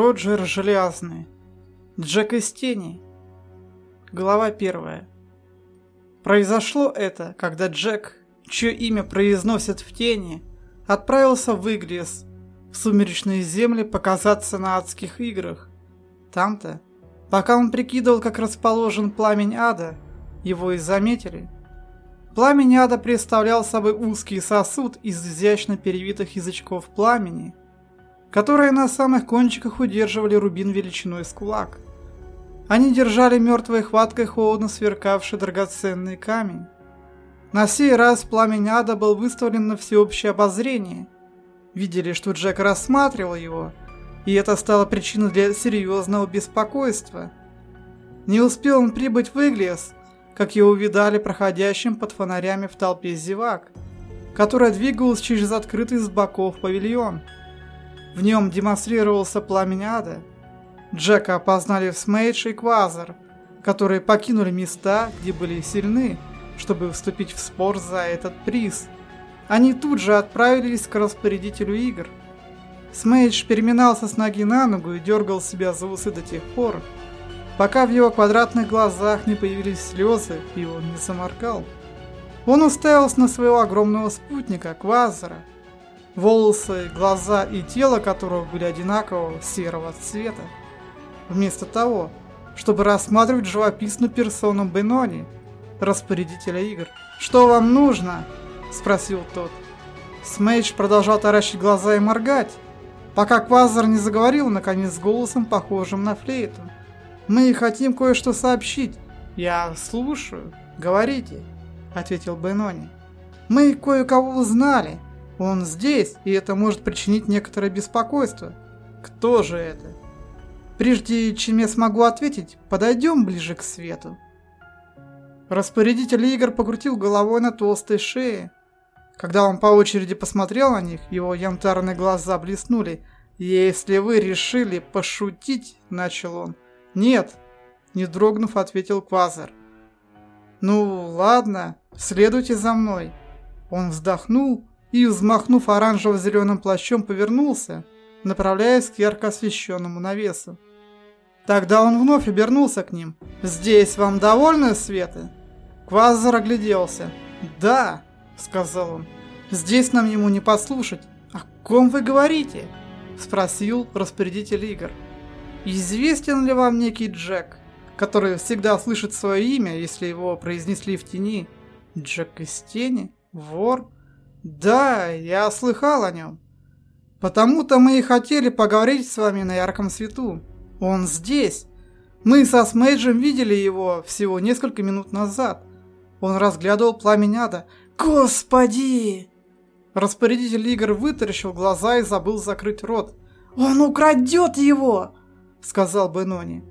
Роджер Железный. Джек из тени. Глава первая. Произошло это, когда Джек, чье имя произносят в тени, отправился в Иглис, в сумеречные земли показаться на адских играх. Там-то, пока он прикидывал, как расположен пламень ада, его и заметили. Пламень ада представлял собой узкий сосуд из изящно перевитых язычков пламени – которые на самых кончиках удерживали рубин величиной с кулак. Они держали мертвой хваткой холодно сверкавший драгоценный камень. На сей раз пламень ада был выставлен на всеобщее обозрение. Видели, что Джек рассматривал его, и это стало причиной для серьезного беспокойства. Не успел он прибыть в Иглес, как его увидали проходящим под фонарями в толпе зевак, которая двигалась через открытый с боков павильон. В нем демонстрировался пламень ада. Джека опознали в Смейдж и Квазар, которые покинули места, где были сильны, чтобы вступить в спор за этот приз. Они тут же отправились к распорядителю игр. Смейдж переминался с ноги на ногу и дергал себя за усы до тех пор, пока в его квадратных глазах не появились слезы и он не заморгал. Он уставился на своего огромного спутника, Квазара, волосы, глаза и тело которого были одинакового серого цвета. Вместо того, чтобы рассматривать живописную персону Бенони, распорядителя игр. «Что вам нужно?» – спросил тот. Смейдж продолжал таращить глаза и моргать, пока Квазар не заговорил, наконец, голосом, похожим на флейту. «Мы хотим кое-что сообщить. Я слушаю. Говорите», – ответил Бенони. «Мы кое-кого узнали. Он здесь, и это может причинить некоторое беспокойство. Кто же это? Прежде чем я смогу ответить, подойдем ближе к свету. Распорядитель игр покрутил головой на толстой шее. Когда он по очереди посмотрел на них, его янтарные глаза блеснули. «Если вы решили пошутить», — начал он. «Нет», — не дрогнув, ответил Квазар. «Ну, ладно, следуйте за мной». Он вздохнул и, взмахнув оранжево-зеленым плащом, повернулся, направляясь к ярко освещенному навесу. Тогда он вновь обернулся к ним. «Здесь вам довольны, Света?» Квазар огляделся. «Да», — сказал он. «Здесь нам ему не послушать. О ком вы говорите?» — спросил распорядитель игр. «Известен ли вам некий Джек, который всегда слышит свое имя, если его произнесли в тени? Джек из тени? Вор?» Да, я слыхал о нем. Потому-то мы и хотели поговорить с вами на ярком свету. Он здесь. Мы со Смейджем видели его всего несколько минут назад. Он разглядывал пламень ада. Господи! Распорядитель игр вытаращил глаза и забыл закрыть рот. «Он украдет его!» — сказал Бенони.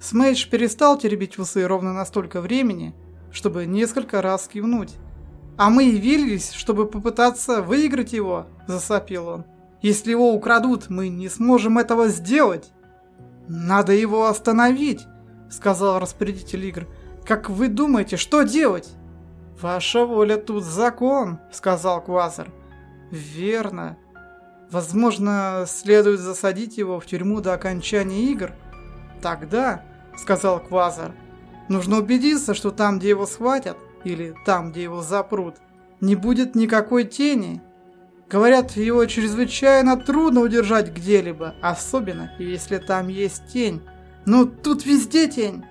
Смейдж перестал теребить усы ровно настолько времени, чтобы несколько раз кивнуть. «А мы явились, чтобы попытаться выиграть его», – засопил он. «Если его украдут, мы не сможем этого сделать». «Надо его остановить», – сказал распорядитель игр. «Как вы думаете, что делать?» «Ваша воля тут закон», – сказал Квазар. «Верно. Возможно, следует засадить его в тюрьму до окончания игр?» «Тогда», – сказал Квазар, – «нужно убедиться, что там, где его схватят, или там, где его запрут, не будет никакой тени. Говорят, его чрезвычайно трудно удержать где-либо, особенно если там есть тень. Но тут везде тень.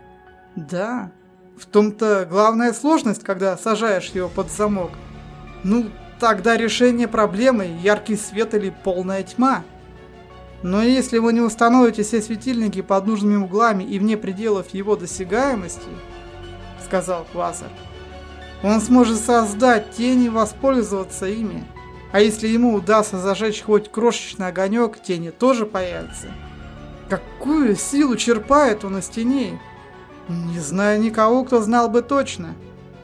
Да, в том-то главная сложность, когда сажаешь его под замок. Ну, тогда решение проблемы – яркий свет или полная тьма. Но если вы не установите все светильники под нужными углами и вне пределов его досягаемости, сказал Квасар, он сможет создать тени и воспользоваться ими. А если ему удастся зажечь хоть крошечный огонек, тени тоже появятся. Какую силу черпает он из теней? Не знаю никого, кто знал бы точно.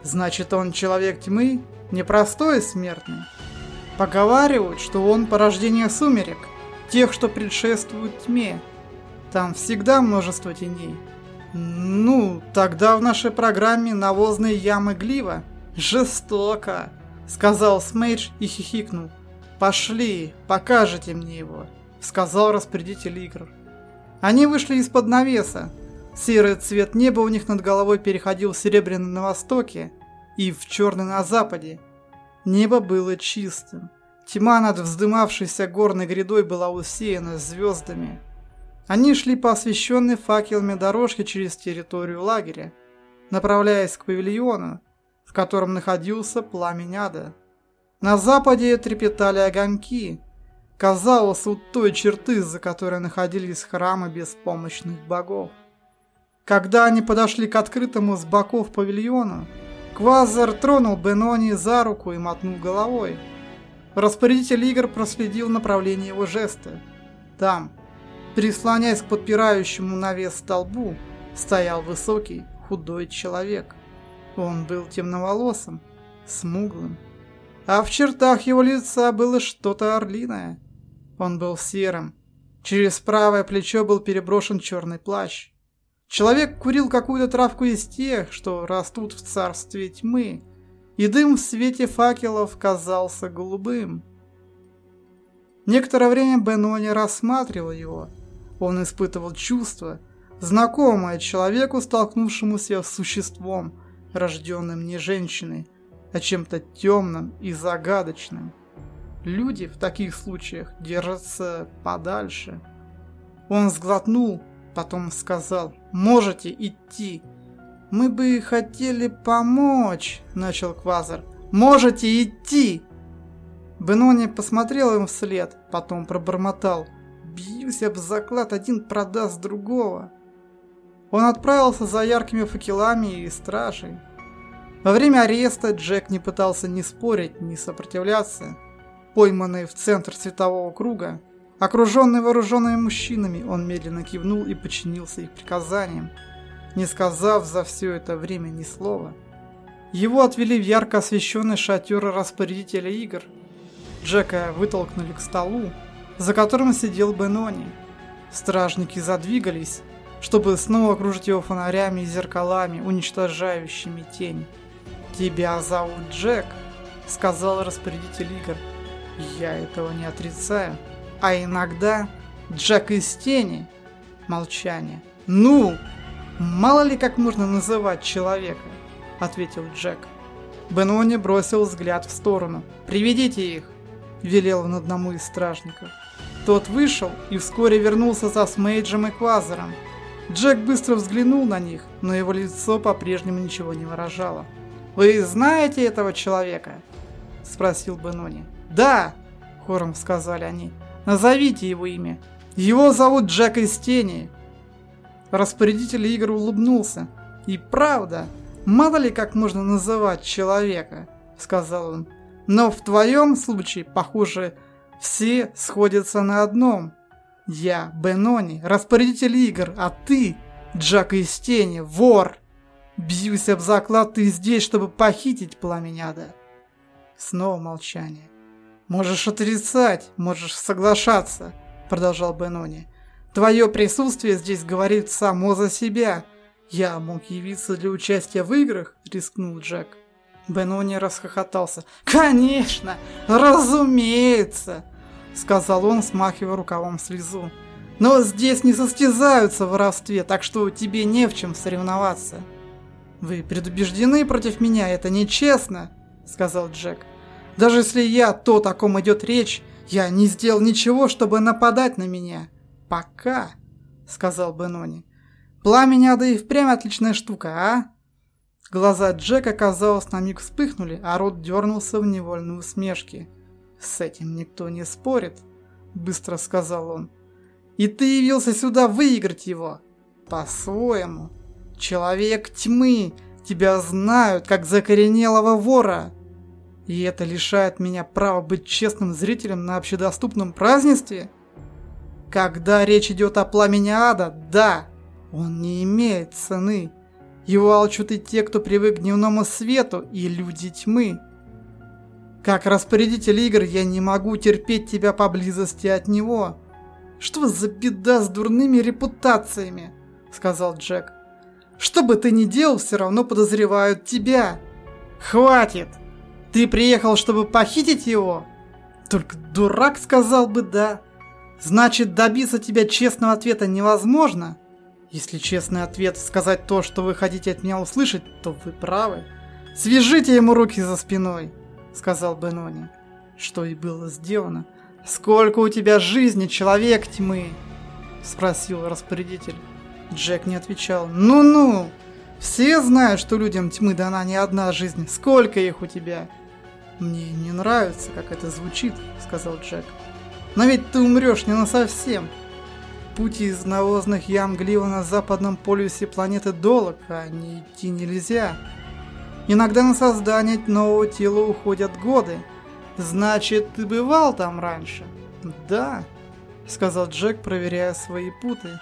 Значит, он человек тьмы, непростой смертный. Поговаривают, что он порождение сумерек, тех, что предшествуют тьме. Там всегда множество теней. Ну, тогда в нашей программе навозные ямы Глива. Жестоко, сказал Смейдж и хихикнул. Пошли, покажете мне его, сказал распорядитель игр. Они вышли из-под навеса. Серый цвет неба у них над головой переходил в серебряный на востоке и в черный на западе. Небо было чистым. Тьма над вздымавшейся горной грядой была усеяна звездами. Они шли по освещенной факелами дорожке через территорию лагеря, направляясь к павильону, в котором находился пламень ада. На западе трепетали огоньки. Казалось, у той черты, за которой находились храмы беспомощных богов. Когда они подошли к открытому с боков павильону, Квазар тронул Бенони за руку и мотнул головой. Распорядитель игр проследил направление его жеста. Там, прислоняясь к подпирающему навес столбу, стоял высокий, худой человек. Он был темноволосым, смуглым, а в чертах его лица было что-то орлиное. Он был серым. Через правое плечо был переброшен черный плащ. Человек курил какую-то травку из тех, что растут в царстве тьмы, и дым в свете факелов казался голубым. Некоторое время Бенони рассматривал его. Он испытывал чувство, знакомое человеку, столкнувшемуся с существом, рожденным не женщиной, а чем-то темным и загадочным. Люди в таких случаях держатся подальше. Он сглотнул, потом сказал «Можете идти». «Мы бы хотели помочь», — начал Квазар. «Можете идти!» Бенони посмотрел им вслед, потом пробормотал. «Бьюсь об заклад, один продаст другого». Он отправился за яркими факелами и стражей. Во время ареста Джек не пытался ни спорить, ни сопротивляться. Пойманный в центр светового круга, окруженный вооруженными мужчинами, он медленно кивнул и подчинился их приказаниям, не сказав за все это время ни слова. Его отвели в ярко освещенный шатер распорядителя игр. Джека вытолкнули к столу, за которым сидел Бенони. Стражники задвигались, чтобы снова окружить его фонарями и зеркалами, уничтожающими тень. «Тебя зовут Джек», — сказал распорядитель игр. «Я этого не отрицаю. А иногда Джек из тени». Молчание. «Ну, мало ли как можно называть человека», — ответил Джек. Бенони бросил взгляд в сторону. «Приведите их!» – велел он одному из стражников. Тот вышел и вскоре вернулся со Смейджем и Квазером. Джек быстро взглянул на них, но его лицо по-прежнему ничего не выражало. «Вы знаете этого человека?» – спросил Бенони. «Да!» – хором сказали они. «Назовите его имя. Его зовут Джек из Тени». Распорядитель игр улыбнулся. «И правда, мало ли как можно называть человека», – сказал он. «Но в твоем случае, похоже, все сходятся на одном. Я Бенони, распорядитель игр, а ты, Джек из Тени, вор!» Бьюсь об заклад, ты здесь, чтобы похитить пламень ада. Снова молчание. Можешь отрицать, можешь соглашаться, продолжал Бенони. Твое присутствие здесь говорит само за себя. Я мог явиться для участия в играх, рискнул Джек. Бенони расхохотался. «Конечно! Разумеется!» Сказал он, смахивая рукавом слезу. «Но здесь не состязаются в воровстве, так что тебе не в чем соревноваться». «Вы предубеждены против меня, это нечестно», — сказал Джек. «Даже если я тот, о ком идет речь, я не сделал ничего, чтобы нападать на меня. Пока», — сказал Бенони. «Пламень ада и впрямь отличная штука, а?» Глаза Джека, казалось, на миг вспыхнули, а рот дернулся в невольной усмешке. «С этим никто не спорит», — быстро сказал он. «И ты явился сюда выиграть его?» «По-своему», Человек тьмы, тебя знают как закоренелого вора. И это лишает меня права быть честным зрителем на общедоступном празднестве? Когда речь идет о пламени ада, да, он не имеет цены. Его алчут и те, кто привык к дневному свету, и люди тьмы. Как распорядитель игр я не могу терпеть тебя поблизости от него. Что за беда с дурными репутациями? Сказал Джек. Что бы ты ни делал, все равно подозревают тебя. Хватит! Ты приехал, чтобы похитить его? Только дурак сказал бы да. Значит, добиться тебя честного ответа невозможно? Если честный ответ сказать то, что вы хотите от меня услышать, то вы правы. Свяжите ему руки за спиной, сказал Бенони. Что и было сделано. Сколько у тебя жизни, человек тьмы? Спросил распорядитель. Джек не отвечал. Ну-ну, все знают, что людям тьмы дана не одна жизнь. Сколько их у тебя? Мне не нравится, как это звучит, сказал Джек. Но ведь ты умрешь не на совсем. Путь из навозных ям Глива на западном полюсе планеты долг, а не идти нельзя. Иногда на создание нового тела уходят годы. Значит, ты бывал там раньше? Да, сказал Джек, проверяя свои путы.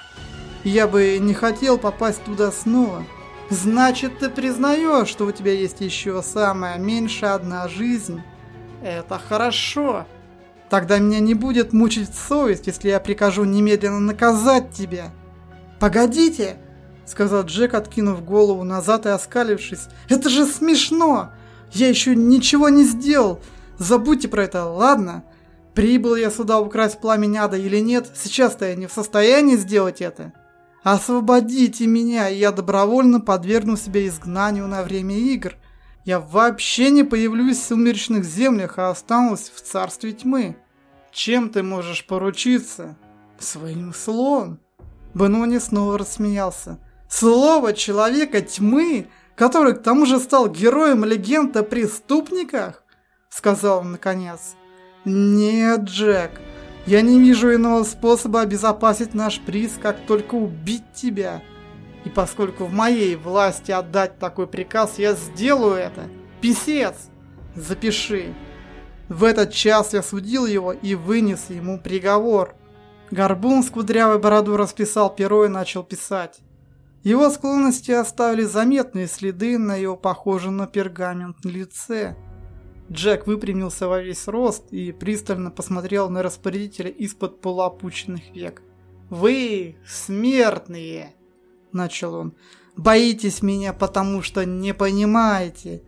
Я бы не хотел попасть туда снова. Значит, ты признаешь, что у тебя есть еще самая меньшая одна жизнь. Это хорошо. Тогда меня не будет мучить совесть, если я прикажу немедленно наказать тебя. Погодите, сказал Джек, откинув голову назад и оскалившись. Это же смешно! Я еще ничего не сделал. Забудьте про это, ладно? Прибыл я сюда украсть пламень ада или нет, сейчас-то я не в состоянии сделать это. Освободите меня, и я добровольно подвергну себя изгнанию на время игр. Я вообще не появлюсь в сумеречных землях, а останусь в царстве тьмы. Чем ты можешь поручиться? Своим словом. Бенони снова рассмеялся. Слово человека тьмы, который к тому же стал героем легенд о преступниках? Сказал он наконец. Нет, Джек, я не вижу иного способа обезопасить наш приз, как только убить тебя. И поскольку в моей власти отдать такой приказ, я сделаю это. Писец! Запиши. В этот час я судил его и вынес ему приговор. Горбун с кудрявой бородой расписал перо и начал писать. Его склонности оставили заметные следы на его похожем на пергамент лице. Джек выпрямился во весь рост и пристально посмотрел на распорядителя из-под полуопущенных век. «Вы, смертные!» – начал он. «Боитесь меня, потому что не понимаете.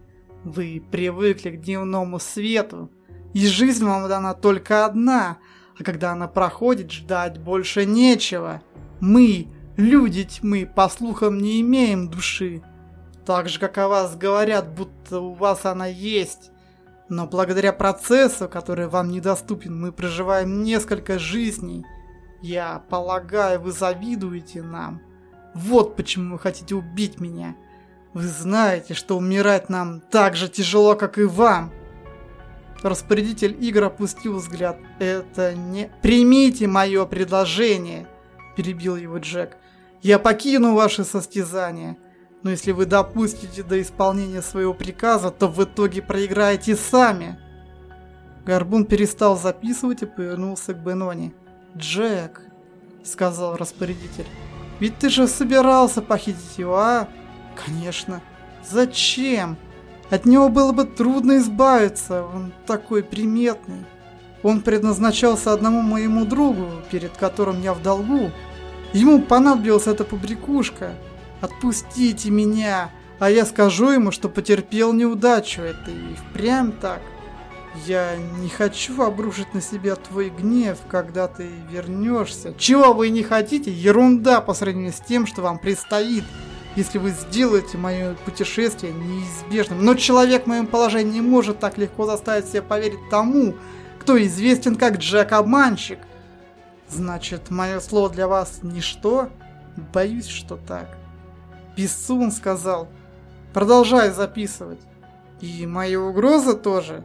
Вы привыкли к дневному свету, и жизнь вам дана только одна, а когда она проходит, ждать больше нечего. Мы, люди тьмы, по слухам не имеем души. Так же, как о вас говорят, будто у вас она есть». Но благодаря процессу, который вам недоступен, мы проживаем несколько жизней. Я полагаю, вы завидуете нам. Вот почему вы хотите убить меня. Вы знаете, что умирать нам так же тяжело, как и вам. Распорядитель игр опустил взгляд. Это не... Примите мое предложение, перебил его Джек. Я покину ваше состязание. Но если вы допустите до исполнения своего приказа, то в итоге проиграете сами. Горбун перестал записывать и повернулся к Бенони. «Джек», — сказал распорядитель, — «ведь ты же собирался похитить его, а?» «Конечно. Зачем? От него было бы трудно избавиться, он такой приметный. Он предназначался одному моему другу, перед которым я в долгу. Ему понадобилась эта побрякушка, Отпустите меня, а я скажу ему, что потерпел неудачу. Это и впрямь так. Я не хочу обрушить на себя твой гнев, когда ты вернешься. Чего вы не хотите? Ерунда по сравнению с тем, что вам предстоит, если вы сделаете мое путешествие неизбежным. Но человек в моем положении не может так легко заставить себя поверить тому, кто известен как Джек-обманщик. Значит, мое слово для вас ничто? Боюсь, что так. Писун сказал, продолжай записывать. И мои угрозы тоже.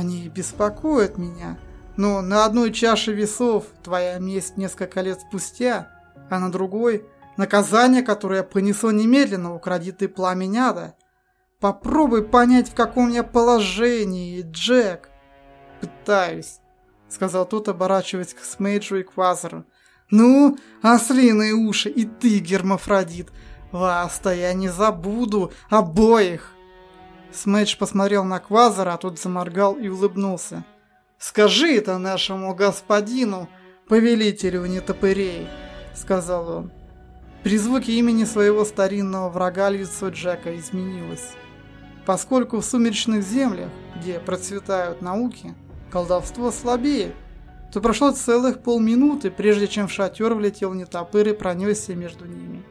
Они беспокоят меня. Но на одной чаше весов твоя месть несколько лет спустя, а на другой наказание, которое понесу немедленно, укради ты пламень ада. Попробуй понять, в каком я положении, Джек. Пытаюсь, сказал тот, оборачиваясь к Смейджу и Квазеру. Ну, ослиные уши, и ты, гермафродит, вас-то я не забуду, обоих!» Смэдж посмотрел на Квазара, а тот заморгал и улыбнулся. «Скажи это нашему господину, повелителю нетопырей», — сказал он. При звуке имени своего старинного врага лицо Джека изменилось. Поскольку в сумеречных землях, где процветают науки, колдовство слабее, то прошло целых полминуты, прежде чем в шатер влетел нетопыр и пронесся между ними.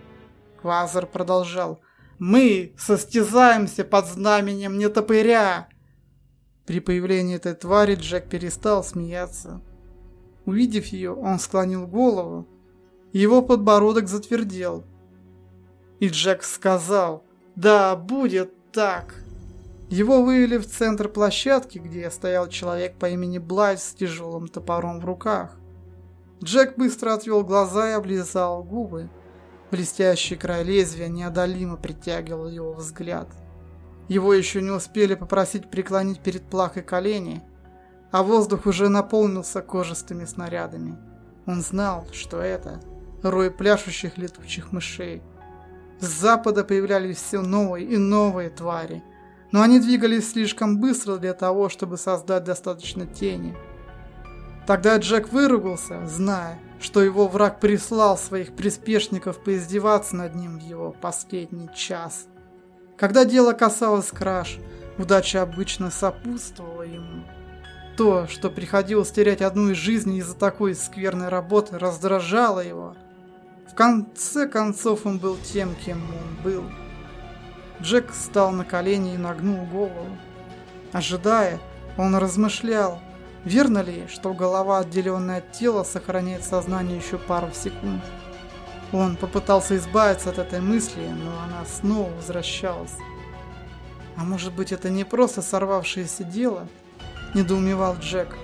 Квазар продолжал. «Мы состязаемся под знаменем нетопыря!» При появлении этой твари Джек перестал смеяться. Увидев ее, он склонил голову, его подбородок затвердел. И Джек сказал «Да, будет так!» Его вывели в центр площадки, где стоял человек по имени Блайс с тяжелым топором в руках. Джек быстро отвел глаза и облизал губы. Блестящий край лезвия неодолимо притягивал его взгляд. Его еще не успели попросить преклонить перед плахой колени, а воздух уже наполнился кожистыми снарядами. Он знал, что это рой пляшущих летучих мышей. С запада появлялись все новые и новые твари – но они двигались слишком быстро для того, чтобы создать достаточно тени. Тогда Джек выругался, зная, что его враг прислал своих приспешников поиздеваться над ним в его последний час. Когда дело касалось краж, удача обычно сопутствовала ему. То, что приходилось терять одну из жизней из-за такой скверной работы, раздражало его. В конце концов он был тем, кем он был – Джек встал на колени и нагнул голову. Ожидая, он размышлял, верно ли, что голова, отделенная от тела, сохраняет сознание еще пару секунд. Он попытался избавиться от этой мысли, но она снова возвращалась. А может быть это не просто сорвавшееся дело? Недоумевал Джек.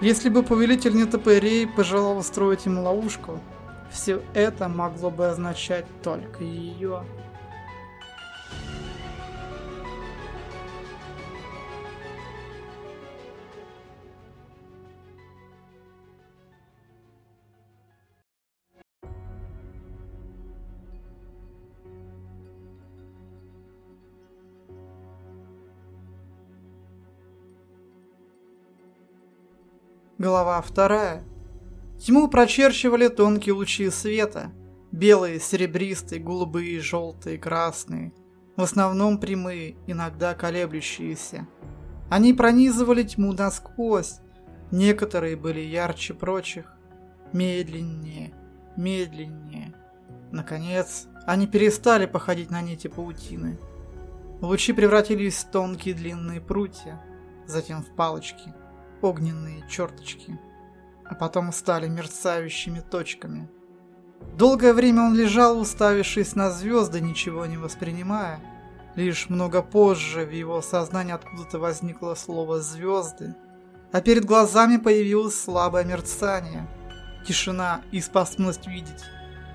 Если бы повелитель нетопырей пожелал устроить ему ловушку, все это могло бы означать только ее. Глава вторая. Тьму прочерчивали тонкие лучи света. Белые, серебристые, голубые, желтые, красные. В основном прямые, иногда колеблющиеся. Они пронизывали тьму насквозь. Некоторые были ярче прочих. Медленнее, медленнее. Наконец, они перестали походить на нити паутины. Лучи превратились в тонкие длинные прутья, затем в палочки – огненные черточки, а потом стали мерцающими точками. Долгое время он лежал, уставившись на звезды, ничего не воспринимая. Лишь много позже в его сознании откуда-то возникло слово «звезды», а перед глазами появилось слабое мерцание. Тишина и способность видеть.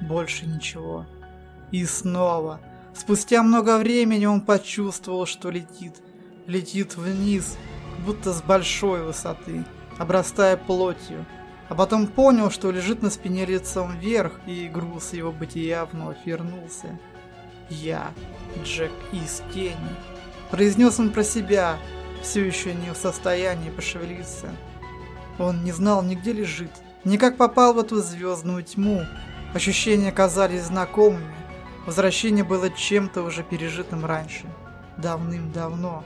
Больше ничего. И снова, спустя много времени он почувствовал, что летит. Летит вниз, будто с большой высоты, обрастая плотью, а потом понял, что лежит на спине лицом вверх, и груз его бытия вновь вернулся. «Я, Джек из тени», — произнес он про себя, все еще не в состоянии пошевелиться. Он не знал, нигде лежит, ни как попал в эту звездную тьму. Ощущения казались знакомыми, возвращение было чем-то уже пережитым раньше, давным-давно.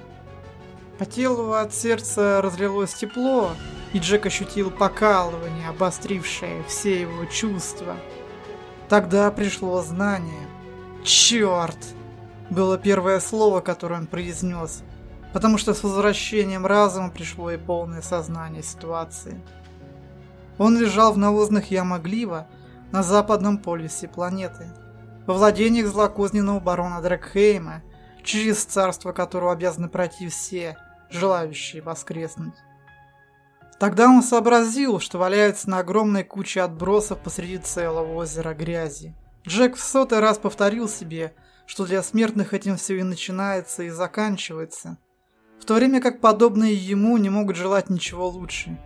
По телу от сердца разлилось тепло, и Джек ощутил покалывание, обострившее все его чувства. Тогда пришло знание. «Черт!» было первое слово, которое он произнес, потому что с возвращением разума пришло и полное сознание ситуации. Он лежал в навозных ямах Глива на западном полюсе планеты, во владениях злокозненного барона Дрекхейма, через царство которого обязаны пройти все, желающие воскреснуть. Тогда он сообразил, что валяется на огромной куче отбросов посреди целого озера грязи. Джек в сотый раз повторил себе, что для смертных этим все и начинается и заканчивается, в то время как подобные ему не могут желать ничего лучше.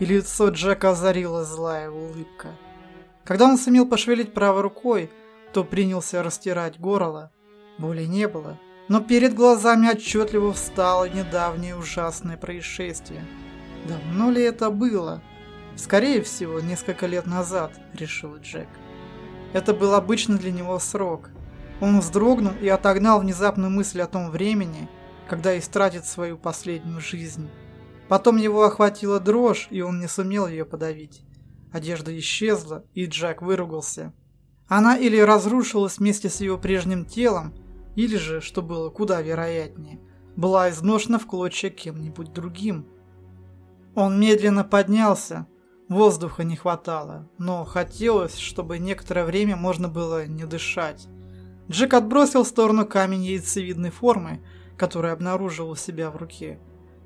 И лицо Джека озарила злая улыбка. Когда он сумел пошевелить правой рукой, то принялся растирать горло. Боли не было, но перед глазами отчетливо встало недавнее ужасное происшествие. Давно ли это было? Скорее всего, несколько лет назад, решил Джек. Это был обычный для него срок. Он вздрогнул и отогнал внезапную мысль о том времени, когда истратит свою последнюю жизнь. Потом его охватила дрожь, и он не сумел ее подавить. Одежда исчезла, и Джек выругался. Она или разрушилась вместе с его прежним телом, или же, что было куда вероятнее, была изношена в клочья кем-нибудь другим. Он медленно поднялся, воздуха не хватало, но хотелось, чтобы некоторое время можно было не дышать. Джек отбросил в сторону камень яйцевидной формы, который обнаружил у себя в руке.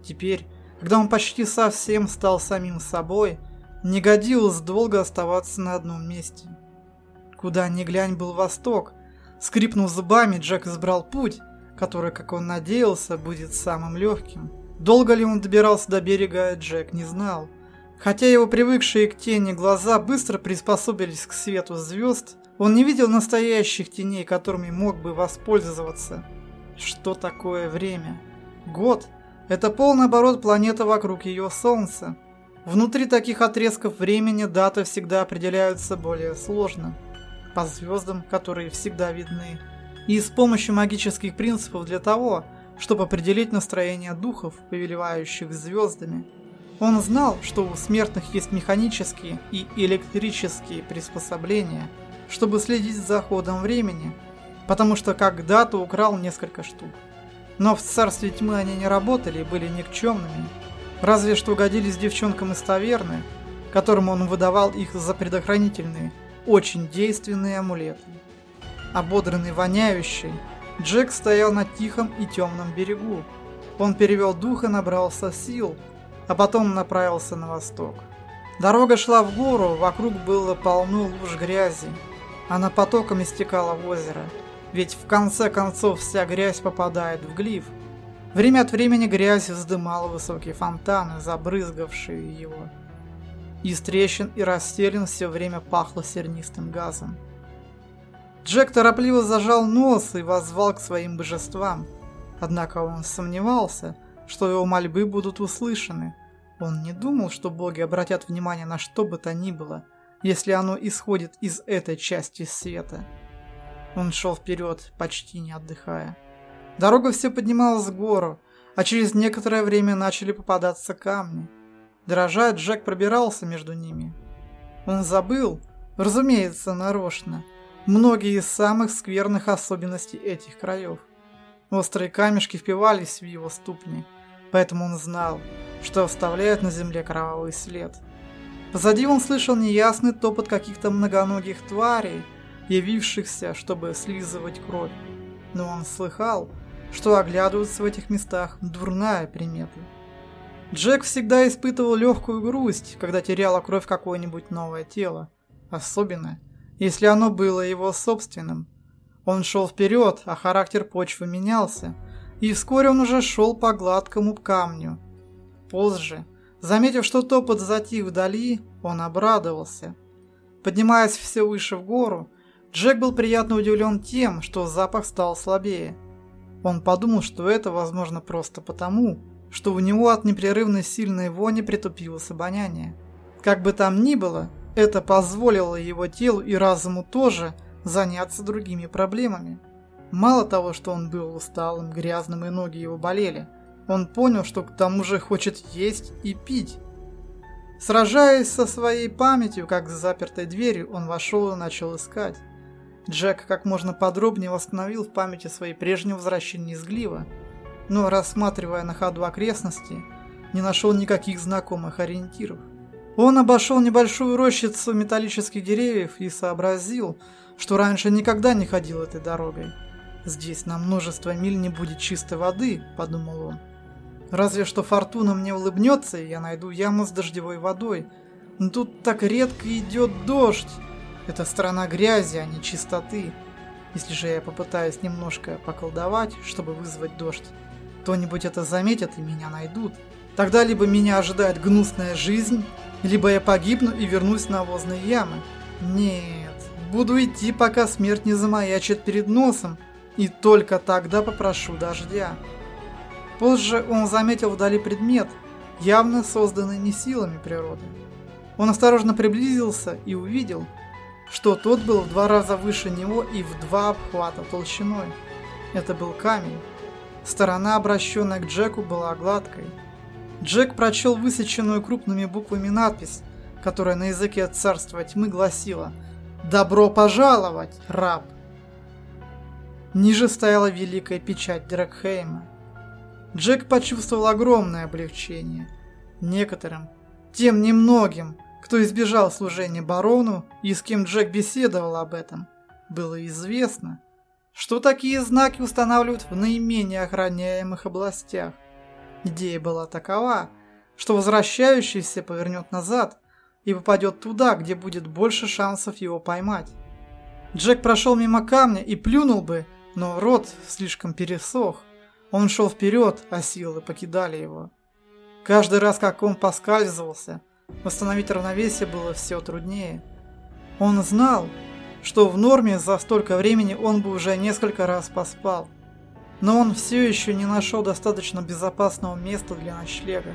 Теперь, когда он почти совсем стал самим собой, не годилось долго оставаться на одном месте. Куда ни глянь был восток. Скрипнув зубами, Джек избрал путь, который, как он надеялся, будет самым легким. Долго ли он добирался до берега, Джек не знал. Хотя его привыкшие к тени глаза быстро приспособились к свету звезд, он не видел настоящих теней, которыми мог бы воспользоваться. Что такое время? Год – это полный оборот планеты вокруг ее Солнца. Внутри таких отрезков времени даты всегда определяются более сложно. По звездам, которые всегда видны. И с помощью магических принципов для того, чтобы определить настроение духов, повелевающих звездами. Он знал, что у смертных есть механические и электрические приспособления, чтобы следить за ходом времени – потому что когда-то украл несколько штук. Но в царстве тьмы они не работали и были никчемными, разве что годились девчонкам из таверны, которым он выдавал их за предохранительные, очень действенные амулеты. Ободренный воняющий, Джек стоял на тихом и темном берегу. Он перевел дух и набрался сил, а потом направился на восток. Дорога шла в гору, вокруг было полно луж грязи. Она потоками стекала в озеро. Ведь в конце концов вся грязь попадает в глиф. Время от времени грязь вздымала высокие фонтаны, забрызгавшие его. Из трещин и расселин все время пахло сернистым газом. Джек торопливо зажал нос и воззвал к своим божествам. Однако он сомневался, что его мольбы будут услышаны. Он не думал, что боги обратят внимание на что бы то ни было, если оно исходит из этой части света. Он шел вперед, почти не отдыхая. Дорога все поднималась в гору, а через некоторое время начали попадаться камни. Дрожа, Джек пробирался между ними. Он забыл, разумеется, нарочно, многие из самых скверных особенностей этих краев. Острые камешки впивались в его ступни, поэтому он знал, что оставляют на земле кровавый след. Позади он слышал неясный топот каких-то многоногих тварей, явившихся, чтобы слизывать кровь. Но он слыхал, что оглядываться в этих местах – дурная примета. Джек всегда испытывал легкую грусть, когда теряла кровь какое-нибудь новое тело. Особенно, если оно было его собственным. Он шел вперед, а характер почвы менялся, и вскоре он уже шел по гладкому камню. Позже, заметив, что топот затих вдали, он обрадовался. Поднимаясь все выше в гору, Джек был приятно удивлен тем, что запах стал слабее. Он подумал, что это возможно просто потому, что у него от непрерывной сильной вони притупилось обоняние. Как бы там ни было, это позволило его телу и разуму тоже заняться другими проблемами. Мало того, что он был усталым, грязным и ноги его болели, он понял, что к тому же хочет есть и пить. Сражаясь со своей памятью, как с запертой дверью, он вошел и начал искать. Джек как можно подробнее восстановил в памяти свои прежние возвращения из Глива, но, рассматривая на ходу окрестности, не нашел никаких знакомых ориентиров. Он обошел небольшую рощицу металлических деревьев и сообразил, что раньше никогда не ходил этой дорогой. «Здесь на множество миль не будет чистой воды», – подумал он. «Разве что фортуна мне улыбнется, и я найду яму с дождевой водой. Но тут так редко идет дождь, это страна грязи, а не чистоты. Если же я попытаюсь немножко поколдовать, чтобы вызвать дождь, кто-нибудь это заметит и меня найдут. Тогда либо меня ожидает гнусная жизнь, либо я погибну и вернусь в навозные ямы. Нет, буду идти, пока смерть не замаячит перед носом, и только тогда попрошу дождя. Позже он заметил вдали предмет, явно созданный не силами природы. Он осторожно приблизился и увидел, что тот был в два раза выше него и в два обхвата толщиной. Это был камень. Сторона, обращенная к Джеку, была гладкой. Джек прочел высеченную крупными буквами надпись, которая на языке царства тьмы гласила «Добро пожаловать, раб!». Ниже стояла великая печать Дракхейма. Джек почувствовал огромное облегчение. Некоторым, тем немногим, кто избежал служения барону и с кем Джек беседовал об этом, было известно, что такие знаки устанавливают в наименее охраняемых областях. Идея была такова, что возвращающийся повернет назад и попадет туда, где будет больше шансов его поймать. Джек прошел мимо камня и плюнул бы, но рот слишком пересох. Он шел вперед, а силы покидали его. Каждый раз, как он поскальзывался, восстановить равновесие было все труднее. Он знал, что в норме за столько времени он бы уже несколько раз поспал. Но он все еще не нашел достаточно безопасного места для ночлега.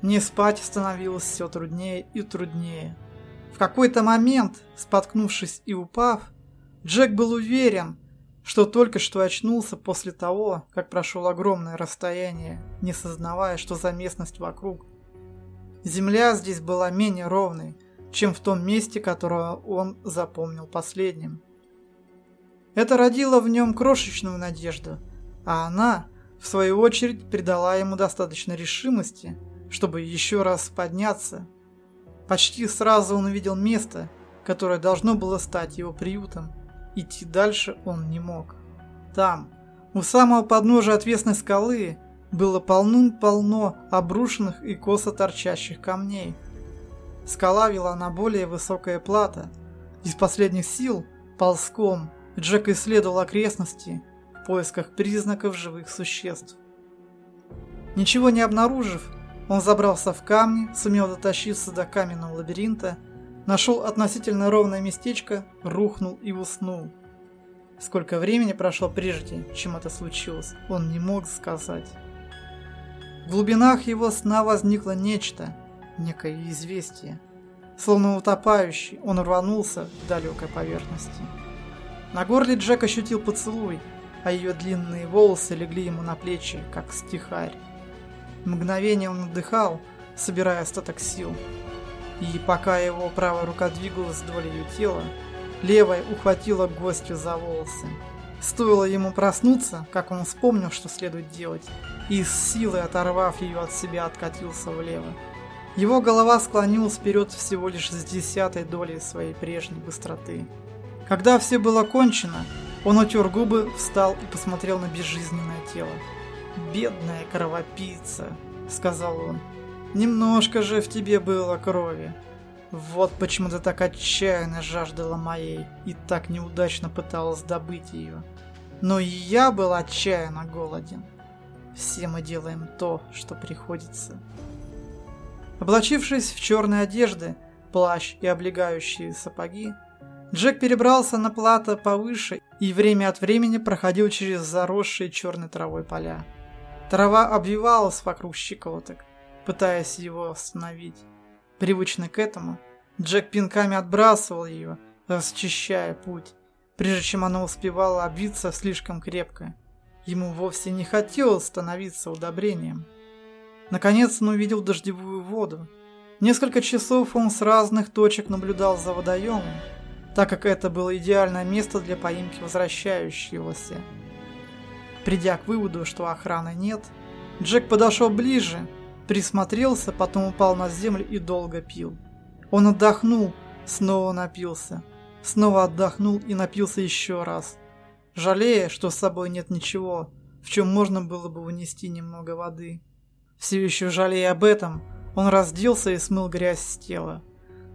Не спать становилось все труднее и труднее. В какой-то момент, споткнувшись и упав, Джек был уверен, что только что очнулся после того, как прошел огромное расстояние, не сознавая, что за местность вокруг. Земля здесь была менее ровной, чем в том месте, которое он запомнил последним. Это родило в нем крошечную надежду, а она, в свою очередь, придала ему достаточно решимости, чтобы еще раз подняться. Почти сразу он увидел место, которое должно было стать его приютом. Идти дальше он не мог. Там, у самого подножия отвесной скалы, было полным-полно обрушенных и косо торчащих камней. Скала вела на более высокое плато. Из последних сил, ползком, Джек исследовал окрестности в поисках признаков живых существ. Ничего не обнаружив, он забрался в камни, сумел дотащиться до каменного лабиринта Нашел относительно ровное местечко, рухнул и уснул. Сколько времени прошло прежде, чем это случилось, он не мог сказать. В глубинах его сна возникло нечто, некое известие. Словно утопающий, он рванулся к далекой поверхности. На горле Джек ощутил поцелуй, а ее длинные волосы легли ему на плечи, как стихарь. Мгновение он отдыхал, собирая остаток сил, и пока его правая рука двигалась вдоль ее тела, левая ухватила гостю за волосы. Стоило ему проснуться, как он вспомнил, что следует делать, и с силой оторвав ее от себя, откатился влево. Его голова склонилась вперед всего лишь с десятой долей своей прежней быстроты. Когда все было кончено, он утер губы, встал и посмотрел на безжизненное тело. «Бедная кровопийца», — сказал он. Немножко же в тебе было крови. Вот почему ты так отчаянно жаждала моей и так неудачно пыталась добыть ее. Но и я был отчаянно голоден. Все мы делаем то, что приходится. Облачившись в черные одежды, плащ и облегающие сапоги, Джек перебрался на плато повыше и время от времени проходил через заросшие черной травой поля. Трава обвивалась вокруг щиколоток, пытаясь его остановить. Привычный к этому, Джек пинками отбрасывал ее, расчищая путь, прежде чем она успевала обвиться слишком крепко. Ему вовсе не хотелось становиться удобрением. Наконец он увидел дождевую воду. Несколько часов он с разных точек наблюдал за водоемом, так как это было идеальное место для поимки возвращающегося. Придя к выводу, что охраны нет, Джек подошел ближе Присмотрелся, потом упал на землю и долго пил. Он отдохнул, снова напился. Снова отдохнул и напился еще раз. Жалея, что с собой нет ничего, в чем можно было бы унести немного воды. Все еще жалея об этом, он разделся и смыл грязь с тела.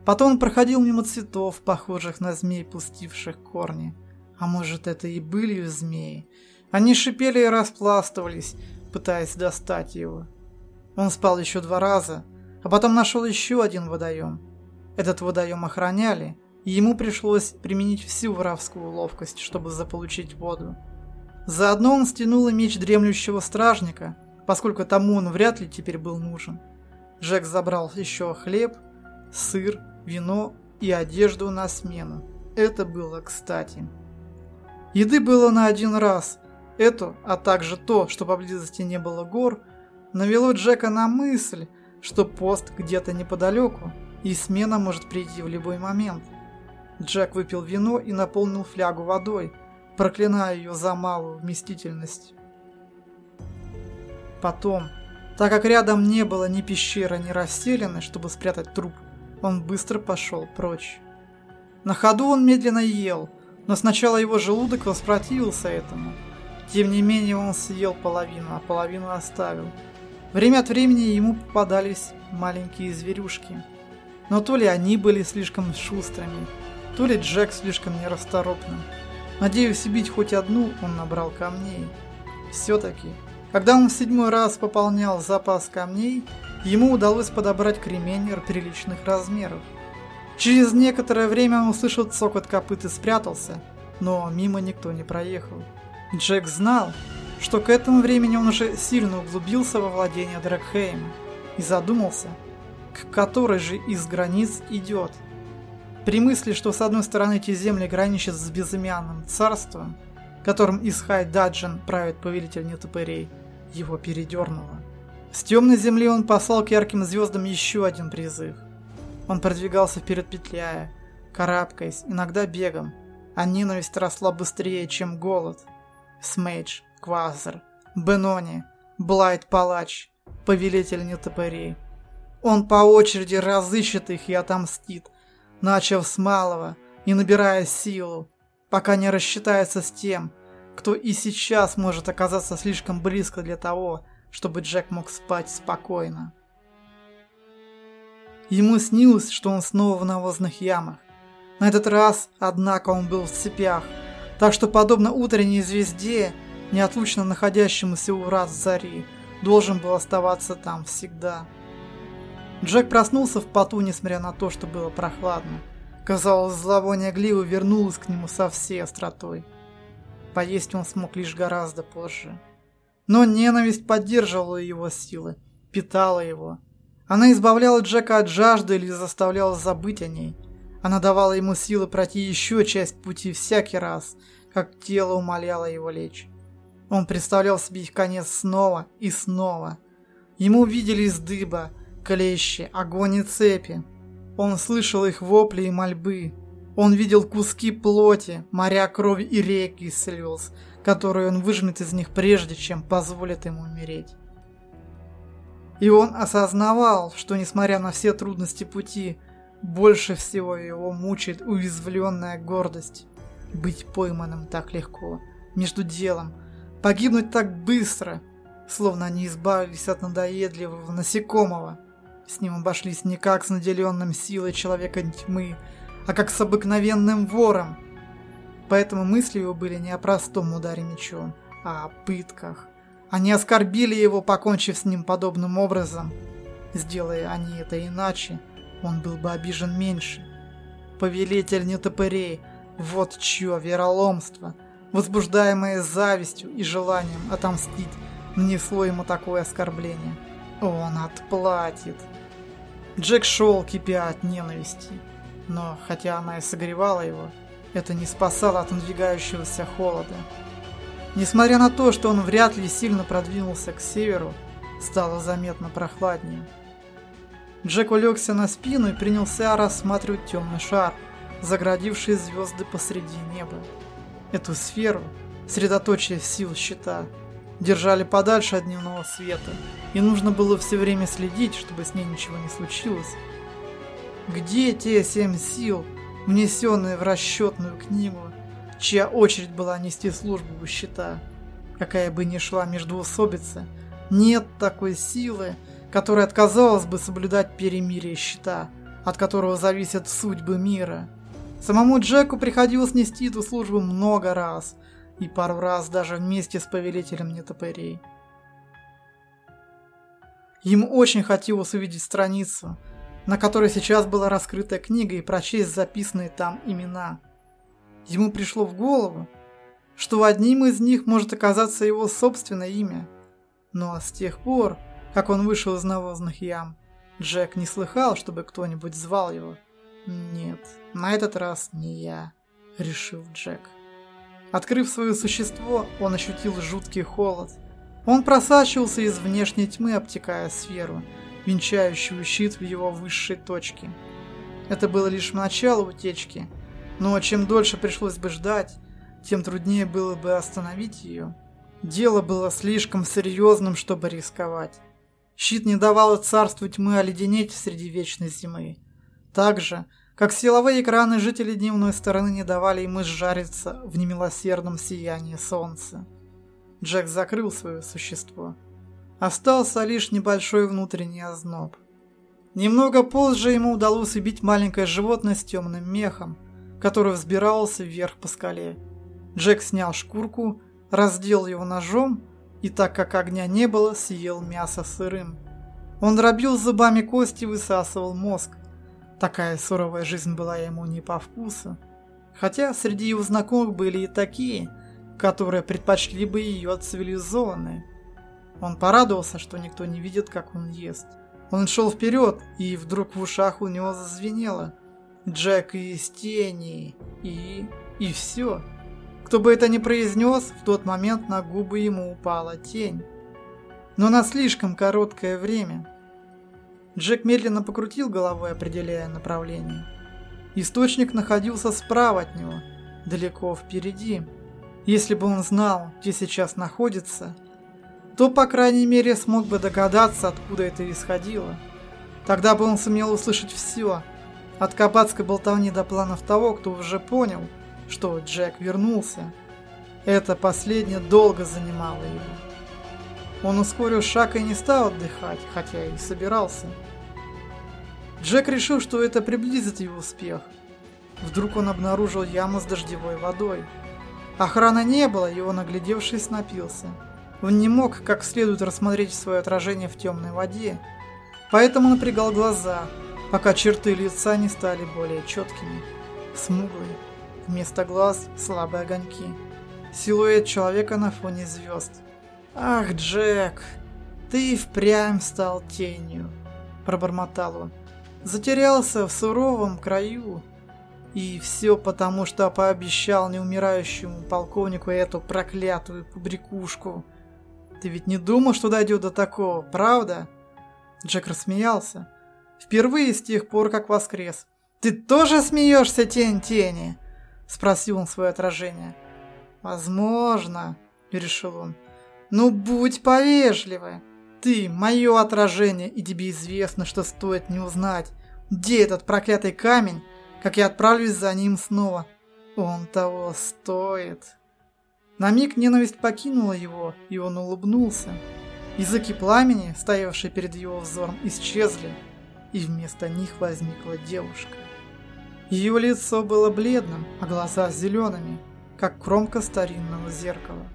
Потом он проходил мимо цветов, похожих на змей, пустивших корни. А может, это и были змеи? Они шипели и распластывались, пытаясь достать его. Он спал еще два раза, а потом нашел еще один водоем. Этот водоем охраняли, и ему пришлось применить всю воровскую ловкость, чтобы заполучить воду. Заодно он стянул и меч дремлющего стражника, поскольку тому он вряд ли теперь был нужен. Джек забрал еще хлеб, сыр, вино и одежду на смену. Это было кстати. Еды было на один раз. Эту, а также то, что поблизости не было гор, навело Джека на мысль, что пост где-то неподалеку, и смена может прийти в любой момент. Джек выпил вино и наполнил флягу водой, проклиная ее за малую вместительность. Потом, так как рядом не было ни пещеры, ни расселены, чтобы спрятать труп, он быстро пошел прочь. На ходу он медленно ел, но сначала его желудок воспротивился этому. Тем не менее он съел половину, а половину оставил. Время от времени ему попадались маленькие зверюшки. Но то ли они были слишком шустрыми, то ли Джек слишком нерасторопным. Надеюсь убить хоть одну, он набрал камней. Все-таки, когда он в седьмой раз пополнял запас камней, ему удалось подобрать кремень приличных размеров. Через некоторое время он услышал цокот копыт и спрятался, но мимо никто не проехал. Джек знал, что к этому времени он уже сильно углубился во владение Дракхейма и задумался, к которой же из границ идет. При мысли, что с одной стороны эти земли граничат с безымянным царством, которым Исхай Даджин правит повелитель нетопырей, его передернуло. С темной земли он послал к ярким звездам еще один призыв. Он продвигался вперед петляя, карабкаясь, иногда бегом, а ненависть росла быстрее, чем голод. Смейдж, Квазер, Бенони, Блайт Палач, повелитель нетопырей. Он по очереди разыщет их и отомстит, начав с малого и набирая силу, пока не рассчитается с тем, кто и сейчас может оказаться слишком близко для того, чтобы Джек мог спать спокойно. Ему снилось, что он снова в навозных ямах. На этот раз, однако, он был в цепях, так что, подобно утренней звезде, неотлучно находящемуся у врат зари, должен был оставаться там всегда. Джек проснулся в поту, несмотря на то, что было прохладно. Казалось, зловоние гливы вернулось к нему со всей остротой. Поесть он смог лишь гораздо позже. Но ненависть поддерживала его силы, питала его. Она избавляла Джека от жажды или заставляла забыть о ней. Она давала ему силы пройти еще часть пути всякий раз, как тело умоляло его лечь. Он представлял себе их конец снова и снова. Ему виделись дыба, клещи, огонь и цепи. Он слышал их вопли и мольбы. Он видел куски плоти, моря крови и реки из слез, которые он выжмет из них прежде, чем позволит ему умереть. И он осознавал, что несмотря на все трудности пути, больше всего его мучает уязвленная гордость. Быть пойманным так легко, между делом, погибнуть так быстро, словно они избавились от надоедливого насекомого – с ним обошлись не как с наделенным силой человека тьмы, а как с обыкновенным вором. Поэтому мысли его были не о простом ударе мечом, а о пытках. Они оскорбили его, покончив с ним подобным образом. Сделая они это иначе, он был бы обижен меньше. Повелитель нетопырей, вот чье вероломство, возбуждаемое завистью и желанием отомстить, нанесло ему такое оскорбление. Он отплатит. Джек шел, кипя от ненависти. Но, хотя она и согревала его, это не спасало от надвигающегося холода. Несмотря на то, что он вряд ли сильно продвинулся к северу, стало заметно прохладнее. Джек улегся на спину и принялся рассматривать темный шар, заградивший звезды посреди неба. Эту сферу, средоточие сил щита, держали подальше от дневного света, и нужно было все время следить, чтобы с ней ничего не случилось. Где те семь сил, внесенные в расчетную книгу, чья очередь была нести службу у щита? Какая бы ни шла междуусобица, нет такой силы, которая отказалась бы соблюдать перемирие щита, от которого зависят судьбы мира. Самому Джеку приходилось нести эту службу много раз, и пару раз даже вместе с повелителем нетопырей. Ему очень хотелось увидеть страницу, на которой сейчас была раскрыта книга и прочесть записанные там имена. Ему пришло в голову, что одним из них может оказаться его собственное имя. Но с тех пор, как он вышел из навозных ям, Джек не слыхал, чтобы кто-нибудь звал его. «Нет, на этот раз не я», — решил Джек. Открыв свое существо, он ощутил жуткий холод. Он просачивался из внешней тьмы, обтекая сферу, венчающую щит в его высшей точке. Это было лишь начало утечки, но чем дольше пришлось бы ждать, тем труднее было бы остановить ее. Дело было слишком серьезным, чтобы рисковать. Щит не давал царству тьмы оледенеть среди вечной зимы. Так же, как силовые экраны жителей дневной стороны не давали ему сжариться в немилосердном сиянии солнца. Джек закрыл свое существо. Остался лишь небольшой внутренний озноб. Немного позже ему удалось убить маленькое животное с темным мехом, который взбирался вверх по скале. Джек снял шкурку, раздел его ножом и, так как огня не было, съел мясо сырым. Он дробил зубами кости и высасывал мозг. Такая суровая жизнь была ему не по вкусу. Хотя среди его знакомых были и такие, которые предпочли бы ее цивилизованной. Он порадовался, что никто не видит, как он ест. Он шел вперед, и вдруг в ушах у него зазвенело. Джек из тени. И... и все. Кто бы это ни произнес, в тот момент на губы ему упала тень. Но на слишком короткое время. Джек медленно покрутил головой, определяя направление. Источник находился справа от него, далеко впереди. Если бы он знал, где сейчас находится, то, по крайней мере, смог бы догадаться, откуда это исходило. Тогда бы он сумел услышать все, от кабацкой болтовни до планов того, кто уже понял, что Джек вернулся. Это последнее долго занимало его. Он ускорил шаг и не стал отдыхать, хотя и собирался. Джек решил, что это приблизит его успех. Вдруг он обнаружил яму с дождевой водой. Охраны не было, и он, оглядевшись, напился. Он не мог как следует рассмотреть свое отражение в темной воде, поэтому напрягал глаза, пока черты лица не стали более четкими, смуглые, вместо глаз слабые огоньки. Силуэт человека на фоне звезд. «Ах, Джек, ты впрямь стал тенью», – пробормотал он. «Затерялся в суровом краю, и все потому, что пообещал неумирающему полковнику эту проклятую пубрикушку. Ты ведь не думал, что дойдет до такого, правда?» Джек рассмеялся. Впервые с тех пор, как воскрес. «Ты тоже смеешься, тень тени?» Спросил он свое отражение. «Возможно», — решил он. «Ну, будь повежливой. Ты — мое отражение, и тебе известно, что стоит не узнать, где этот проклятый камень, как я отправлюсь за ним снова. Он того стоит». На миг ненависть покинула его, и он улыбнулся. Языки пламени, стоявшие перед его взором, исчезли, и вместо них возникла девушка. Ее лицо было бледным, а глаза зелеными, как кромка старинного зеркала.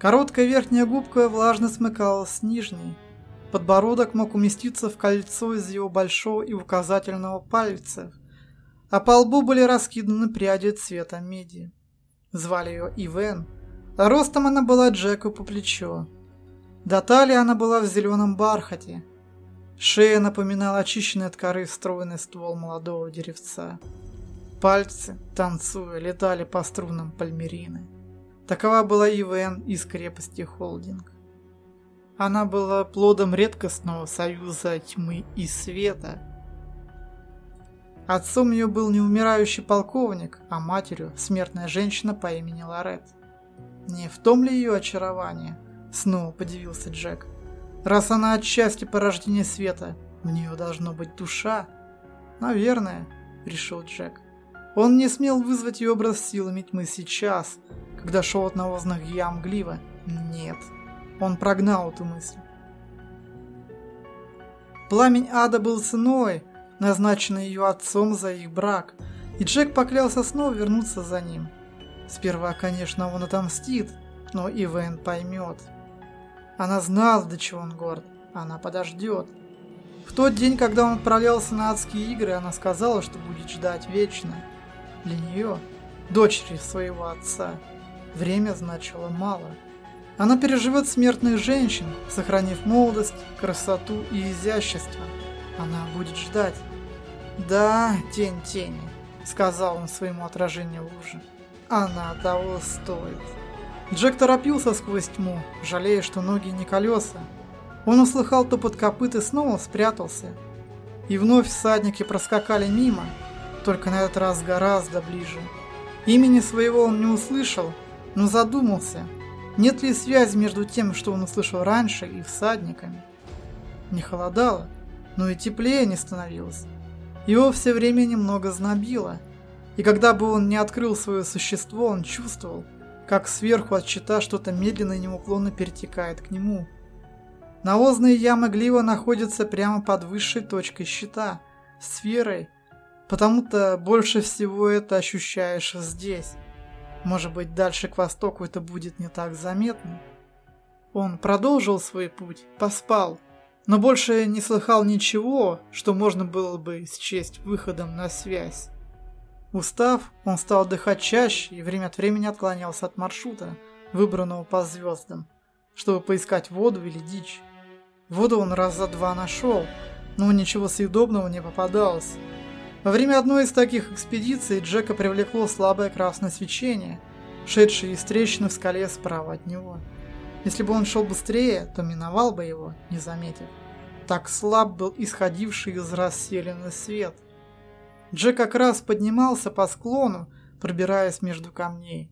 Короткая верхняя губка влажно смыкалась с нижней. Подбородок мог уместиться в кольцо из его большого и указательного пальцев, а по лбу были раскиданы пряди цвета меди. Звали ее Ивен, ростом она была Джеку по плечо. До талии она была в зеленом бархате. Шея напоминала очищенный от коры стройный ствол молодого деревца. Пальцы, танцуя, летали по струнам пальмерины. Такова была Ивен из крепости Холдинг. Она была плодом редкостного союза тьмы и света – Отцом ее был не умирающий полковник, а матерью смертная женщина по имени Лорет. Не в том ли ее очарование? Снова подивился Джек. Раз она отчасти порождения света, у нее должно быть душа. Наверное, решил Джек. Он не смел вызвать ее образ силами тьмы сейчас, когда шел от навозных ям Глива. Нет, он прогнал эту мысль. Пламень ада был ценой, назначенный ее отцом за их брак, и Джек поклялся снова вернуться за ним. Сперва, конечно, он отомстит, но Ивен поймет. Она знала, до чего он горд, она подождет. В тот день, когда он отправлялся на адские игры, она сказала, что будет ждать вечно. Для нее, дочери своего отца, время значило мало. Она переживет смертных женщин, сохранив молодость, красоту и изящество. Она будет ждать. «Да, тень тени», — сказал он своему отражению в луже. «Она того стоит». Джек торопился сквозь тьму, жалея, что ноги не колеса. Он услыхал топот копыт и снова спрятался. И вновь всадники проскакали мимо, только на этот раз гораздо ближе. Имени своего он не услышал, но задумался, нет ли связи между тем, что он услышал раньше, и всадниками. Не холодало, но и теплее не становилось. Его все время немного знобило, и когда бы он не открыл свое существо, он чувствовал, как сверху от щита что-то медленно и неуклонно перетекает к нему. Навозные ямы глива находятся прямо под высшей точкой щита, сферой, потому-то больше всего это ощущаешь здесь. Может быть, дальше к востоку это будет не так заметно? Он продолжил свой путь, поспал, но больше не слыхал ничего, что можно было бы счесть выходом на связь. Устав, он стал отдыхать чаще и время от времени отклонялся от маршрута, выбранного по звездам, чтобы поискать воду или дичь. Воду он раз за два нашел, но ничего съедобного не попадалось. Во время одной из таких экспедиций Джека привлекло слабое красное свечение, шедшее из трещины в скале справа от него. Если бы он шел быстрее, то миновал бы его, не заметив. Так слаб был исходивший из расселены свет. Джек как раз поднимался по склону, пробираясь между камней.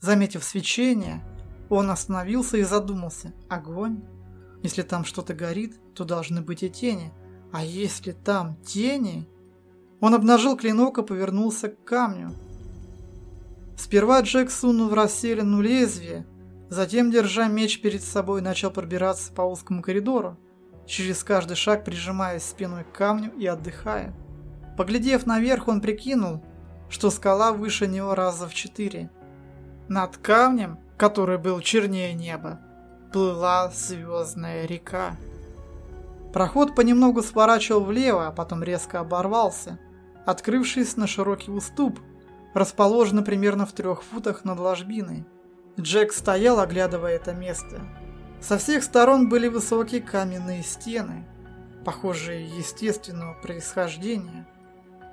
Заметив свечение, он остановился и задумался. Огонь? Если там что-то горит, то должны быть и тени. А если там тени? Он обнажил клинок и повернулся к камню. Сперва Джек сунул в расселину лезвие, затем, держа меч перед собой, начал пробираться по узкому коридору, через каждый шаг прижимаясь спиной к камню и отдыхая. Поглядев наверх, он прикинул, что скала выше него раза в четыре. Над камнем, который был чернее неба, плыла звездная река. Проход понемногу сворачивал влево, а потом резко оборвался, открывшись на широкий уступ, расположенный примерно в трех футах над ложбиной. Джек стоял, оглядывая это место. Со всех сторон были высокие каменные стены, похожие естественного происхождения.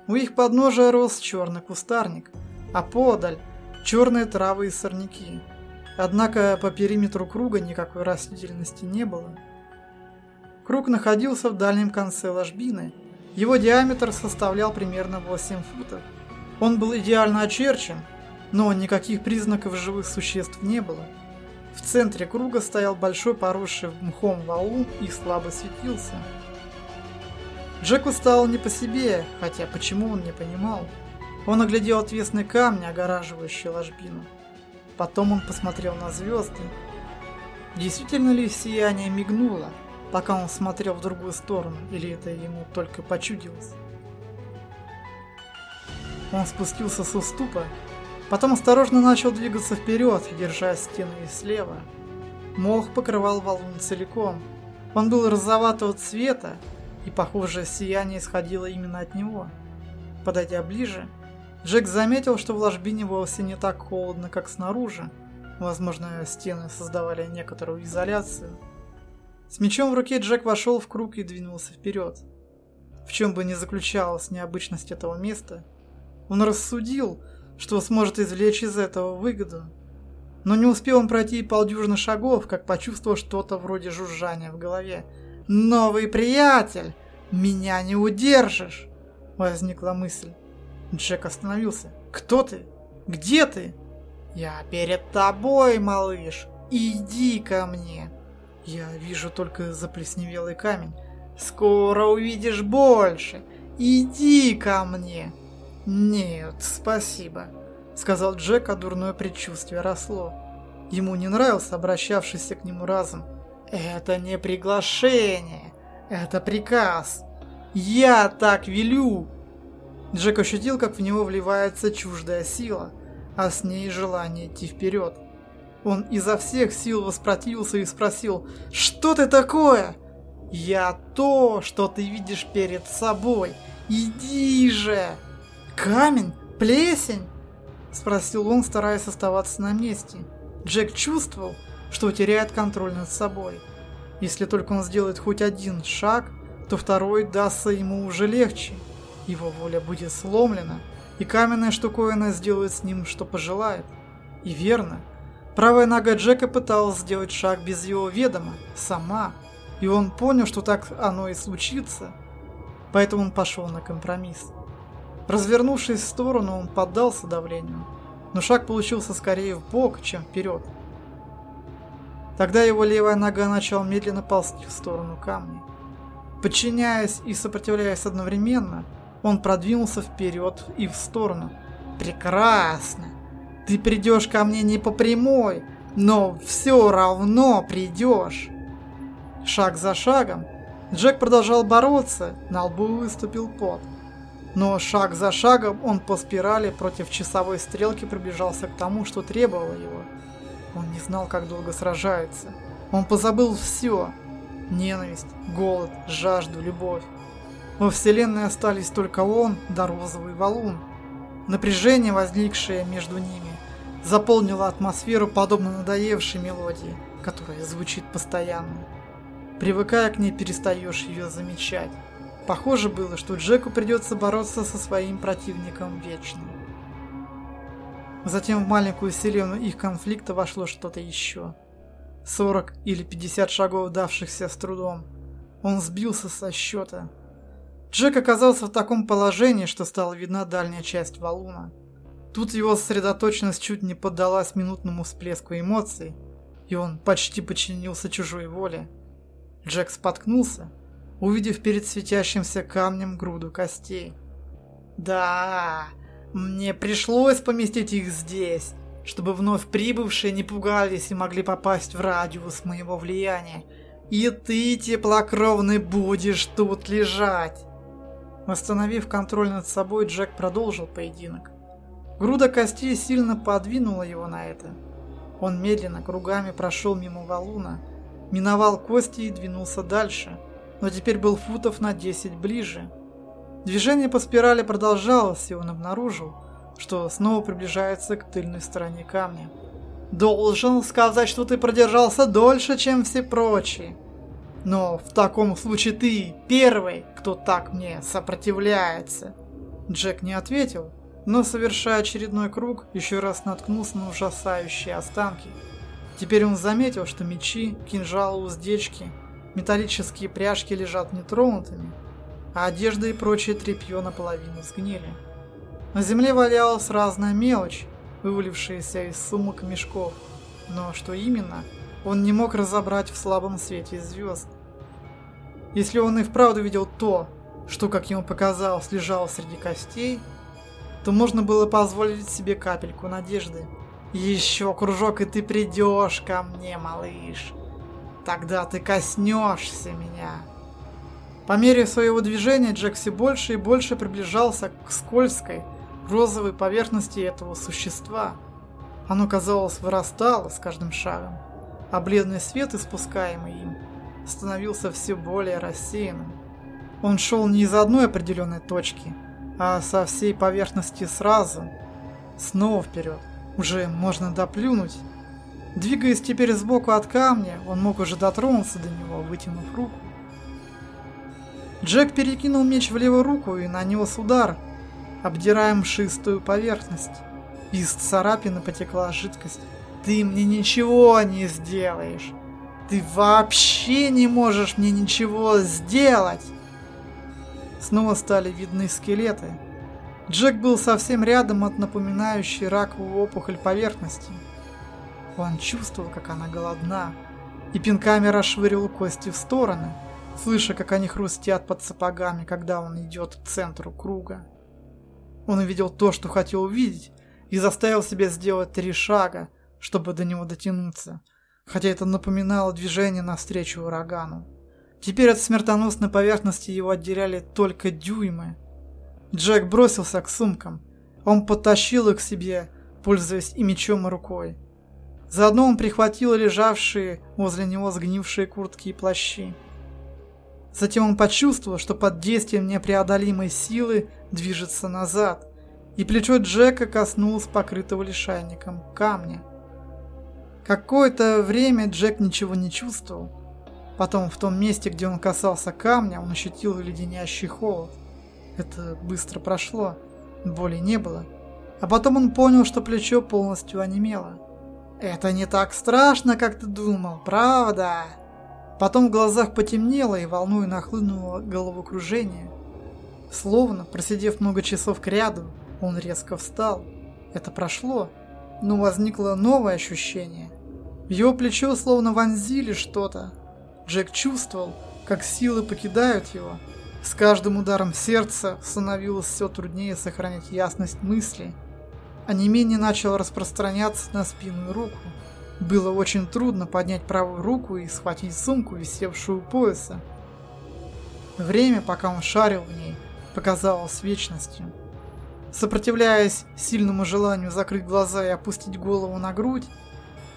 У их подножия рос черный кустарник, а подаль – черные травы и сорняки. Однако по периметру круга никакой растительности не было. Круг находился в дальнем конце ложбины. Его диаметр составлял примерно 8 футов. Он был идеально очерчен, но никаких признаков живых существ не было. В центре круга стоял большой поросший мхом валун и слабо светился. Джеку стало не по себе, хотя почему он не понимал. Он оглядел отвесные камни, огораживающие ложбину. Потом он посмотрел на звезды. Действительно ли сияние мигнуло, пока он смотрел в другую сторону, или это ему только почудилось? Он спустился с уступа Потом осторожно начал двигаться вперед, держа стены слева. Мох покрывал валун целиком. Он был розоватого цвета, и, похоже, сияние исходило именно от него. Подойдя ближе, Джек заметил, что в ложбине вовсе не так холодно, как снаружи. Возможно, стены создавали некоторую изоляцию. С мечом в руке Джек вошел в круг и двинулся вперед. В чем бы ни заключалась необычность этого места, он рассудил, что сможет извлечь из этого выгоду. Но не успел он пройти полдюжины шагов, как почувствовал что-то вроде жужжания в голове. «Новый приятель! Меня не удержишь!» Возникла мысль. Джек остановился. «Кто ты? Где ты?» «Я перед тобой, малыш! Иди ко мне!» «Я вижу только заплесневелый камень. Скоро увидишь больше! Иди ко мне!» «Нет, спасибо», — сказал Джек, а дурное предчувствие росло. Ему не нравился обращавшийся к нему разум. «Это не приглашение, это приказ. Я так велю!» Джек ощутил, как в него вливается чуждая сила, а с ней желание идти вперед. Он изо всех сил воспротивился и спросил «Что ты такое?» «Я то, что ты видишь перед собой. Иди же!» «Камень? Плесень?» – спросил он, стараясь оставаться на месте. Джек чувствовал, что теряет контроль над собой. Если только он сделает хоть один шаг, то второй дастся ему уже легче. Его воля будет сломлена, и каменная штуковина сделает с ним, что пожелает. И верно. Правая нога Джека пыталась сделать шаг без его ведома, сама. И он понял, что так оно и случится. Поэтому он пошел на компромисс. Развернувшись в сторону, он поддался давлению. Но шаг получился скорее в бок, чем вперед. Тогда его левая нога начала медленно ползти в сторону камня. Подчиняясь и сопротивляясь одновременно, он продвинулся вперед и в сторону. «Прекрасно! Ты придешь ко мне не по прямой, но все равно придешь!» Шаг за шагом Джек продолжал бороться, на лбу выступил пот. Но шаг за шагом он по спирали против часовой стрелки приближался к тому, что требовало его. Он не знал, как долго сражается. Он позабыл все. Ненависть, голод, жажду, любовь. Во вселенной остались только он да розовый валун. Напряжение, возникшее между ними, заполнило атмосферу подобно надоевшей мелодии, которая звучит постоянно. Привыкая к ней, перестаешь ее замечать. Похоже было, что Джеку придется бороться со своим противником вечно. Затем в маленькую вселенную их конфликта вошло что-то еще. 40 или 50 шагов, давшихся с трудом. Он сбился со счета. Джек оказался в таком положении, что стала видна дальняя часть валуна. Тут его сосредоточенность чуть не поддалась минутному всплеску эмоций, и он почти подчинился чужой воле. Джек споткнулся, увидев перед светящимся камнем груду костей. «Да, мне пришлось поместить их здесь, чтобы вновь прибывшие не пугались и могли попасть в радиус моего влияния. И ты, теплокровный, будешь тут лежать. Восстановив контроль над собой, Джек продолжил поединок. Груда костей сильно подвинула его на это. Он медленно кругами прошел мимо валуна, миновал кости и двинулся дальше, но теперь был футов на 10 ближе. Движение по спирали продолжалось, и он обнаружил, что снова приближается к тыльной стороне камня. «Должен сказать, что ты продержался дольше, чем все прочие. Но в таком случае ты первый, кто так мне сопротивляется». Джек не ответил, но, совершая очередной круг, еще раз наткнулся на ужасающие останки. Теперь он заметил, что мечи, кинжалы, уздечки, металлические пряжки лежат нетронутыми, а одежда и прочее тряпье наполовину сгнили. На земле валялась разная мелочь, вывалившаяся из сумок и мешков, но что именно, он не мог разобрать в слабом свете звезд. Если он и вправду видел то, что, как ему показалось, лежало среди костей, то можно было позволить себе капельку надежды. Еще кружок, и ты придешь ко мне, малыш. Тогда ты коснешься меня. По мере своего движения Джек все больше и больше приближался к скользкой, розовой поверхности этого существа. Оно, казалось, вырастало с каждым шагом, а бледный свет, испускаемый им, становился все более рассеянным. Он шел не из одной определенной точки, а со всей поверхности сразу. Снова вперед. Уже можно доплюнуть. Двигаясь теперь сбоку от камня, он мог уже дотронуться до него, вытянув руку. Джек перекинул меч в левую руку и нанес удар, обдирая мшистую поверхность. Из царапины потекла жидкость. «Ты мне ничего не сделаешь! Ты вообще не можешь мне ничего сделать!» Снова стали видны скелеты. Джек был совсем рядом от напоминающей раковую опухоль поверхности. Он чувствовал, как она голодна, и пинками расшвыривал кости в стороны – слыша, как они хрустят под сапогами, когда он идет к центру круга. Он увидел то, что хотел увидеть, и заставил себя сделать три шага, чтобы до него дотянуться, хотя это напоминало движение навстречу урагану. Теперь от смертоносной поверхности его отделяли только дюймы. Джек бросился к сумкам. Он подтащил их к себе, пользуясь и мечом, и рукой. Заодно он прихватил лежавшие возле него сгнившие куртки и плащи. Затем он почувствовал, что под действием непреодолимой силы движется назад, и плечо Джека коснулось покрытого лишайником камня. Какое-то время Джек ничего не чувствовал. Потом в том месте, где он касался камня, он ощутил леденящий холод. Это быстро прошло, боли не было. А потом он понял, что плечо полностью онемело. «Это не так страшно, как ты думал, правда?» Потом в глазах потемнело и волной нахлынуло головокружение. Словно, просидев много часов кряду, он резко встал. Это прошло, но возникло новое ощущение. В его плечо словно вонзили что-то. Джек чувствовал, как силы покидают его. С каждым ударом сердца становилось все труднее сохранять ясность мысли. А не менее начало распространяться на спину и руку. Было очень трудно поднять правую руку и схватить сумку, висевшую у пояса. Время, пока он шарил в ней, показалось вечностью. Сопротивляясь сильному желанию закрыть глаза и опустить голову на грудь,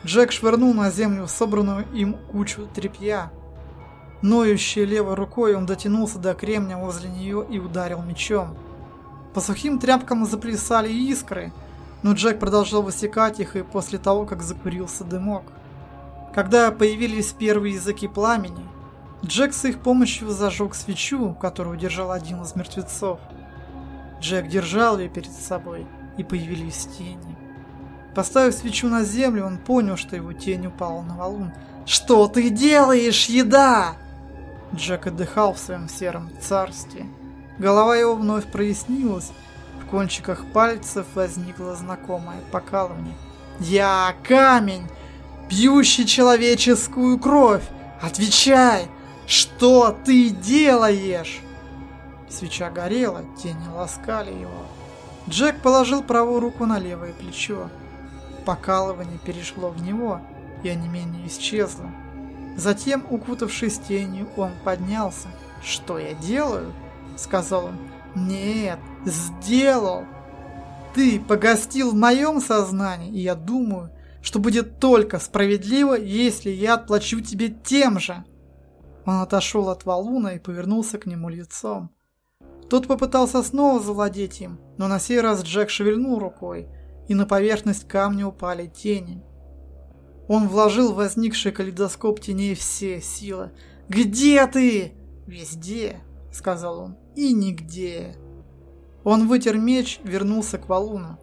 Джек швырнул на землю собранную им кучу тряпья. Ноющей левой рукой он дотянулся до кремня возле нее и ударил мечом. По сухим тряпкам заплясали искры – но Джек продолжал высекать их и после того, как закурился дымок. Когда появились первые языки пламени, Джек с их помощью зажег свечу, которую держал один из мертвецов. Джек держал ее перед собой, и появились тени. Поставив свечу на землю, он понял, что его тень упала на валун. «Что ты делаешь, еда?» Джек отдыхал в своем сером царстве. Голова его вновь прояснилась, кончиках пальцев возникло знакомое покалывание. «Я камень, пьющий человеческую кровь! Отвечай! Что ты делаешь?» Свеча горела, тени ласкали его. Джек положил правую руку на левое плечо. Покалывание перешло в него, и онемение исчезло. Затем, укутавшись тенью, он поднялся. «Что я делаю?» — сказал он. Нет, сделал. Ты погостил в моем сознании, и я думаю, что будет только справедливо, если я отплачу тебе тем же. Он отошел от валуна и повернулся к нему лицом. Тот попытался снова завладеть им, но на сей раз Джек шевельнул рукой, и на поверхность камня упали тени. Он вложил в возникший калейдоскоп теней все силы. «Где ты?» «Везде», — сказал он и нигде. Он вытер меч, вернулся к валуну.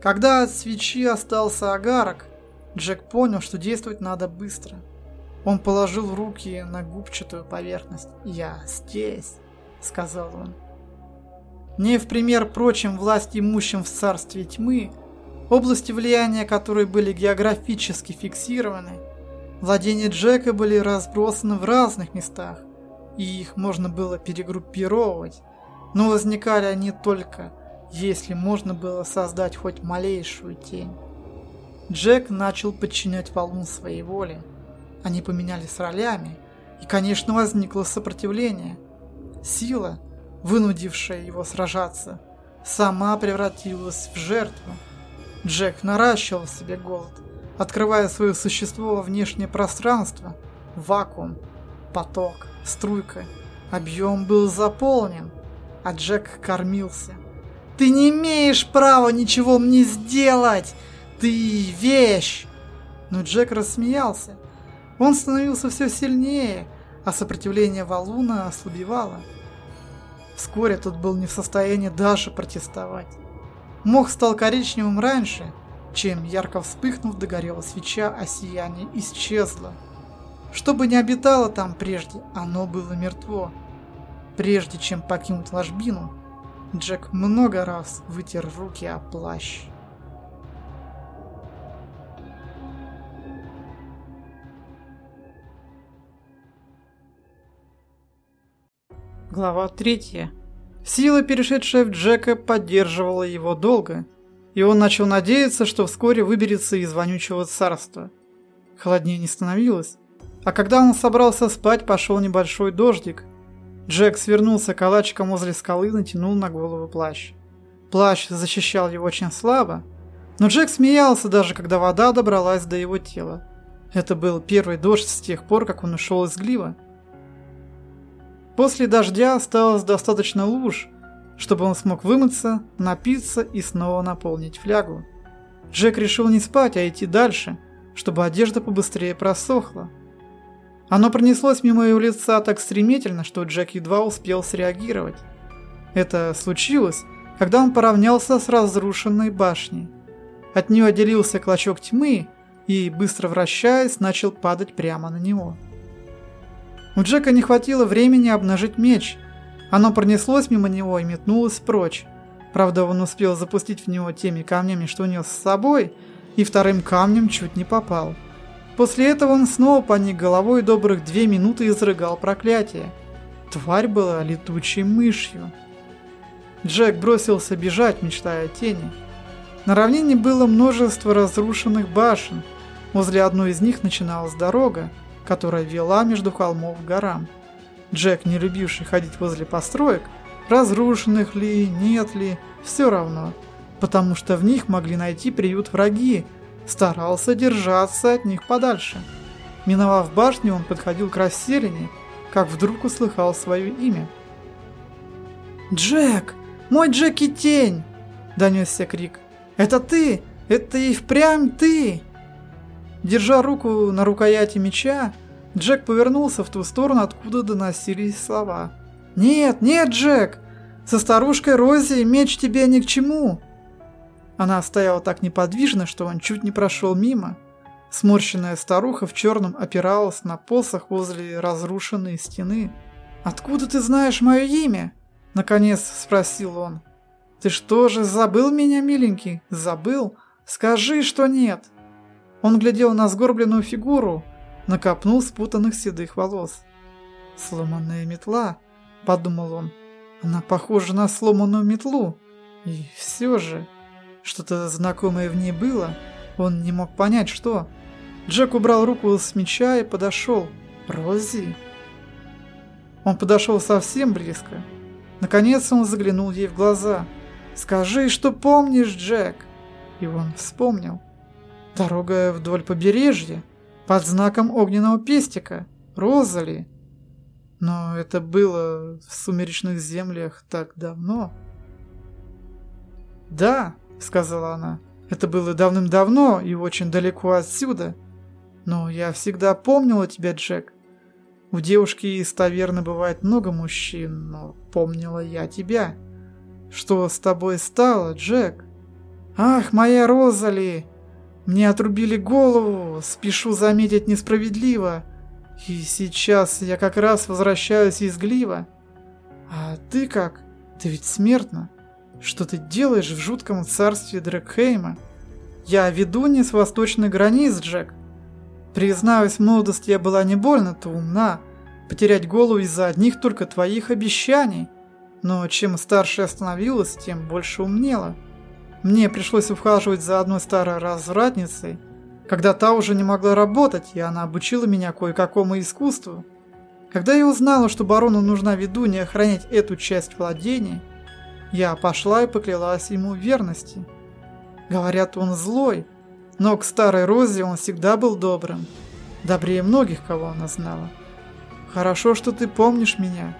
Когда от свечи остался агарок, Джек понял, что действовать надо быстро. Он положил руки на губчатую поверхность. «Я здесь», — сказал он. Не в пример прочим власть имущим в царстве тьмы, области влияния которой были географически фиксированы, владения Джека были разбросаны в разных местах, и их можно было перегруппировать, но возникали они только, если можно было создать хоть малейшую тень. Джек начал подчинять валун своей воле. Они поменялись ролями, и, конечно, возникло сопротивление. Сила, вынудившая его сражаться, сама превратилась в жертву. Джек наращивал себе голод, открывая свое существо во внешнее пространство, вакуум, поток струйка. Объем был заполнен, а Джек кормился. «Ты не имеешь права ничего мне сделать! Ты вещь!» Но Джек рассмеялся. Он становился все сильнее, а сопротивление валуна ослабевало. Вскоре тот был не в состоянии даже протестовать. Мох стал коричневым раньше, чем, ярко вспыхнув, догорела свеча, а сияние исчезло. Что бы ни обитало там прежде, оно было мертво. Прежде чем покинуть ложбину, Джек много раз вытер руки о плащ. Глава третья. Сила, перешедшая в Джека, поддерживала его долго, и он начал надеяться, что вскоре выберется из вонючего царства. Холоднее не становилось, а когда он собрался спать, пошел небольшой дождик. Джек свернулся калачиком возле скалы и натянул на голову плащ. Плащ защищал его очень слабо, но Джек смеялся даже, когда вода добралась до его тела. Это был первый дождь с тех пор, как он ушел из глива. После дождя осталось достаточно луж, чтобы он смог вымыться, напиться и снова наполнить флягу. Джек решил не спать, а идти дальше, чтобы одежда побыстрее просохла. Оно пронеслось мимо его лица так стремительно, что Джек едва успел среагировать. Это случилось, когда он поравнялся с разрушенной башней. От нее отделился клочок тьмы и, быстро вращаясь, начал падать прямо на него. У Джека не хватило времени обнажить меч. Оно пронеслось мимо него и метнулось прочь. Правда, он успел запустить в него теми камнями, что нес с собой, и вторым камнем чуть не попал. После этого он снова поник головой добрых две минуты изрыгал проклятие. Тварь была летучей мышью. Джек бросился бежать, мечтая о тени. На равнине было множество разрушенных башен. Возле одной из них начиналась дорога, которая вела между холмов к горам. Джек, не любивший ходить возле построек, разрушенных ли, нет ли, все равно, потому что в них могли найти приют враги, старался держаться от них подальше. Миновав башню, он подходил к расселине, как вдруг услыхал свое имя. «Джек! Мой Джеки Тень!» – донесся крик. «Это ты! Это и впрямь ты!» Держа руку на рукояти меча, Джек повернулся в ту сторону, откуда доносились слова. «Нет, нет, Джек! Со старушкой Рози меч тебе ни к чему!» Она стояла так неподвижно, что он чуть не прошел мимо. Сморщенная старуха в черном опиралась на посох возле разрушенной стены. «Откуда ты знаешь мое имя?» Наконец спросил он. «Ты что же, забыл меня, миленький? Забыл? Скажи, что нет!» Он глядел на сгорбленную фигуру, накопнул спутанных седых волос. «Сломанная метла», — подумал он. «Она похожа на сломанную метлу. И все же, что-то знакомое в ней было, он не мог понять, что. Джек убрал руку с меча и подошел. «Рози?» Он подошел совсем близко. Наконец он заглянул ей в глаза. «Скажи, что помнишь, Джек?» И он вспомнил. Дорога вдоль побережья, под знаком огненного пестика, Розали. Но это было в сумеречных землях так давно. «Да», — сказала она, — «это было давным-давно и очень далеко отсюда. Но я всегда помнила тебя, Джек. У девушки из таверны бывает много мужчин, но помнила я тебя. Что с тобой стало, Джек?» «Ах, моя Розали!» Мне отрубили голову, спешу заметить несправедливо. И сейчас я как раз возвращаюсь из Глива. А ты как? Ты ведь смертна. Что ты делаешь в жутком царстве Дрекхейма? Я ведунья с восточных границ, Джек. Признаюсь, в молодости я была не больно-то умна. Потерять голову из-за одних только твоих обещаний. Но чем старше становилась, тем больше умнела. Мне пришлось ухаживать за одной старой развратницей, когда та уже не могла работать, и она обучила меня кое-какому искусству. Когда я узнала, что барону нужна ведунья охранять эту часть владения, я пошла и поклялась ему в верности. Говорят, он злой, но к старой Розе он всегда был добрым, добрее многих, кого она знала. Хорошо, что ты помнишь меня.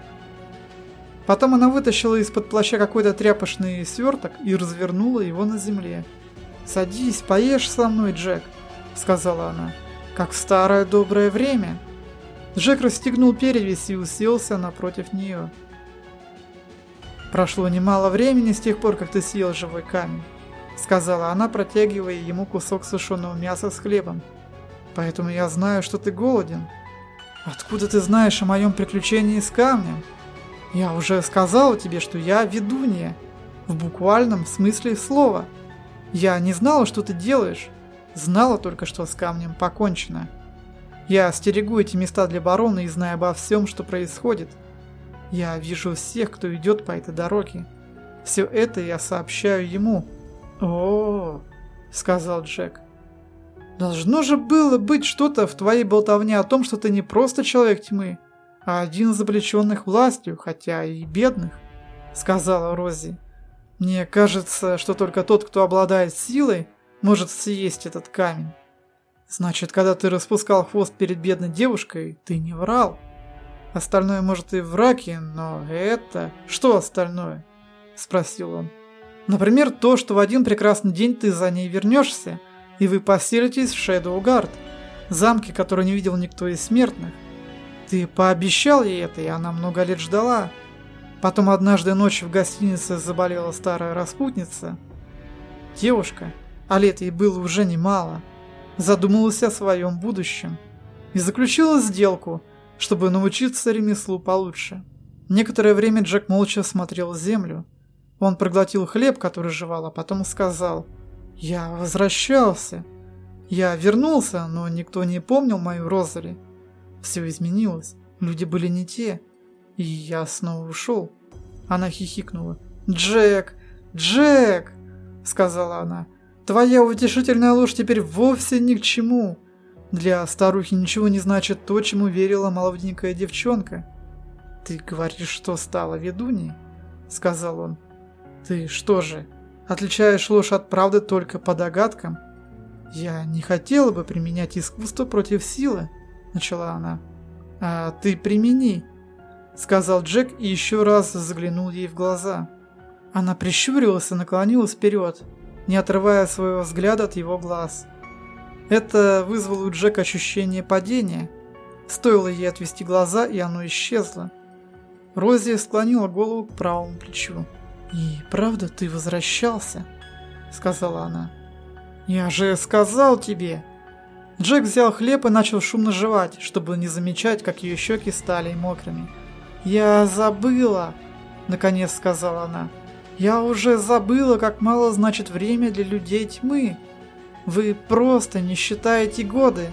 Потом она вытащила из-под плаща какой-то тряпочный сверток и развернула его на земле. «Садись, поешь со мной, Джек», — сказала она, — «как в старое доброе время». Джек расстегнул перевязь и уселся напротив нее. «Прошло немало времени с тех пор, как ты съел живой камень», — сказала она, протягивая ему кусок сушеного мяса с хлебом. «Поэтому я знаю, что ты голоден. Откуда ты знаешь о моем приключении с камнем?» Я уже сказала тебе, что я ведунья. В буквальном смысле слова. Я не знала, что ты делаешь. Знала только, что с камнем покончено. Я стерегу эти места для барона и знаю обо всем, что происходит. Я вижу всех, кто идет по этой дороге. Все это я сообщаю ему. О, -о, -о сказал Джек. Должно же было быть что-то в твоей болтовне о том, что ты не просто человек тьмы, а один из облеченных властью, хотя и бедных», — сказала Рози. «Мне кажется, что только тот, кто обладает силой, может съесть этот камень. Значит, когда ты распускал хвост перед бедной девушкой, ты не врал. Остальное, может, и враки, но это... Что остальное?» — спросил он. «Например, то, что в один прекрасный день ты за ней вернешься, и вы поселитесь в Шэдоугард, замке, который не видел никто из смертных. Ты пообещал ей это, и она много лет ждала. Потом однажды ночью в гостинице заболела старая распутница. Девушка, а лет ей было уже немало, задумалась о своем будущем и заключила сделку, чтобы научиться ремеслу получше. Некоторое время Джек молча смотрел землю. Он проглотил хлеб, который жевал, а потом сказал «Я возвращался. Я вернулся, но никто не помнил мою Розали. Все изменилось, люди были не те, и я снова ушел». Она хихикнула. «Джек! Джек!» — сказала она. «Твоя утешительная ложь теперь вовсе ни к чему. Для старухи ничего не значит то, чему верила молоденькая девчонка. «Ты говоришь, что стала ведуней?» — сказал он. «Ты что же, отличаешь ложь от правды только по догадкам?» «Я не хотела бы применять искусство против силы», — начала она. «А ты примени», — сказал Джек и еще раз заглянул ей в глаза. Она прищурилась и наклонилась вперед, не отрывая своего взгляда от его глаз. Это вызвало у Джека ощущение падения. Стоило ей отвести глаза, и оно исчезло. Рози склонила голову к правому плечу. «И правда ты возвращался?» — сказала она. «Я же сказал тебе!» Джек взял хлеб и начал шумно жевать, чтобы не замечать, как ее щеки стали мокрыми. «Я забыла!» — наконец сказала она. «Я уже забыла, как мало значит время для людей тьмы. Вы просто не считаете годы.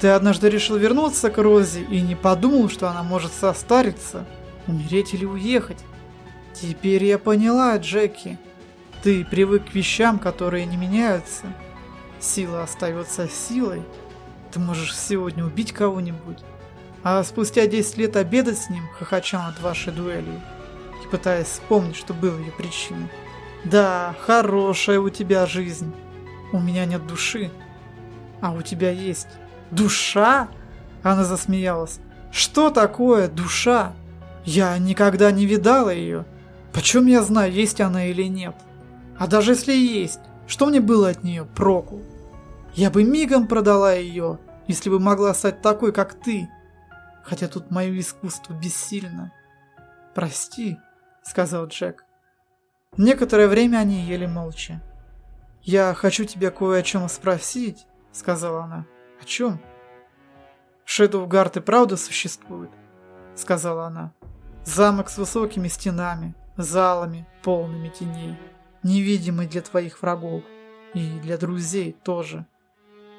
Ты однажды решил вернуться к Розе и не подумал, что она может состариться» умереть или уехать. Теперь я поняла, Джеки. Ты привык к вещам, которые не меняются. Сила остается силой. Ты можешь сегодня убить кого-нибудь, а спустя 10 лет обедать с ним, хохоча над вашей дуэлью, и пытаясь вспомнить, что было ее причиной. Да, хорошая у тебя жизнь. У меня нет души. А у тебя есть. Душа? Она засмеялась. Что такое душа? Я никогда не видала ее. Почем я знаю, есть она или нет? А даже если есть, что мне было от нее проку? Я бы мигом продала ее, если бы могла стать такой, как ты. Хотя тут мое искусство бессильно. Прости, сказал Джек. Некоторое время они ели молча. «Я хочу тебя кое о чем спросить», — сказала она. «О чем?» «Шэдоугард и правда существует», — сказала она. Замок с высокими стенами, залами, полными теней, невидимый для твоих врагов и для друзей тоже.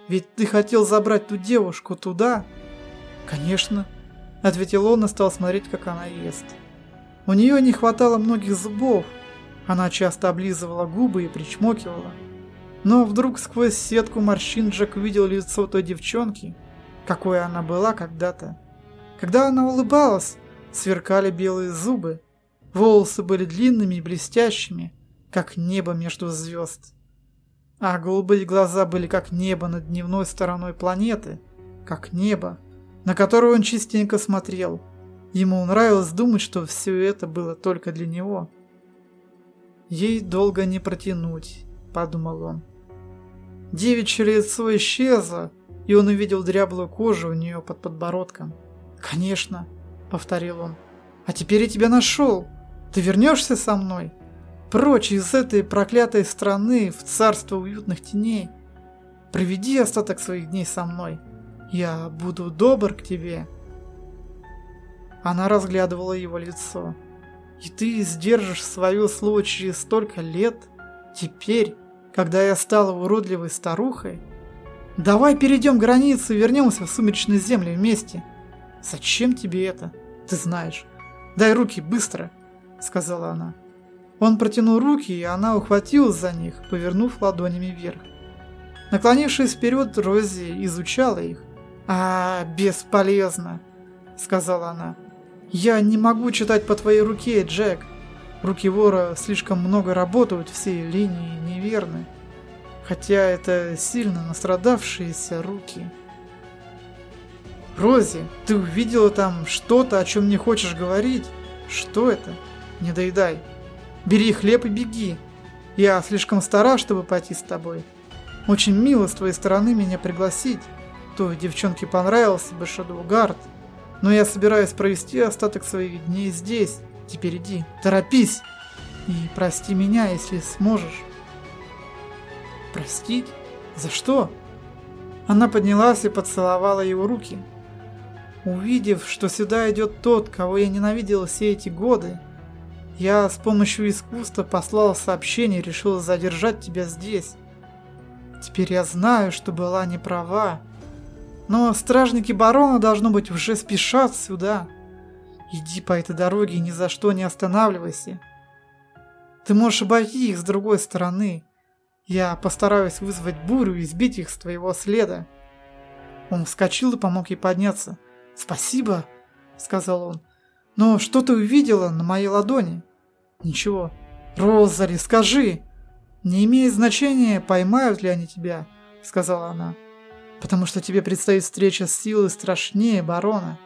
Ведь ты хотел забрать ту девушку туда? Конечно, ответил он и стал смотреть, как она ест. У нее не хватало многих зубов, она часто облизывала губы и причмокивала. Но вдруг сквозь сетку морщин Джек увидел лицо той девчонки, какой она была когда-то. Когда она улыбалась, сверкали белые зубы, волосы были длинными и блестящими, как небо между звезд. А голубые глаза были как небо над дневной стороной планеты, как небо, на которое он частенько смотрел. Ему нравилось думать, что все это было только для него. «Ей долго не протянуть», — подумал он. Девичье лицо исчезло, и он увидел дряблую кожу у нее под подбородком. Конечно, повторил он. «А теперь я тебя нашел. Ты вернешься со мной? Прочь из этой проклятой страны в царство уютных теней. Проведи остаток своих дней со мной. Я буду добр к тебе». Она разглядывала его лицо. «И ты сдержишь свое слово через столько лет? Теперь, когда я стала уродливой старухой? Давай перейдем границу и вернемся в сумеречные земли вместе. Зачем тебе это?» ты знаешь. Дай руки, быстро!» — сказала она. Он протянул руки, и она ухватилась за них, повернув ладонями вверх. Наклонившись вперед, Рози изучала их. «А, бесполезно!» — сказала она. «Я не могу читать по твоей руке, Джек. Руки вора слишком много работают, все линии неверны. Хотя это сильно настрадавшиеся руки». Рози, ты увидела там что-то, о чем не хочешь говорить? Что это? Не доедай. Бери хлеб и беги. Я слишком стара, чтобы пойти с тобой. Очень мило с твоей стороны меня пригласить. Той девчонке понравился бы Шадоугард. Но я собираюсь провести остаток своих дней здесь, Теперь иди, торопись и прости меня, если сможешь. Простить? За что? Она поднялась и поцеловала его руки. Увидев, что сюда идет тот, кого я ненавидела все эти годы, я с помощью искусства послал сообщение и решил задержать тебя здесь. Теперь я знаю, что была не права. Но стражники барона, должно быть, уже спешат сюда. Иди по этой дороге и ни за что не останавливайся. Ты можешь обойти их с другой стороны. Я постараюсь вызвать бурю и сбить их с твоего следа. Он вскочил и помог ей подняться. «Спасибо», — сказал он. «Но что ты увидела на моей ладони?» Ничего. Розари, скажи! Не имеет значения, поймают ли они тебя, сказала она. Потому что тебе предстоит встреча с силой страшнее барона.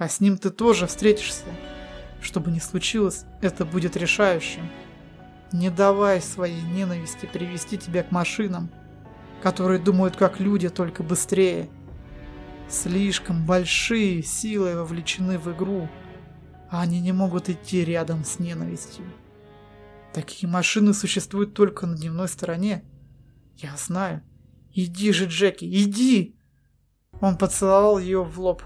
А с ним ты тоже встретишься. Что бы ни случилось, это будет решающим. Не давай своей ненависти привести тебя к машинам, которые думают как люди, только быстрее. Слишком большие силы вовлечены в игру, а они не могут идти рядом с ненавистью. Такие машины существуют только на дневной стороне. Я знаю. Иди же, Джеки, иди! Он поцеловал ее в лоб.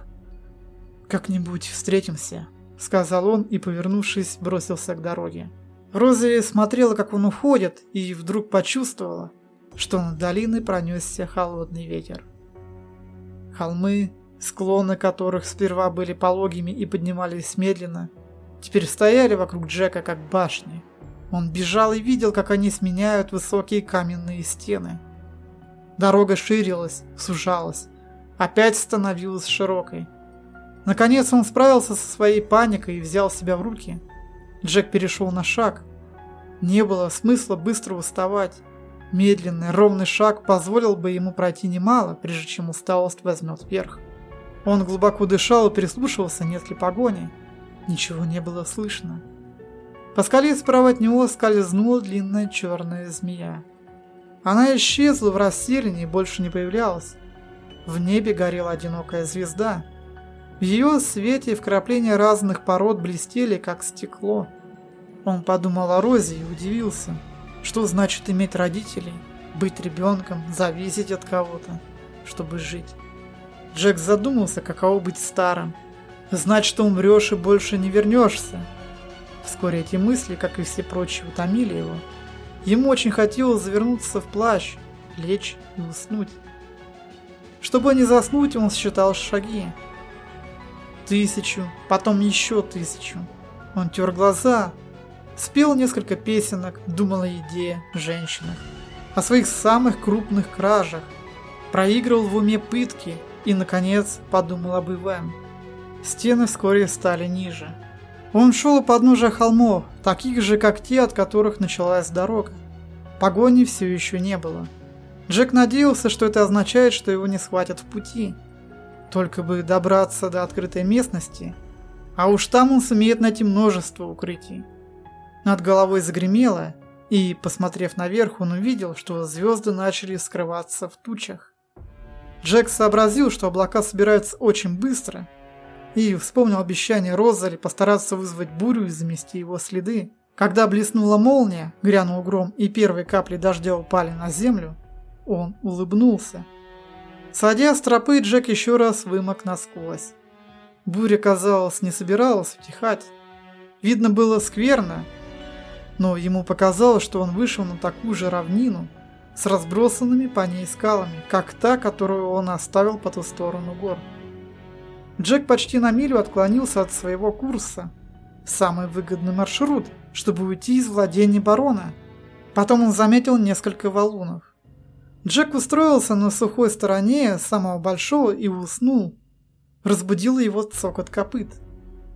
«Как-нибудь встретимся», — сказал он и, повернувшись, бросился к дороге. Розали смотрела, как он уходит, и вдруг почувствовала, что над долиной пронесся холодный ветер. Холмы, склоны которых сперва были пологими и поднимались медленно, теперь стояли вокруг Джека как башни — он бежал и видел, как они сменяют высокие каменные стены. Дорога ширилась, сужалась, опять становилась широкой. Наконец он справился со своей паникой и взял себя в руки. Джек перешел на шаг. Не было смысла быстро уставать. Медленный, ровный шаг позволил бы ему пройти немало, прежде чем усталость возьмет верх. Он глубоко дышал и прислушивался, нет ли погони. Ничего не было слышно. По скале справа от него скользнула длинная черная змея. Она исчезла в расселении и больше не появлялась. В небе горела одинокая звезда. В ее свете вкрапления разных пород блестели, как стекло. Он подумал о Розе и удивился. Что значит иметь родителей? Быть ребенком, зависеть от кого-то, чтобы жить. Джек задумался, каково быть старым. Знать, что умрешь и больше не вернешься. Вскоре эти мысли, как и все прочие, утомили его. Ему очень хотелось завернуться в плащ, лечь и уснуть. Чтобы не заснуть, он считал шаги. Тысячу, потом еще тысячу. Он тер глаза, спел несколько песенок, думал о еде, женщинах, о своих самых крупных кражах, проигрывал в уме пытки и, наконец, подумал об Ивэм. Стены вскоре стали ниже. Он шел у подножия холмов, таких же, как те, от которых началась дорога. Погони все еще не было. Джек надеялся, что это означает, что его не схватят в пути. Только бы добраться до открытой местности, а уж там он сумеет найти множество укрытий. Над головой загремело, и, посмотрев наверх, он увидел, что звезды начали скрываться в тучах. Джек сообразил, что облака собираются очень быстро – и вспомнил обещание Розали постараться вызвать бурю и замести его следы. Когда блеснула молния, грянул гром и первые капли дождя упали на землю, он улыбнулся. Садя с тропы, Джек еще раз вымок насквозь. Буря, казалось, не собиралась утихать. Видно было скверно, но ему показалось, что он вышел на такую же равнину с разбросанными по ней скалами, как та, которую он оставил по ту сторону гор. Джек почти на милю отклонился от своего курса. Самый выгодный маршрут, чтобы уйти из владения барона. Потом он заметил несколько валунов. Джек устроился на сухой стороне самого большого и уснул. Разбудил его цокот копыт.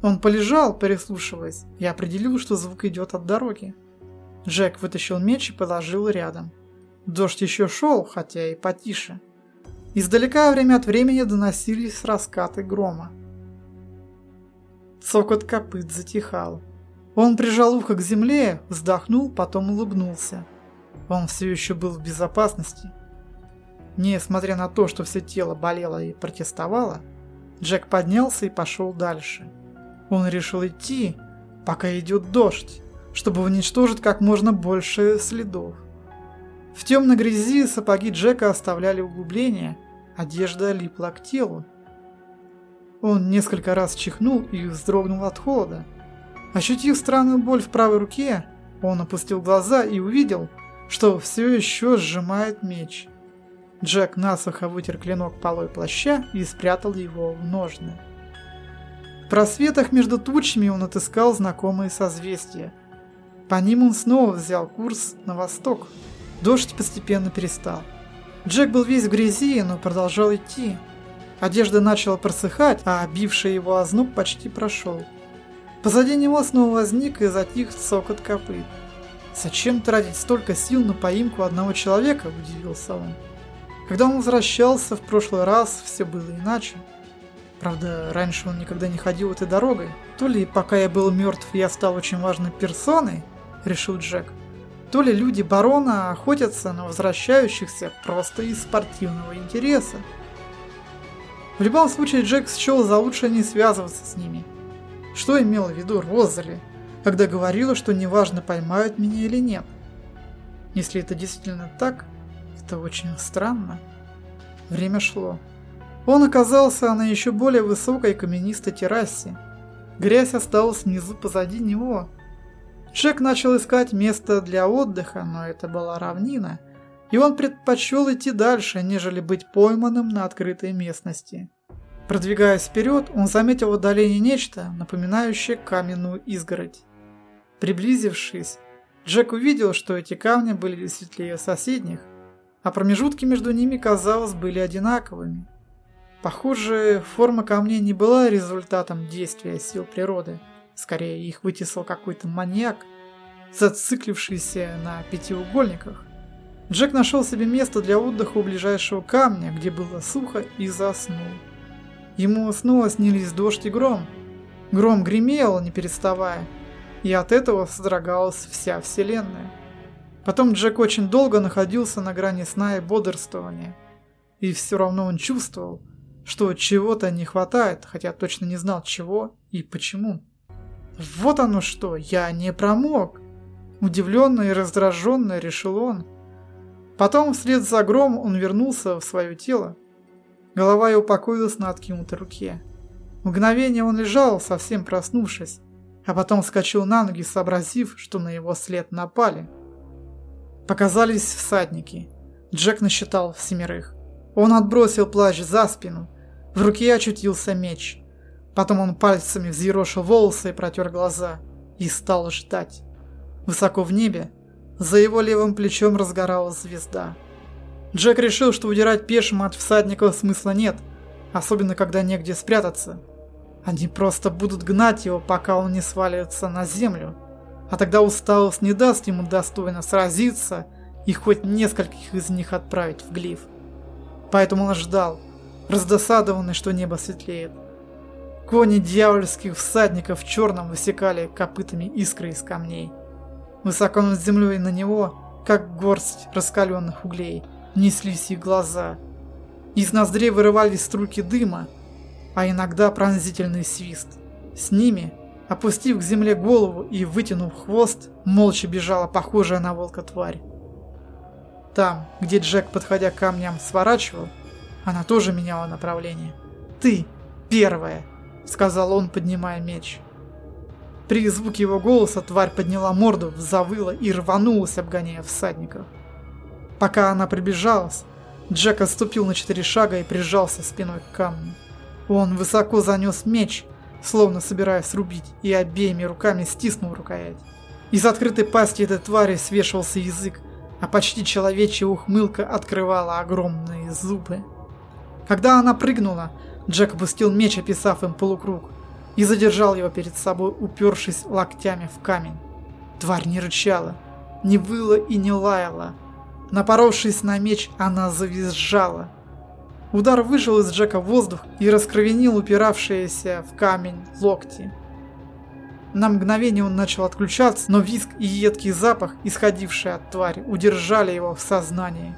Он полежал, прислушиваясь, и определил, что звук идет от дороги. Джек вытащил меч и положил рядом. Дождь еще шел, хотя и потише. Издалека время от времени доносились раскаты грома. Цокот копыт затихал. Он прижал ухо к земле, вздохнул, потом улыбнулся. Он все еще был в безопасности. Несмотря на то, что все тело болело и протестовало, Джек поднялся и пошел дальше. Он решил идти, пока идет дождь, чтобы уничтожить как можно больше следов. В темной грязи сапоги Джека оставляли углубления, одежда липла к телу. Он несколько раз чихнул и вздрогнул от холода. Ощутив странную боль в правой руке, он опустил глаза и увидел, что все еще сжимает меч. Джек насухо вытер клинок полой плаща и спрятал его в ножны. В просветах между тучами он отыскал знакомые созвездия. По ним он снова взял курс на восток. Дождь постепенно перестал. Джек был весь в грязи, но продолжал идти. Одежда начала просыхать, а бивший его озноб почти прошел. Позади него снова возник и затих цокот копыт. «Зачем тратить столько сил на поимку одного человека?» – удивился он. Когда он возвращался в прошлый раз, все было иначе. Правда, раньше он никогда не ходил этой дорогой. То ли пока я был мертв, я стал очень важной персоной, решил Джек. То ли люди барона охотятся на возвращающихся просто из спортивного интереса. В любом случае, Джек счел за лучшее не связываться с ними. Что имела в виду Розали, когда говорила, что неважно, поймают меня или нет? Если это действительно так, это очень странно. Время шло. Он оказался на еще более высокой каменистой террасе. Грязь осталась внизу позади него. Джек начал искать место для отдыха, но это была равнина, и он предпочел идти дальше, нежели быть пойманным на открытой местности. Продвигаясь вперед, он заметил в отдалении нечто, напоминающее каменную изгородь. Приблизившись, Джек увидел, что эти камни были светлее соседних, а промежутки между ними, казалось, были одинаковыми. Похоже, форма камней не была результатом действия сил природы. Скорее, их вытесал какой-то маньяк, зациклившийся на пятиугольниках. Джек нашел себе место для отдыха у ближайшего камня, где было сухо, и заснул. Ему снова снились дождь и гром. Гром гремел, не переставая, и от этого содрогалась вся вселенная. Потом Джек очень долго находился на грани сна и бодрствования. И все равно он чувствовал, что чего-то не хватает, хотя точно не знал чего и почему. Вот оно что, я не промок. Удивленно и раздраженно решил он. Потом вслед за гром он вернулся в свое тело. Голова его покоилась на откинутой руке. Мгновение он лежал, совсем проснувшись, а потом вскочил на ноги, сообразив, что на его след напали. Показались всадники. Джек насчитал семерых. Он отбросил плащ за спину. В руке очутился меч. Потом он пальцами взъерошил волосы и протер глаза. И стал ждать. Высоко в небе, за его левым плечом разгоралась звезда. Джек решил, что удирать пешим от всадников смысла нет, особенно когда негде спрятаться. Они просто будут гнать его, пока он не свалится на землю а тогда усталость не даст ему достойно сразиться и хоть нескольких из них отправить в глиф. Поэтому он ждал, раздосадованный, что небо светлеет. Кони дьявольских всадников в черном высекали копытами искры из камней. Высоко над землей на него, как горсть раскаленных углей, неслись их глаза. Из ноздрей вырывались струйки дыма, а иногда пронзительный свист. С ними Опустив к земле голову и вытянув хвост, молча бежала похожая на волка тварь. Там, где Джек, подходя к камням, сворачивал, она тоже меняла направление. «Ты первая!» — сказал он, поднимая меч. При звуке его голоса тварь подняла морду, завыла и рванулась, обгоняя всадников. Пока она приближалась, Джек отступил на четыре шага и прижался спиной к камню. Он высоко занес меч — словно собираясь срубить, и обеими руками стиснул рукоять. Из открытой пасти этой твари свешивался язык, а почти человечья ухмылка открывала огромные зубы. Когда она прыгнула, Джек опустил меч, описав им полукруг, и задержал его перед собой, упершись локтями в камень. Тварь не рычала, не выла и не лаяла. Напоровшись на меч, она завизжала – Удар выжил из Джека воздух и раскровенил упиравшиеся в камень локти. На мгновение он начал отключаться, но визг и едкий запах, исходивший от твари, удержали его в сознании.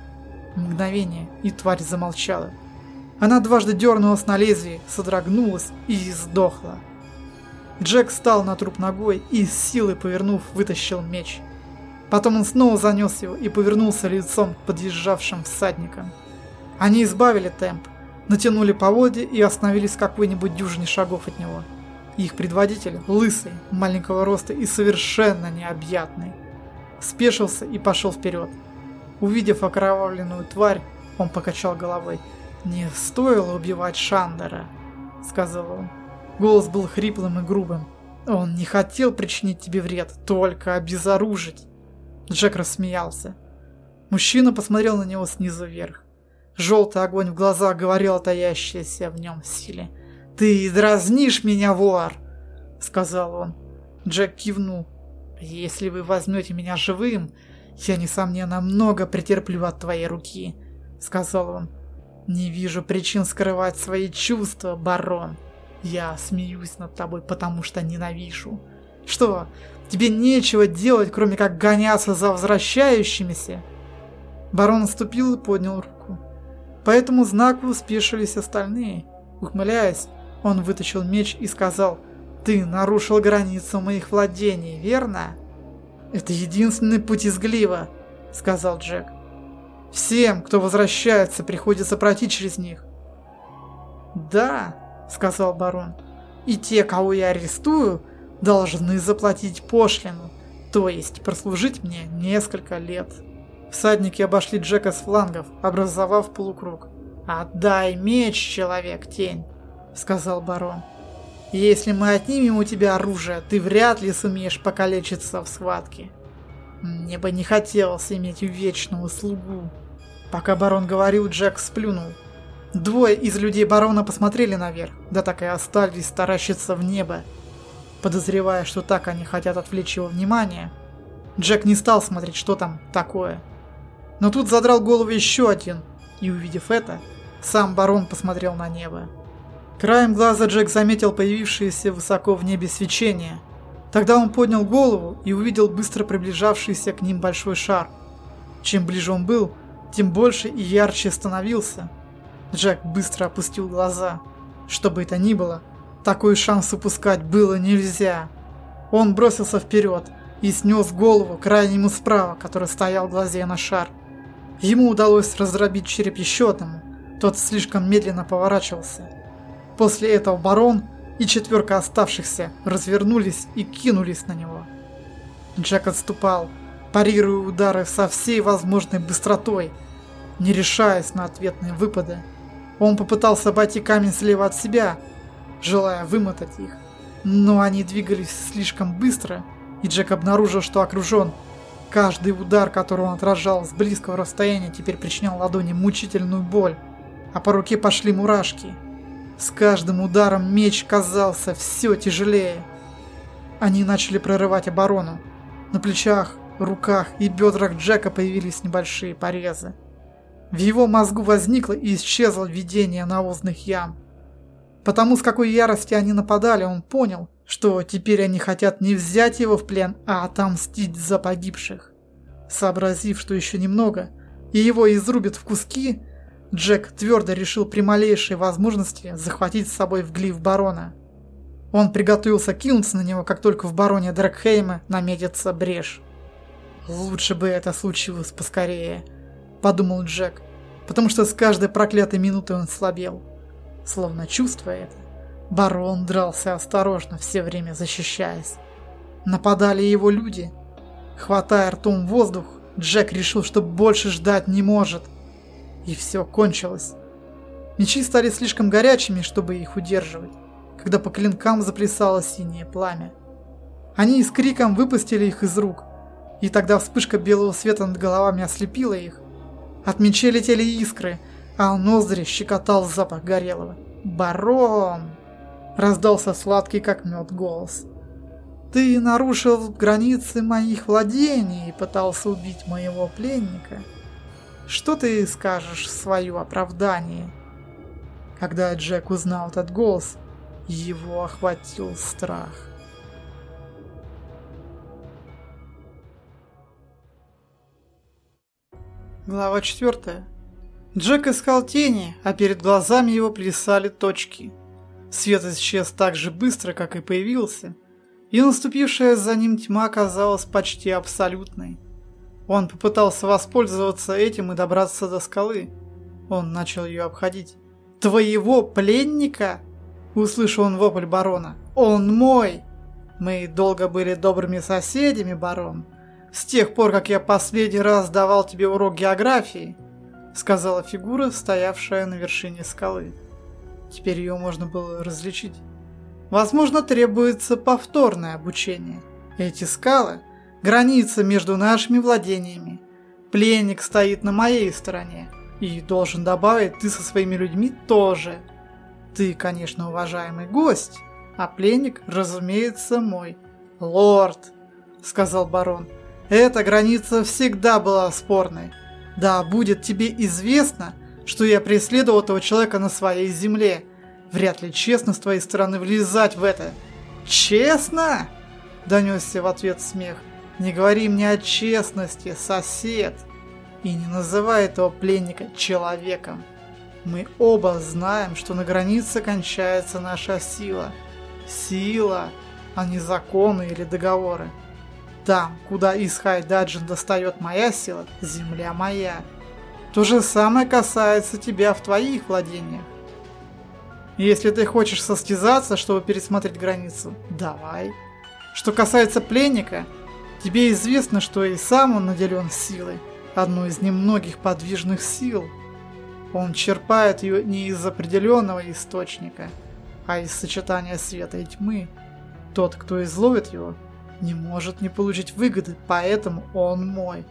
Мгновение, и тварь замолчала. Она дважды дернулась на лезвие, содрогнулась и сдохла. Джек встал на труп ногой и с силой повернув, вытащил меч. Потом он снова занес его и повернулся лицом к подъезжавшим всадникам. Они избавили темп, натянули поводья и остановились в какой-нибудь дюжине шагов от него. Их предводитель, лысый, маленького роста и совершенно необъятный, спешился и пошел вперед. Увидев окровавленную тварь, он покачал головой. «Не стоило убивать Шандера», — сказал он. Голос был хриплым и грубым. «Он не хотел причинить тебе вред, только обезоружить». Джек рассмеялся. Мужчина посмотрел на него снизу вверх. Желтый огонь в глазах говорил о таящейся в нем силе. «Ты дразнишь меня, вор!» — сказал он. Джек кивнул. «Если вы возьмете меня живым, я, несомненно, много претерплю от твоей руки», — сказал он. «Не вижу причин скрывать свои чувства, барон. Я смеюсь над тобой, потому что ненавижу. Что, Тебе нечего делать, кроме как гоняться за возвращающимися. Барон наступил и поднял руку. По этому знаку спешились остальные. Ухмыляясь, он вытащил меч и сказал, «Ты нарушил границу моих владений, верно?» «Это единственный путь из Глива», — сказал Джек. «Всем, кто возвращается, приходится пройти через них». «Да», — сказал барон, — «и те, кого я арестую, должны заплатить пошлину, то есть прослужить мне несколько лет. Всадники обошли Джека с флангов, образовав полукруг. «Отдай меч, человек-тень», — сказал барон. «Если мы отнимем у тебя оружие, ты вряд ли сумеешь покалечиться в схватке. Мне бы не хотелось иметь вечного слугу». Пока барон говорил, Джек сплюнул. Двое из людей барона посмотрели наверх, да так и остались таращиться в небо, Подозревая, что так они хотят отвлечь его внимание, Джек не стал смотреть, что там такое. Но тут задрал голову еще один, и увидев это, сам барон посмотрел на небо. Краем глаза Джек заметил появившееся высоко в небе свечение. Тогда он поднял голову и увидел быстро приближавшийся к ним большой шар. Чем ближе он был, тем больше и ярче становился. Джек быстро опустил глаза. Что бы это ни было, такой шанс упускать было нельзя. Он бросился вперед и снес голову крайнему справа, который стоял глазея на шар. Ему удалось раздробить череп еще одному, тот слишком медленно поворачивался. После этого барон и четверка оставшихся развернулись и кинулись на него. Джек отступал, парируя удары со всей возможной быстротой, не решаясь на ответные выпады. Он попытался обойти камень слева от себя, желая вымотать их. Но они двигались слишком быстро, и Джек обнаружил, что окружен. Каждый удар, который он отражал с близкого расстояния, теперь причинял ладони мучительную боль, а по руке пошли мурашки. С каждым ударом меч казался все тяжелее. Они начали прорывать оборону. На плечах, руках и бедрах Джека появились небольшие порезы. В его мозгу возникло и исчезло видение навозных ям. Потому с какой ярости они нападали, он понял, что теперь они хотят не взять его в плен, а отомстить за погибших. Сообразив, что еще немного, и его изрубят в куски, Джек твердо решил при малейшей возможности захватить с собой в глиф барона. Он приготовился кинуться на него, как только в бароне Дракхейма наметится брешь. «Лучше бы это случилось поскорее», – подумал Джек, потому что с каждой проклятой минутой он слабел. Словно чувствуя это, барон дрался осторожно, все время защищаясь. Нападали его люди. Хватая ртом воздух, Джек решил, что больше ждать не может. И все кончилось. Мечи стали слишком горячими, чтобы их удерживать, когда по клинкам заплясало синее пламя. Они с криком выпустили их из рук, и тогда вспышка белого света над головами ослепила их. От мечей летели искры, а ноздри щекотал запах горелого. «Барон!» – раздался сладкий как мед голос. «Ты нарушил границы моих владений и пытался убить моего пленника. Что ты скажешь в свое оправдание?» Когда Джек узнал этот голос, его охватил страх. Глава четвертая. Джек искал тени, а перед глазами его плясали точки. Свет исчез так же быстро, как и появился, и наступившая за ним тьма казалась почти абсолютной. Он попытался воспользоваться этим и добраться до скалы. Он начал ее обходить. «Твоего пленника?» Услышал он вопль барона. «Он мой!» «Мы долго были добрыми соседями, барон. С тех пор, как я последний раз давал тебе урок географии», сказала фигура, стоявшая на вершине скалы. Теперь ее можно было различить. Возможно, требуется повторное обучение. Эти скалы – граница между нашими владениями. Пленник стоит на моей стороне. И должен добавить, ты со своими людьми тоже. Ты, конечно, уважаемый гость, а пленник, разумеется, мой. Лорд, сказал барон, эта граница всегда была спорной. Да, будет тебе известно, что я преследовал этого человека на своей земле. Вряд ли честно с твоей стороны влезать в это. Честно? Донесся в ответ смех. Не говори мне о честности, сосед. И не называй этого пленника человеком. Мы оба знаем, что на границе кончается наша сила. Сила, а не законы или договоры. Там, куда из Хайдаджин достает моя сила, земля моя. То же самое касается тебя в твоих владениях. Если ты хочешь состязаться, чтобы пересмотреть границу, давай. Что касается пленника, тебе известно, что и сам он наделен силой, одной из немногих подвижных сил – он черпает ее не из определенного источника, а из сочетания света и тьмы. Тот, кто изловит его, не может не получить выгоды, поэтому он мой.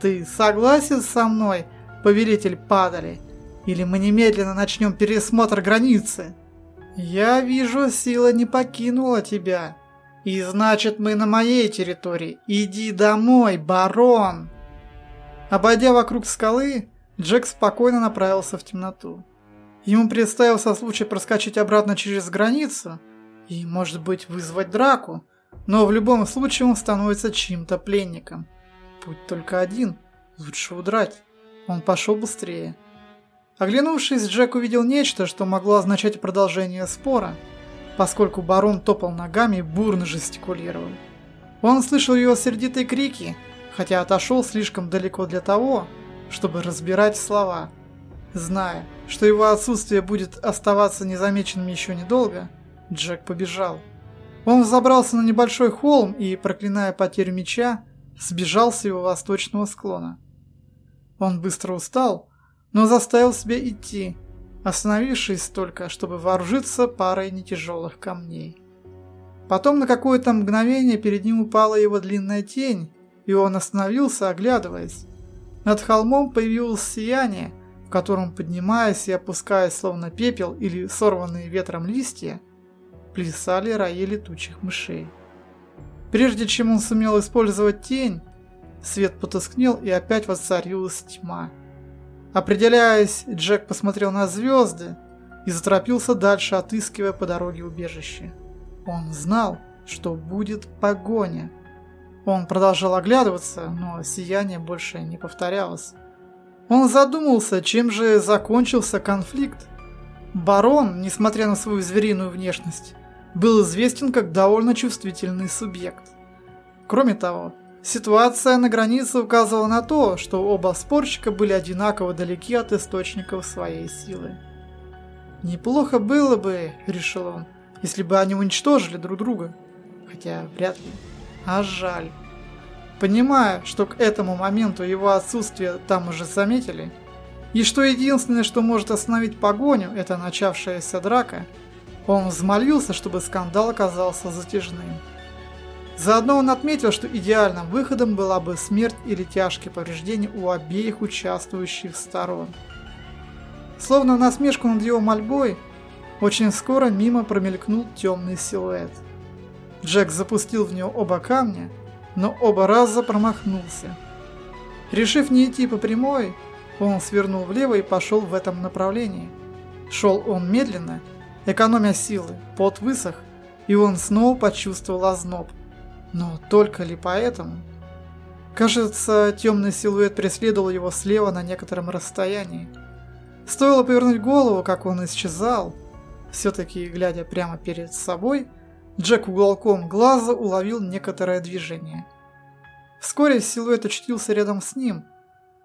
Ты согласен со мной, повелитель падали? Или мы немедленно начнем пересмотр границы? Я вижу, сила не покинула тебя. И значит, мы на моей территории. Иди домой, барон. Обойдя вокруг скалы, Джек спокойно направился в темноту. Ему представился случай проскочить обратно через границу и, может быть, вызвать драку, но в любом случае он становится чьим-то пленником. Путь только один – лучше удрать. Он пошел быстрее. Оглянувшись, Джек увидел нечто, что могло означать продолжение спора, поскольку барон топал ногами и бурно жестикулировал. Он слышал его сердитые крики, хотя отошел слишком далеко для того, чтобы разбирать слова. Зная, что его отсутствие будет оставаться незамеченным еще недолго, Джек побежал. Он взобрался на небольшой холм и, проклиная потерю меча, сбежал с его восточного склона. Он быстро устал, но заставил себя идти, остановившись только, чтобы вооружиться парой нетяжелых камней. Потом на какое-то мгновение перед ним упала его длинная тень, и он остановился, оглядываясь. Над холмом появилось сияние, в котором, поднимаясь и опускаясь, словно пепел или сорванные ветром листья, плясали раи летучих мышей. Прежде чем он сумел использовать тень, свет потускнел и опять воцарилась тьма. Определяясь, Джек посмотрел на звезды и заторопился дальше, отыскивая по дороге убежище. Он знал, что будет погоня. Он продолжал оглядываться, но сияние больше не повторялось. Он задумался, чем же закончился конфликт. Барон, несмотря на свою звериную внешность, был известен как довольно чувствительный субъект. Кроме того, ситуация на границе указывала на то, что оба спорщика были одинаково далеки от источников своей силы. «Неплохо было бы, — решил он, — если бы они уничтожили друг друга. Хотя вряд ли. А жаль. Понимая, что к этому моменту его отсутствие там уже заметили, и что единственное, что может остановить погоню, это начавшаяся драка, он взмолился, чтобы скандал оказался затяжным. Заодно он отметил, что идеальным выходом была бы смерть или тяжкие повреждения у обеих участвующих сторон. Словно насмешку над его мольбой, очень скоро мимо промелькнул темный силуэт. Джек запустил в него оба камня, но оба раза промахнулся. Решив не идти по прямой, он свернул влево и пошел в этом направлении. Шел он медленно, экономя силы, пот высох, и он снова почувствовал озноб. Но только ли поэтому? Кажется, темный силуэт преследовал его слева на некотором расстоянии. Стоило повернуть голову, как он исчезал. Все-таки, глядя прямо перед собой, Джек уголком глаза уловил некоторое движение. Вскоре силуэт очутился рядом с ним.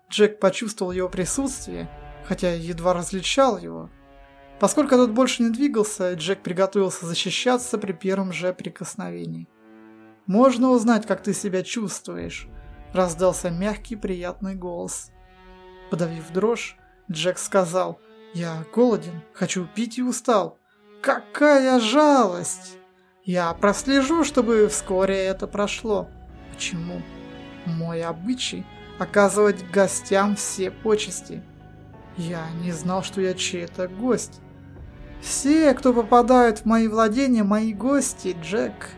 Джек почувствовал его присутствие, хотя едва различал его. Поскольку тот больше не двигался, Джек приготовился защищаться при первом же прикосновении. «Можно узнать, как ты себя чувствуешь?» – раздался мягкий приятный голос. Подавив дрожь, Джек сказал, «Я голоден, хочу пить и устал». «Какая жалость!» «Я прослежу, чтобы вскоре это прошло». «Почему?» «Мой обычай – оказывать гостям все почести». «Я не знал, что я чей-то гость». «Все, кто попадают в мои владения, мои гости, Джек»,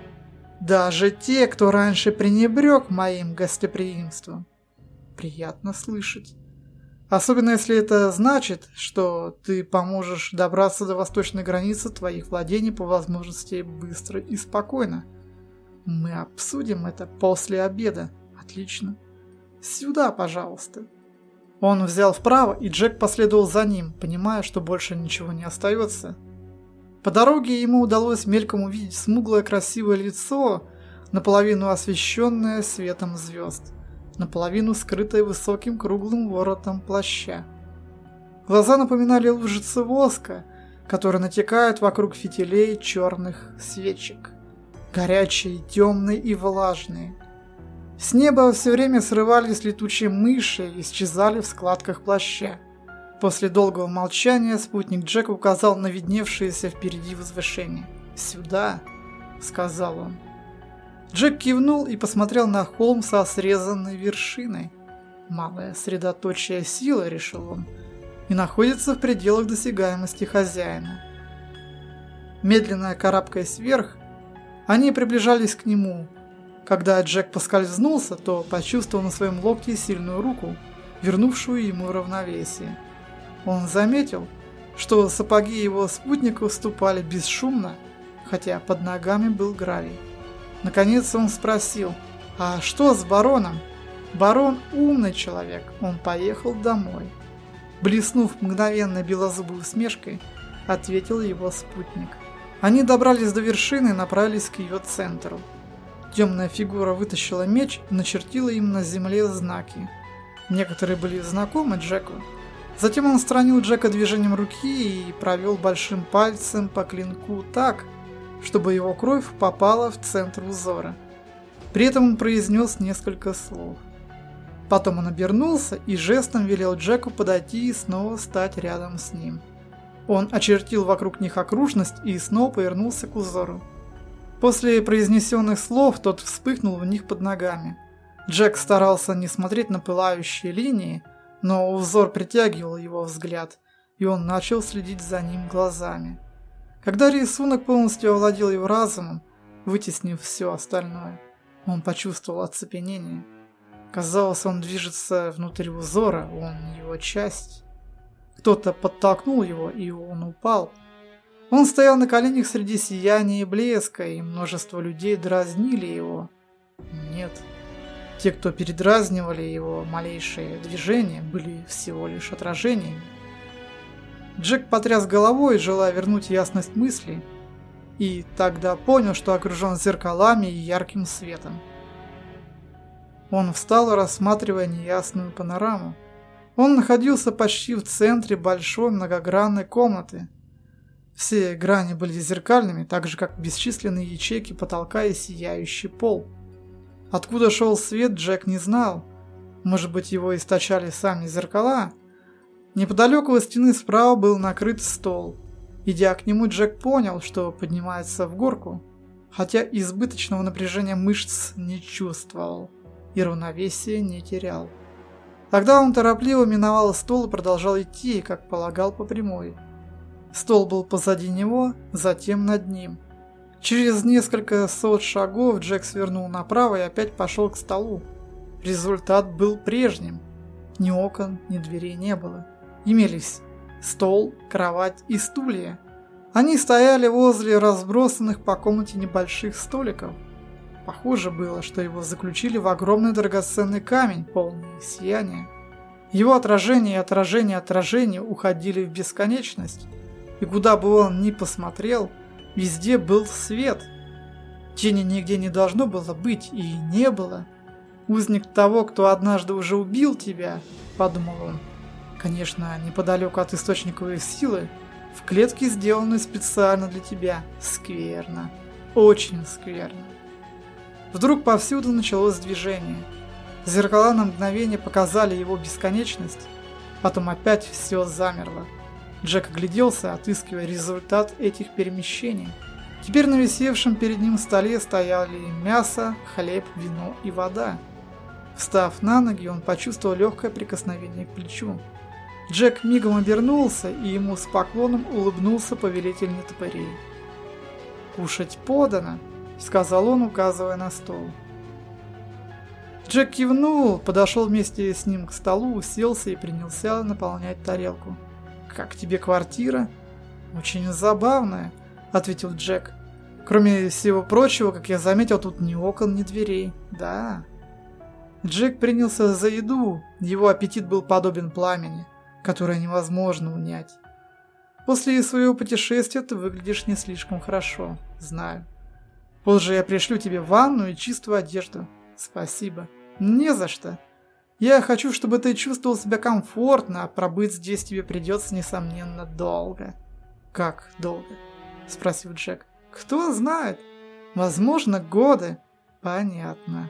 даже те, кто раньше пренебрег моим гостеприимством. Приятно слышать. Особенно если это значит, что ты поможешь добраться до восточной границы твоих владений по возможности быстро и спокойно. Мы обсудим это после обеда. Отлично. Сюда, пожалуйста. Он взял вправо, и Джек последовал за ним, понимая, что больше ничего не остается. По дороге ему удалось мельком увидеть смуглое красивое лицо, наполовину освещенное светом звезд, наполовину скрытое высоким круглым воротом плаща. Глаза напоминали лужицы воска, которые натекают вокруг фитилей черных свечек. Горячие, темные и влажные. С неба все время срывались летучие мыши и исчезали в складках плаща. После долгого молчания спутник Джека указал на видневшееся впереди возвышение. «Сюда», — сказал он. Джек кивнул и посмотрел на холм со срезанной вершиной. «Малая средоточие силы», — решил он, — «и находится в пределах досягаемости хозяина». Медленно карабкаясь вверх, они приближались к нему. Когда Джек поскользнулся, то почувствовал на своем локте сильную руку, вернувшую ему равновесие. Он заметил, что сапоги его спутника уступали бесшумно, хотя под ногами был гравий. Наконец он спросил, «А что с бароном?» «Барон умный человек, он поехал домой». Блеснув мгновенно белозубой усмешкой, ответил его спутник. Они добрались до вершины и направились к ее центру. Темная фигура вытащила меч и начертила им на земле знаки. Некоторые были знакомы Джеку, Затем он странил Джека движением руки и провел большим пальцем по клинку так, чтобы его кровь попала в центр узора. При этом он произнес несколько слов. Потом он обернулся и жестом велел Джеку подойти и снова стать рядом с ним. Он очертил вокруг них окружность и снова повернулся к узору. После произнесенных слов тот вспыхнул в них под ногами. Джек старался не смотреть на пылающие линии, но узор притягивал его взгляд, и он начал следить за ним глазами. Когда рисунок полностью овладел его разумом, вытеснив все остальное, он почувствовал оцепенение. Казалось, он движется внутри узора, он его часть. Кто-то подтолкнул его, и он упал. Он стоял на коленях среди сияния и блеска, и множество людей дразнили его. Нет, те, кто передразнивали его малейшие движения, были всего лишь отражениями. Джек потряс головой, желая вернуть ясность мысли, и тогда понял, что окружен зеркалами и ярким светом. Он встал, рассматривая неясную панораму. Он находился почти в центре большой многогранной комнаты. Все грани были зеркальными, так же как бесчисленные ячейки потолка и сияющий пол. Откуда шел свет, Джек не знал. Может быть, его источали сами зеркала? Неподалеку от стены справа был накрыт стол. Идя к нему, Джек понял, что поднимается в горку, хотя избыточного напряжения мышц не чувствовал и равновесия не терял. Тогда он торопливо миновал стол и продолжал идти, как полагал по прямой. Стол был позади него, затем над ним – Через несколько сот шагов Джек свернул направо и опять пошел к столу. Результат был прежним. Ни окон, ни дверей не было. Имелись стол, кровать и стулья. Они стояли возле разбросанных по комнате небольших столиков. Похоже было, что его заключили в огромный драгоценный камень, полный сияния. Его отражение и отражение отражения уходили в бесконечность, и куда бы он ни посмотрел, везде был свет. Тени нигде не должно было быть и не было. Узник того, кто однажды уже убил тебя, подумал он. Конечно, неподалеку от источниковой силы, в клетке, сделанной специально для тебя. Скверно. Очень скверно. Вдруг повсюду началось движение. Зеркала на мгновение показали его бесконечность, потом опять все замерло. Джек огляделся, отыскивая результат этих перемещений. Теперь на висевшем перед ним столе стояли мясо, хлеб, вино и вода. Встав на ноги, он почувствовал легкое прикосновение к плечу. Джек мигом обернулся, и ему с поклоном улыбнулся повелитель нетопырей. «Кушать подано», — сказал он, указывая на стол. Джек кивнул, подошел вместе с ним к столу, уселся и принялся наполнять тарелку. «Как тебе квартира?» «Очень забавная», — ответил Джек. «Кроме всего прочего, как я заметил, тут ни окон, ни дверей. Да». Джек принялся за еду, его аппетит был подобен пламени, которое невозможно унять. После своего путешествия ты выглядишь не слишком хорошо, знаю. Позже я пришлю тебе ванну и чистую одежду. Спасибо. Не за что. Я хочу, чтобы ты чувствовал себя комфортно, а пробыть здесь тебе придется, несомненно, долго. Как долго? Спросил Джек. Кто знает? Возможно, годы. Понятно.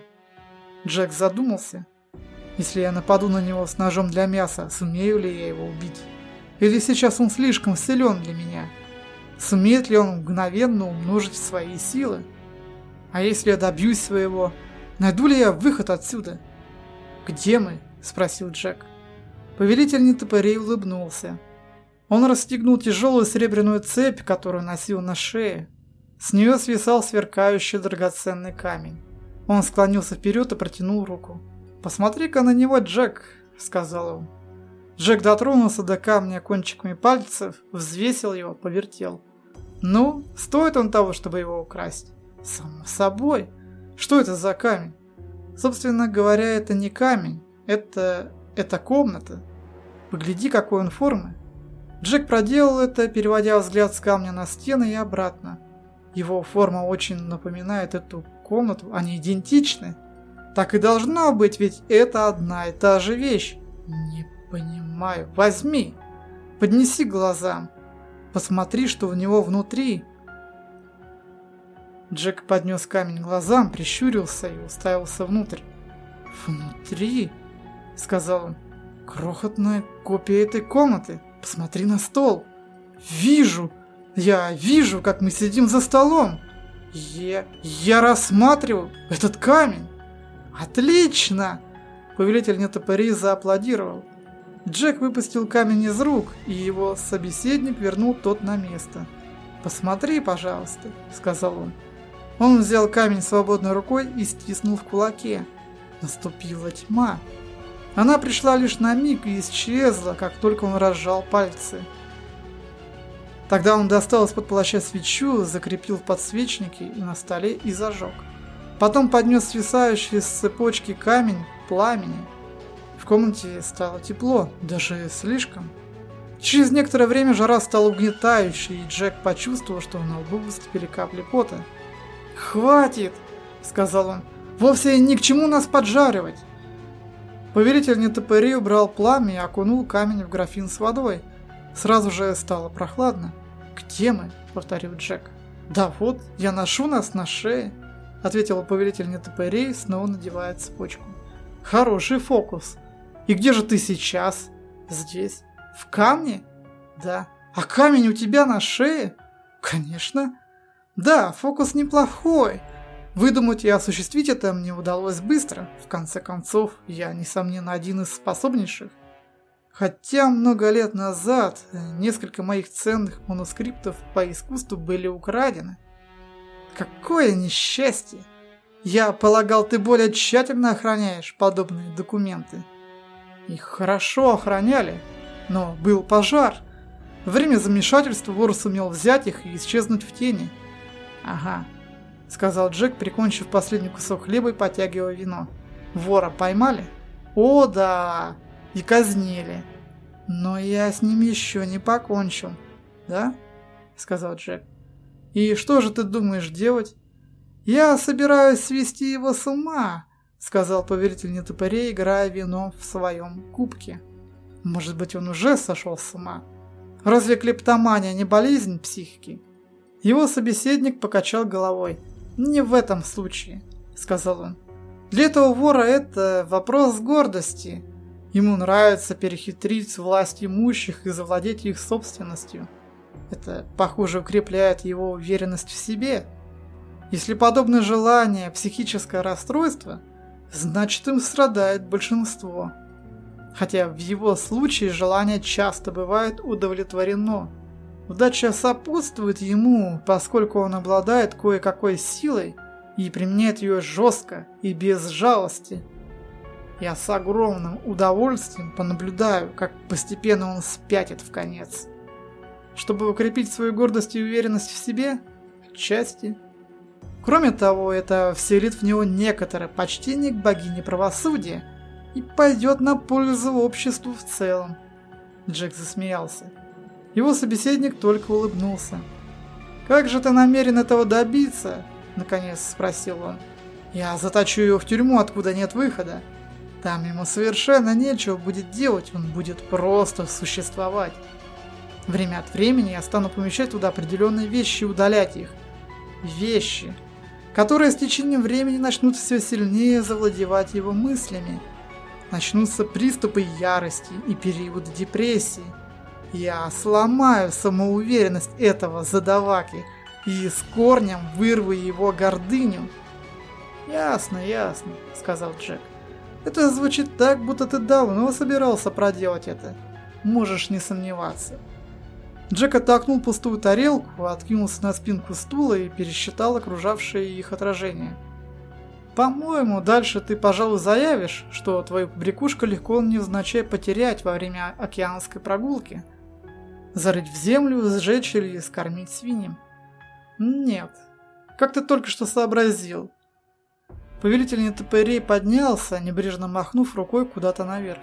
Джек задумался. Если я нападу на него с ножом для мяса, сумею ли я его убить? Или сейчас он слишком силен для меня? Сумеет ли он мгновенно умножить свои силы? А если я добьюсь своего, найду ли я выход отсюда? «Где мы?» – спросил Джек. Повелитель нетопырей улыбнулся. Он расстегнул тяжелую серебряную цепь, которую носил на шее. С нее свисал сверкающий драгоценный камень. Он склонился вперед и протянул руку. «Посмотри-ка на него, Джек», – сказал он. Джек дотронулся до камня кончиками пальцев, взвесил его, повертел. «Ну, стоит он того, чтобы его украсть?» Само собой. Что это за камень? Собственно говоря, это не камень. Это... это комната. Погляди, какой он формы. Джек проделал это, переводя взгляд с камня на стены и обратно. Его форма очень напоминает эту комнату, они идентичны. Так и должно быть, ведь это одна и та же вещь. Не понимаю. Возьми. Поднеси глазам. Посмотри, что у него внутри. Джек поднес камень глазам, прищурился и уставился внутрь. «Внутри?» — сказал он. «Крохотная копия этой комнаты. Посмотри на стол. Вижу! Я вижу, как мы сидим за столом. Я... я рассматриваю этот камень. Отлично!» Повелитель нетопырей зааплодировал. Джек выпустил камень из рук, и его собеседник вернул тот на место. «Посмотри, пожалуйста», — сказал он. Он взял камень свободной рукой и стиснул в кулаке. Наступила тьма. Она пришла лишь на миг и исчезла, как только он разжал пальцы. Тогда он достал из-под плаща свечу, закрепил в подсвечнике и на столе и зажег. Потом поднес свисающий с цепочки камень пламени. В комнате стало тепло, даже слишком. Через некоторое время жара стала угнетающей, и Джек почувствовал, что на лбу выступили капли пота. «Хватит!» — сказал он. «Вовсе ни к чему нас поджаривать!» Повелитель нетопырей убрал пламя и окунул камень в графин с водой. Сразу же стало прохладно. «Где мы?» — повторил Джек. «Да вот, я ношу нас на шее», — ответил повелитель нетопырей, снова надевая цепочку. «Хороший фокус. И где же ты сейчас?» «Здесь. В камне?» «Да. А камень у тебя на шее?» «Конечно. Да, фокус неплохой. Выдумать и осуществить это мне удалось быстро. В конце концов, я, несомненно, один из способнейших. Хотя много лет назад несколько моих ценных манускриптов по искусству были украдены. Какое несчастье! Я полагал, ты более тщательно охраняешь подобные документы. Их хорошо охраняли, но был пожар. Время замешательства вор сумел взять их и исчезнуть в тени. «Ага», — сказал Джек, прикончив последний кусок хлеба и потягивая вино. «Вора поймали?» «О, да!» «И казнили. Но я с ним еще не покончил. да?» — сказал Джек. «И что же ты думаешь делать?» «Я собираюсь свести его с ума», — сказал повелитель нетопырей, играя вином в своем кубке. «Может быть, он уже сошел с ума? Разве клептомания не болезнь психики?» Его собеседник покачал головой. «Не в этом случае», — сказал он. «Для этого вора это вопрос гордости. Ему нравится перехитрить власть имущих и завладеть их собственностью. Это, похоже, укрепляет его уверенность в себе. Если подобное желание – психическое расстройство, значит им страдает большинство. Хотя в его случае желание часто бывает удовлетворено. Удача сопутствует ему, поскольку он обладает кое-какой силой и применяет ее жестко и без жалости. Я с огромным удовольствием понаблюдаю, как постепенно он спятит в конец. Чтобы укрепить свою гордость и уверенность в себе? Части. Кроме того, это вселит в него некоторое почтение к богине правосудия и пойдет на пользу обществу в целом. Джек засмеялся. Его собеседник только улыбнулся. «Как же ты намерен этого добиться?» – наконец спросил он. «Я заточу его в тюрьму, откуда нет выхода. Там ему совершенно нечего будет делать, он будет просто существовать. Время от времени я стану помещать туда определенные вещи и удалять их. Вещи, которые с течением времени начнут все сильнее завладевать его мыслями. Начнутся приступы ярости и периоды депрессии. Я сломаю самоуверенность этого задаваки и с корнем вырву его гордыню. «Ясно, ясно», — сказал Джек. «Это звучит так, будто ты давно собирался проделать это. Можешь не сомневаться». Джек оттолкнул пустую тарелку, откинулся на спинку стула и пересчитал окружавшие их отражения. «По-моему, дальше ты, пожалуй, заявишь, что твою побрякушку легко невзначай потерять во время океанской прогулки. Зарыть в землю, сжечь или скормить свиньям. Нет, как ты только что сообразил». Повелитель нетопырей поднялся, небрежно махнув рукой куда-то наверх.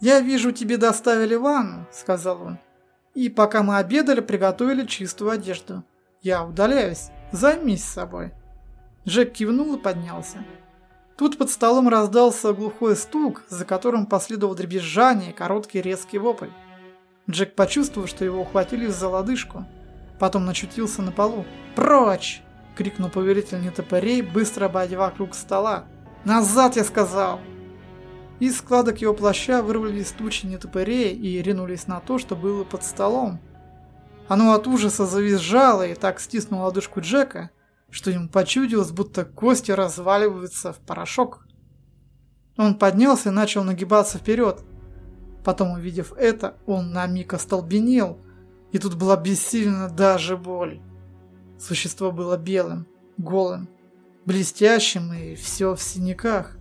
«Я вижу, тебе доставили ванну», — сказал он. И пока мы обедали, приготовили чистую одежду. Я удаляюсь. Займись собой. Джек кивнул и поднялся. Тут под столом раздался глухой стук, за которым последовало дребезжание и короткий резкий вопль. Джек почувствовал, что его ухватили за лодыжку. Потом начутился на полу. «Прочь!» — крикнул повелитель нетопырей, быстро обойдя вокруг стола. «Назад, я сказал!» Из складок его плаща вырвались тучи нетопырей и ринулись на то, что было под столом. Оно от ужаса завизжало и так стиснуло ладошку Джека, что ему почудилось, будто кости разваливаются в порошок. Он поднялся и начал нагибаться вперед. Потом, увидев это, он на миг остолбенел, и тут была бессильна даже боль. Существо было белым, голым, блестящим и все в синяках.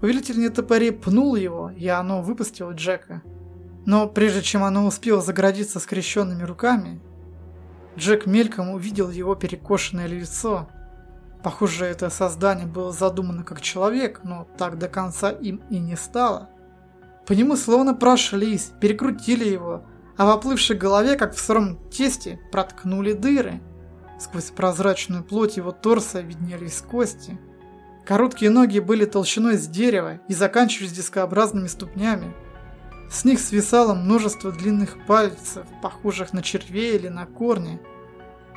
Повелитель нетопырей пнул его, и оно выпустило Джека. Но прежде чем оно успело заградиться скрещенными руками, Джек мельком увидел его перекошенное лицо. Похоже, это создание было задумано как человек, но так до конца им и не стало. По нему словно прошлись, перекрутили его, а в оплывшей голове, как в сыром тесте, проткнули дыры. Сквозь прозрачную плоть его торса виднелись кости – Короткие ноги были толщиной с дерева и заканчивались дискообразными ступнями. С них свисало множество длинных пальцев, похожих на червей или на корни.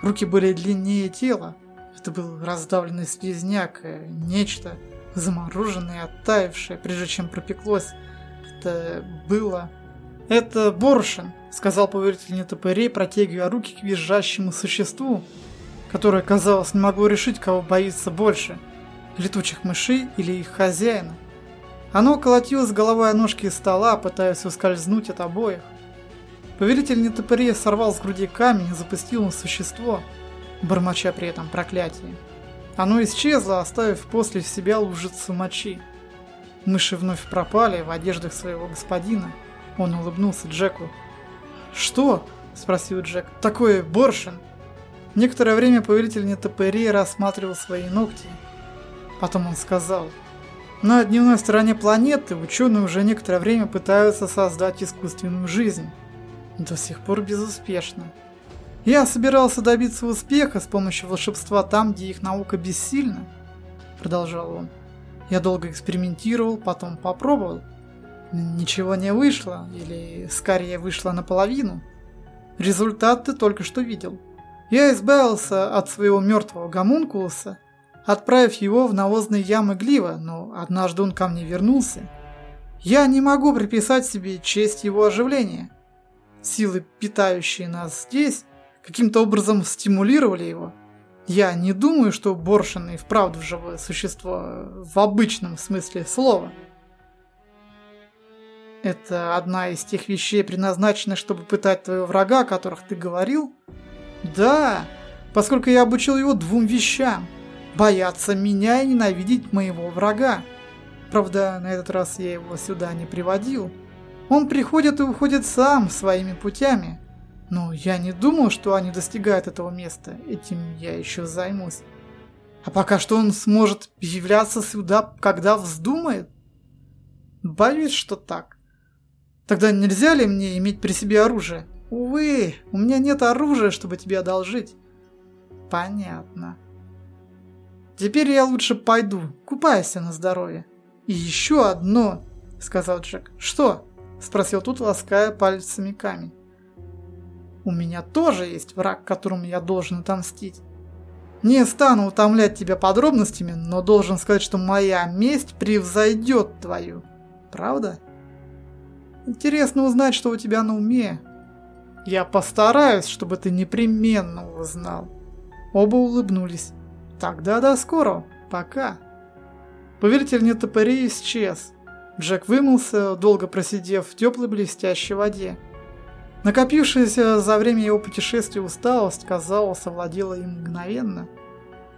Руки были длиннее тела. Это был раздавленный слизняк, э, нечто замороженное и оттаившее, прежде чем пропеклось. Это было... «Это Боршин», — сказал повелитель нетопырей, протягивая руки к визжащему существу, которое, казалось, не могло решить, кого боится больше — летучих мышей или их хозяина. Оно колотилось головой о ножки стола, пытаясь ускользнуть от обоих. Повелитель нетопырей сорвал с груди камень и запустил на существо, бормоча при этом проклятие. Оно исчезло, оставив после себя лужицу мочи. Мыши вновь пропали в одеждах своего господина. Он улыбнулся Джеку. «Что?» – спросил Джек. «Такое Боршин?» Некоторое время повелитель нетопырей рассматривал свои ногти – Потом он сказал, на дневной стороне планеты ученые уже некоторое время пытаются создать искусственную жизнь. До сих пор безуспешно. Я собирался добиться успеха с помощью волшебства там, где их наука бессильна, продолжал он. Я долго экспериментировал, потом попробовал. Ничего не вышло, или скорее вышло наполовину. Результат ты только что видел. Я избавился от своего мертвого гомункулуса, отправив его в навозные ямы Глива, но однажды он ко мне вернулся. Я не могу приписать себе честь его оживления. Силы, питающие нас здесь, каким-то образом стимулировали его. Я не думаю, что Боршин и вправду живое существо в обычном смысле слова. Это одна из тех вещей, предназначенных, чтобы пытать твоего врага, о которых ты говорил? Да, поскольку я обучил его двум вещам. Бояться меня и ненавидеть моего врага. Правда, на этот раз я его сюда не приводил. Он приходит и уходит сам своими путями. Но я не думал, что они достигают этого места. Этим я еще займусь. А пока что он сможет являться сюда, когда вздумает? Боюсь, что так. Тогда нельзя ли мне иметь при себе оружие? Увы, у меня нет оружия, чтобы тебе одолжить. Понятно. Теперь я лучше пойду, купайся на здоровье. «И еще одно!» — сказал Джек. «Что?» — спросил тут, лаская пальцами камень. «У меня тоже есть враг, которому я должен отомстить. Не стану утомлять тебя подробностями, но должен сказать, что моя месть превзойдет твою. Правда? Интересно узнать, что у тебя на уме. Я постараюсь, чтобы ты непременно узнал». Оба улыбнулись. «Тогда до скорого. Пока». Повелитель нетопырей исчез. Джек вымылся, долго просидев в теплой блестящей воде. Накопившаяся за время его путешествия усталость, казалось, овладела им мгновенно.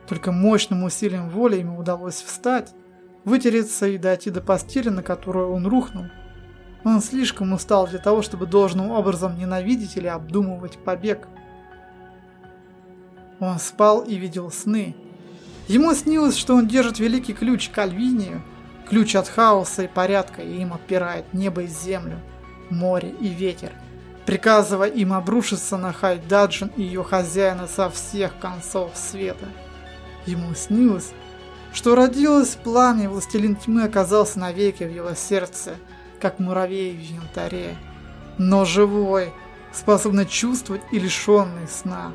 Только мощным усилием воли ему удалось встать, вытереться и дойти до постели, на которую он рухнул. Он слишком устал для того, чтобы должным образом ненавидеть или обдумывать побег. Он спал и видел сны. Ему снилось, что он держит великий ключ к Альвинию, ключ от хаоса и порядка, и им отпирает небо и землю, море и ветер, приказывая им обрушиться на Хайдаджин и ее хозяина со всех концов света. Ему снилось, что родилось пламя, властелин тьмы оказался навеки в его сердце, как муравей в янтаре, но живой, способный чувствовать и лишенный сна.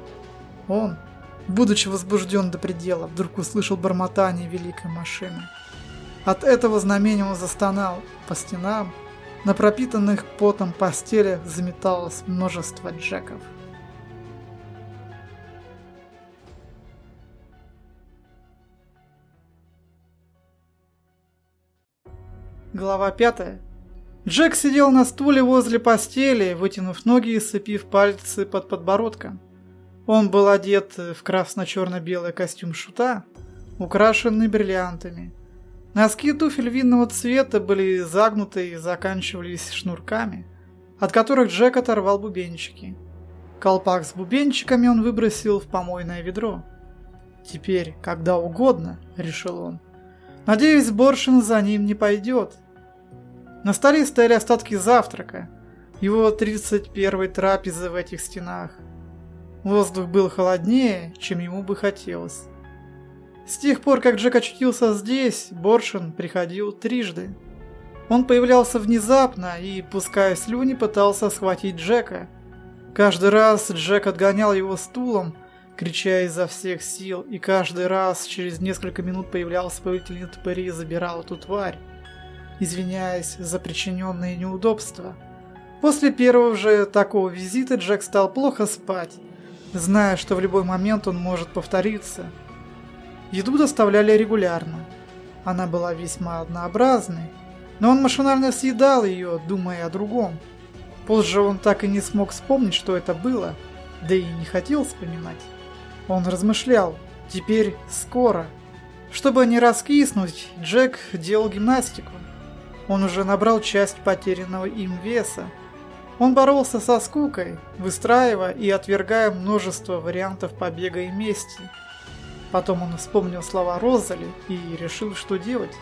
Он – Будучи возбужден до предела, вдруг услышал бормотание великой машины. От этого знамения он застонал по стенам, на пропитанных потом постелях заметалось множество джеков. Глава 5. Джек сидел на стуле возле постели, вытянув ноги и сцепив пальцы под подбородком. Он был одет в красно-черно-белый костюм шута, украшенный бриллиантами. Носки туфель винного цвета были загнуты и заканчивались шнурками, от которых Джек оторвал бубенчики. Колпак с бубенчиками он выбросил в помойное ведро. «Теперь, когда угодно», — решил он. «Надеюсь, Боршин за ним не пойдет». На столе стояли остатки завтрака, его 31-й трапезы в этих стенах — Воздух был холоднее, чем ему бы хотелось. С тех пор, как Джек очутился здесь, Боршин приходил трижды. Он появлялся внезапно и, пуская слюни, пытался схватить Джека. Каждый раз Джек отгонял его стулом, крича изо всех сил, и каждый раз через несколько минут появлялся повелитель Тупыри и забирал эту тварь, извиняясь за причиненные неудобства. После первого же такого визита Джек стал плохо спать, зная, что в любой момент он может повториться. Еду доставляли регулярно. Она была весьма однообразной, но он машинально съедал ее, думая о другом. Позже он так и не смог вспомнить, что это было, да и не хотел вспоминать. Он размышлял, теперь скоро. Чтобы не раскиснуть, Джек делал гимнастику. Он уже набрал часть потерянного им веса, он боролся со скукой, выстраивая и отвергая множество вариантов побега и мести. Потом он вспомнил слова Розали и решил, что делать.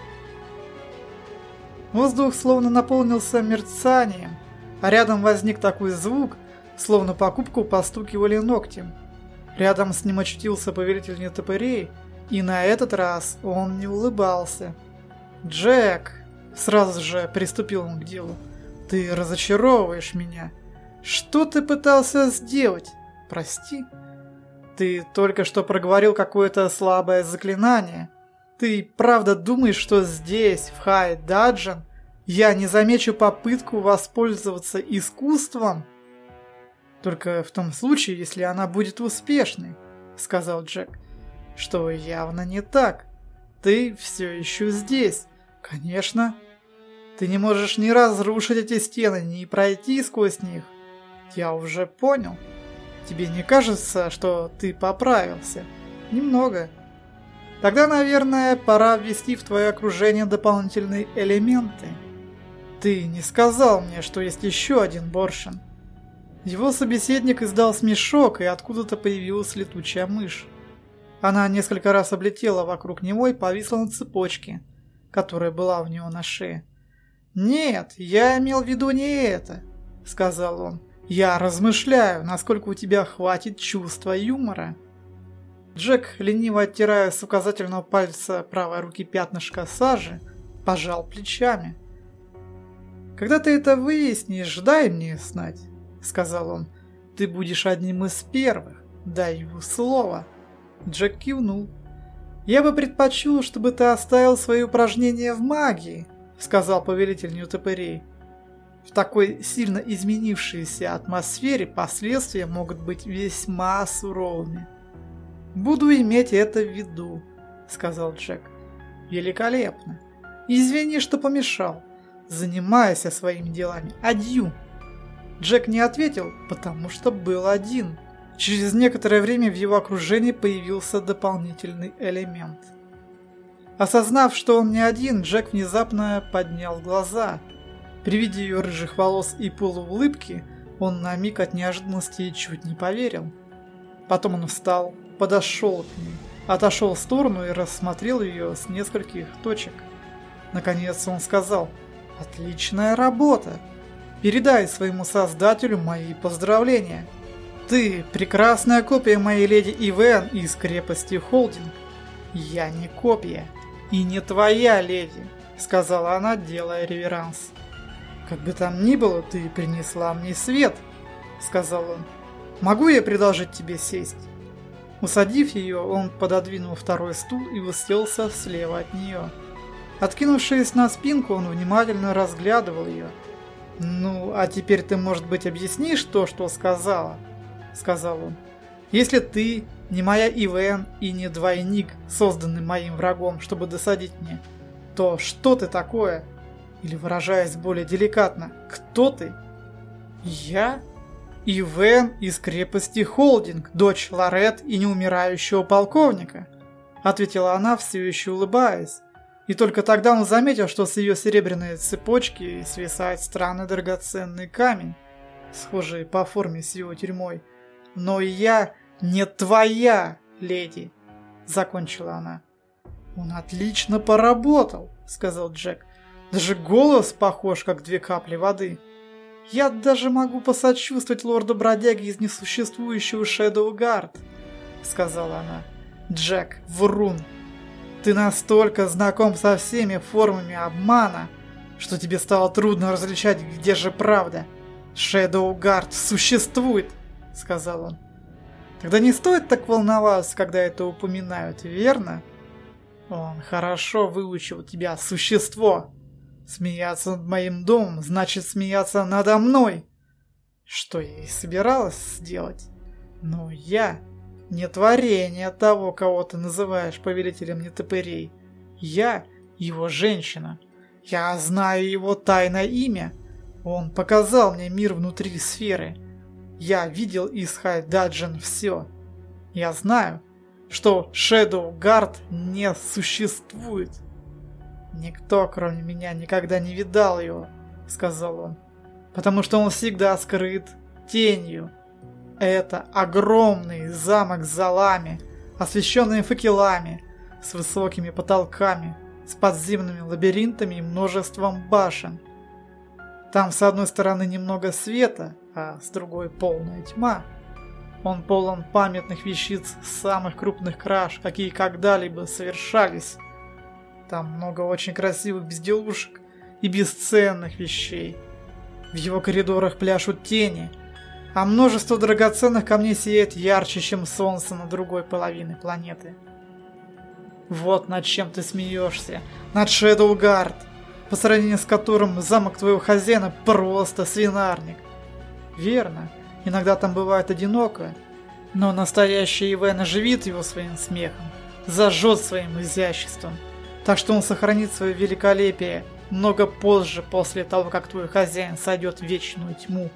Воздух словно наполнился мерцанием, а рядом возник такой звук, словно покупку постукивали ногтем. Рядом с ним очутился повелитель нетопырей, и на этот раз он не улыбался. «Джек!» – сразу же приступил он к делу. «Ты разочаровываешь меня. Что ты пытался сделать? Прости?» Ты только что проговорил какое-то слабое заклинание. Ты правда думаешь, что здесь, в Хай Даджан, я не замечу попытку воспользоваться искусством? Только в том случае, если она будет успешной, сказал Джек. Что явно не так. Ты все еще здесь. Конечно. Ты не можешь ни разрушить эти стены, ни пройти сквозь них. Я уже понял. Тебе не кажется, что ты поправился? Немного. Тогда, наверное, пора ввести в твое окружение дополнительные элементы. Ты не сказал мне, что есть еще один Боршин. Его собеседник издал смешок, и откуда-то появилась летучая мышь. Она несколько раз облетела вокруг него и повисла на цепочке, которая была у него на шее. «Нет, я имел в виду не это», — сказал он. Я размышляю, насколько у тебя хватит чувства юмора. Джек, лениво оттирая с указательного пальца правой руки пятнышко сажи, пожал плечами. «Когда ты это выяснишь, дай мне знать», — сказал он. «Ты будешь одним из первых, даю слово». Джек кивнул. «Я бы предпочел, чтобы ты оставил свои упражнения в магии», — сказал повелитель Ньютопырей. В такой сильно изменившейся атмосфере последствия могут быть весьма суровыми. «Буду иметь это в виду», — сказал Джек. «Великолепно. Извини, что помешал. Занимайся своими делами. Адью». Джек не ответил, потому что был один. Через некоторое время в его окружении появился дополнительный элемент. Осознав, что он не один, Джек внезапно поднял глаза — при виде ее рыжих волос и полуулыбки он на миг от неожиданности чуть не поверил. Потом он встал, подошел к ней, отошел в сторону и рассмотрел ее с нескольких точек. Наконец он сказал «Отличная работа! Передай своему создателю мои поздравления! Ты прекрасная копия моей леди Ивен из крепости Холдинг. Я не копия и не твоя леди», — сказала она, делая реверанс. «Как бы там ни было, ты принесла мне свет», — сказал он. «Могу я предложить тебе сесть?» Усадив ее, он пододвинул второй стул и уселся слева от нее. Откинувшись на спинку, он внимательно разглядывал ее. «Ну, а теперь ты, может быть, объяснишь то, что сказала?» — сказал он. «Если ты не моя Ивен и не двойник, созданный моим врагом, чтобы досадить мне, то что ты такое?» Или выражаясь более деликатно, кто ты? Я? Ивен из крепости Холдинг, дочь Лорет и неумирающего полковника, ответила она, все еще улыбаясь. И только тогда он заметил, что с ее серебряной цепочки свисает странный драгоценный камень, схожий по форме с его тюрьмой. «Но я не твоя, леди!» – закончила она. «Он отлично поработал», – сказал Джек. Даже голос похож, как две капли воды. Я даже могу посочувствовать лорду-бродяге из несуществующего Шэдоугард, сказала она. Джек, врун, ты настолько знаком со всеми формами обмана, что тебе стало трудно различать, где же правда. Шэдоугард существует, сказал он. Тогда не стоит так волноваться, когда это упоминают, верно? Он хорошо выучил тебя, существо, Смеяться над моим домом значит смеяться надо мной. Что я и собиралась сделать. Но я не творение того, кого ты называешь повелителем нетопырей. Я его женщина. Я знаю его тайное имя. Он показал мне мир внутри сферы. Я видел из Хайдаджин все. Я знаю, что Shadow Guard не существует. «Никто, кроме меня, никогда не видал его», — сказал он, «потому что он всегда скрыт тенью. Это огромный замок с залами, освещенный факелами, с высокими потолками, с подземными лабиринтами и множеством башен. Там с одной стороны немного света, а с другой полная тьма. Он полон памятных вещиц самых крупных краж, какие когда-либо совершались. Там много очень красивых безделушек и бесценных вещей. В его коридорах пляшут тени, а множество драгоценных камней сияет ярче, чем солнце на другой половине планеты. Вот над чем ты смеешься, над Шэдоугард, по сравнению с которым замок твоего хозяина просто свинарник. Верно, иногда там бывает одиноко, но настоящий Ивен оживит его своим смехом, зажжет своим изяществом, так что он сохранит свое великолепие много позже, после того, как твой хозяин сойдет в вечную тьму,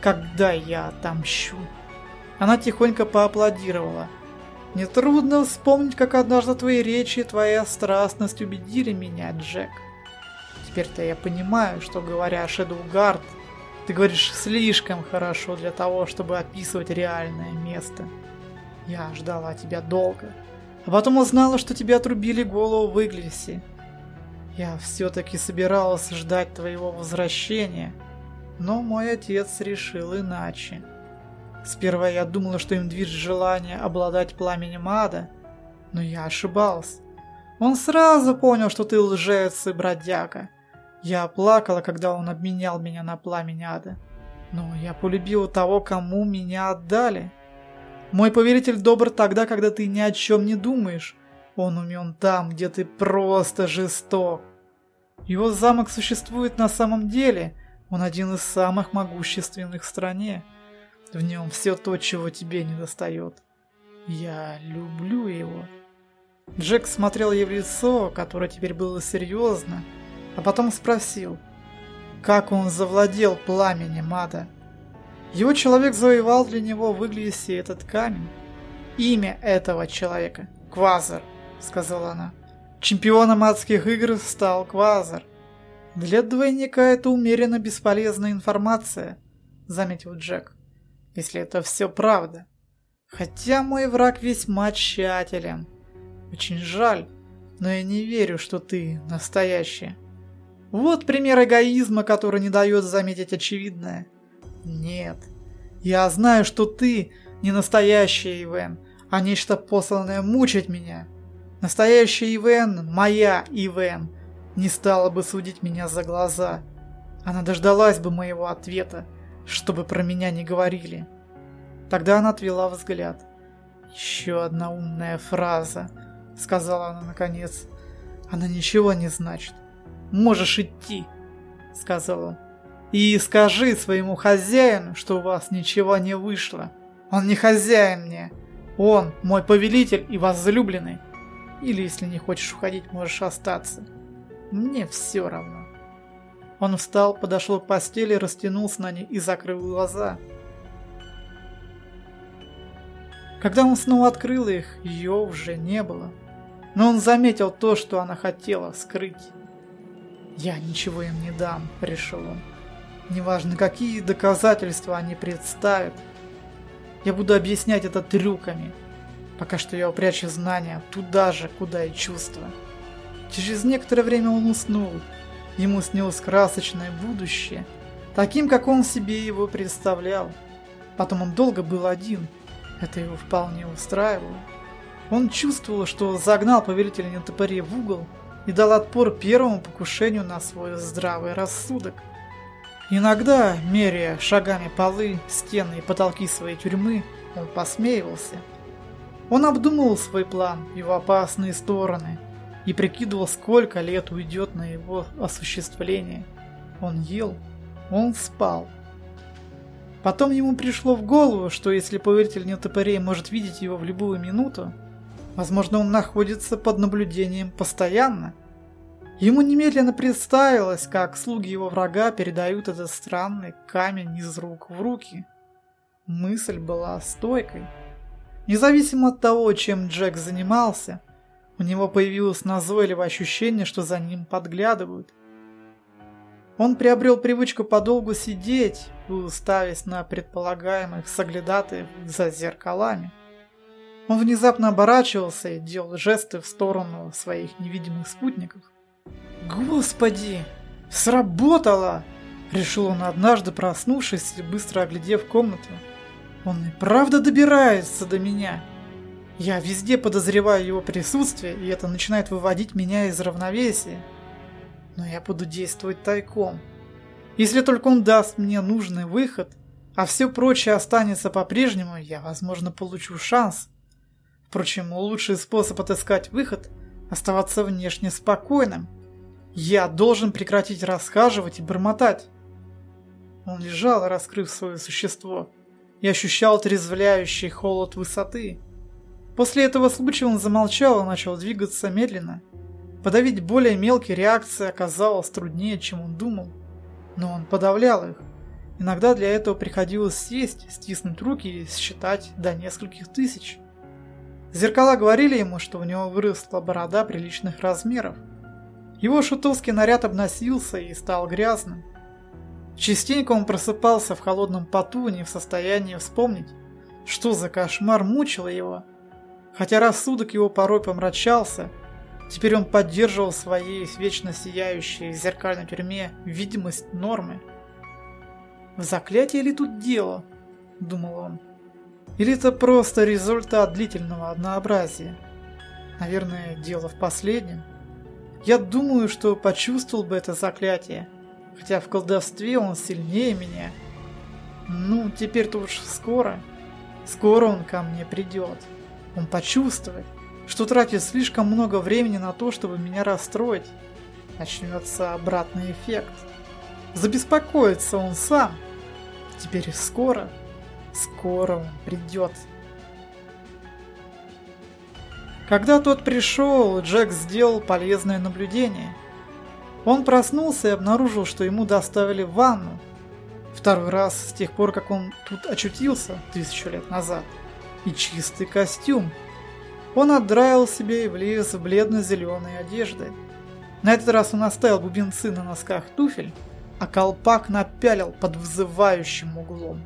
когда я отомщу. Она тихонько поаплодировала. Нетрудно вспомнить, как однажды твои речи и твоя страстность убедили меня, Джек. Теперь-то я понимаю, что говоря о Шэдоугард, ты говоришь слишком хорошо для того, чтобы описывать реальное место. Я ждала тебя долго, а потом узнала, что тебе отрубили голову в Иглисе. Я все-таки собиралась ждать твоего возвращения, но мой отец решил иначе. Сперва я думала, что им движет желание обладать пламенем ада, но я ошибалась. Он сразу понял, что ты лжец и бродяга. Я плакала, когда он обменял меня на пламень ада. Но я полюбила того, кому меня отдали. Мой повелитель добр тогда, когда ты ни о чем не думаешь, он умен там, где ты просто жесток. Его замок существует на самом деле. Он один из самых могущественных в стране. В нем все то, чего тебе не достает. Я люблю его. Джек смотрел ей в лицо, которое теперь было серьезно, а потом спросил, как он завладел пламенем ада. Его человек завоевал для него в Иглисе этот камень. Имя этого человека – Квазар –— сказала она. «Чемпионом адских игр стал Квазар. Для двойника это умеренно бесполезная информация», — заметил Джек. «Если это все правда. Хотя мой враг весьма тщателен. Очень жаль, но я не верю, что ты настоящая. Вот пример эгоизма, который не дает заметить очевидное. Нет, я знаю, что ты не настоящая Ивен, а нечто посланное мучить меня. Настоящая Ивен, моя Ивен, не стала бы судить меня за глаза. Она дождалась бы моего ответа, чтобы про меня не говорили. Тогда она отвела взгляд. «Еще одна умная фраза», — сказала она наконец. «Она ничего не значит. Можешь идти», — сказал он. «И скажи своему хозяину, что у вас ничего не вышло. Он не хозяин мне. Он мой повелитель и возлюбленный. Или если не хочешь уходить, можешь остаться. Мне все равно. Он встал, подошел к постели, растянулся на ней и закрыл глаза. Когда он снова открыл их, ее уже не было. Но он заметил то, что она хотела скрыть. «Я ничего им не дам», — решил он. «Неважно, какие доказательства они представят. Я буду объяснять это трюками, Пока что я упрячу знания туда же, куда и чувства. Через некоторое время он уснул. Ему снилось красочное будущее, таким, как он себе его представлял. Потом он долго был один. Это его вполне устраивало. Он чувствовал, что загнал повелителя Нетопыре в угол и дал отпор первому покушению на свой здравый рассудок. Иногда, меряя шагами полы, стены и потолки своей тюрьмы, он посмеивался – он обдумывал свой план, его опасные стороны, и прикидывал, сколько лет уйдет на его осуществление. Он ел, он спал. Потом ему пришло в голову, что если повелитель нетопырей может видеть его в любую минуту, возможно, он находится под наблюдением постоянно. Ему немедленно представилось, как слуги его врага передают этот странный камень из рук в руки. Мысль была стойкой. Независимо от того, чем Джек занимался, у него появилось назойливое ощущение, что за ним подглядывают. Он приобрел привычку подолгу сидеть, уставясь на предполагаемых соглядатаев за зеркалами. Он внезапно оборачивался и делал жесты в сторону своих невидимых спутников. «Господи! Сработало!» Решил он однажды, проснувшись и быстро оглядев комнату. Он и правда добирается до меня. Я везде подозреваю его присутствие, и это начинает выводить меня из равновесия. Но я буду действовать тайком. Если только он даст мне нужный выход, а все прочее останется по-прежнему, я, возможно, получу шанс. Впрочем, лучший способ отыскать выход – оставаться внешне спокойным. Я должен прекратить расхаживать и бормотать. Он лежал, раскрыв свое существо, и ощущал трезвляющий холод высоты. После этого случая он замолчал и начал двигаться медленно. Подавить более мелкие реакции оказалось труднее, чем он думал. Но он подавлял их. Иногда для этого приходилось сесть, стиснуть руки и считать до нескольких тысяч. Зеркала говорили ему, что у него выросла борода приличных размеров. Его шутовский наряд обносился и стал грязным. Частенько он просыпался в холодном поту, не в состоянии вспомнить, что за кошмар мучило его. Хотя рассудок его порой помрачался, теперь он поддерживал своей вечно сияющей в зеркальной тюрьме видимость нормы. «В заклятии ли тут дело?» – думал он. «Или это просто результат длительного однообразия? Наверное, дело в последнем. Я думаю, что почувствовал бы это заклятие, хотя в колдовстве он сильнее меня. Ну, теперь-то уж скоро. Скоро он ко мне придет. Он почувствует, что тратит слишком много времени на то, чтобы меня расстроить. Начнется обратный эффект. Забеспокоится он сам. Теперь скоро, скоро он придет. Когда тот пришел, Джек сделал полезное наблюдение – он проснулся и обнаружил, что ему доставили ванну. Второй раз с тех пор, как он тут очутился, тысячу лет назад. И чистый костюм. Он отдраил себе и влез в бледно-зеленые одежды. На этот раз он оставил бубенцы на носках туфель, а колпак напялил под вызывающим углом.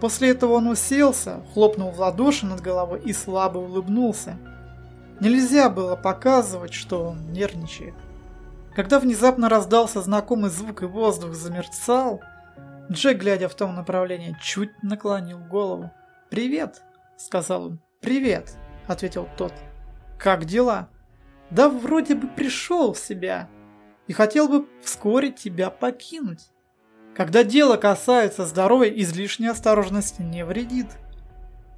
После этого он уселся, хлопнул в ладоши над головой и слабо улыбнулся. Нельзя было показывать, что он нервничает. Когда внезапно раздался знакомый звук и воздух замерцал, Джек, глядя в том направлении, чуть наклонил голову. «Привет!» — сказал он. «Привет!» — ответил тот. «Как дела?» «Да вроде бы пришел в себя и хотел бы вскоре тебя покинуть. Когда дело касается здоровья, излишняя осторожность не вредит.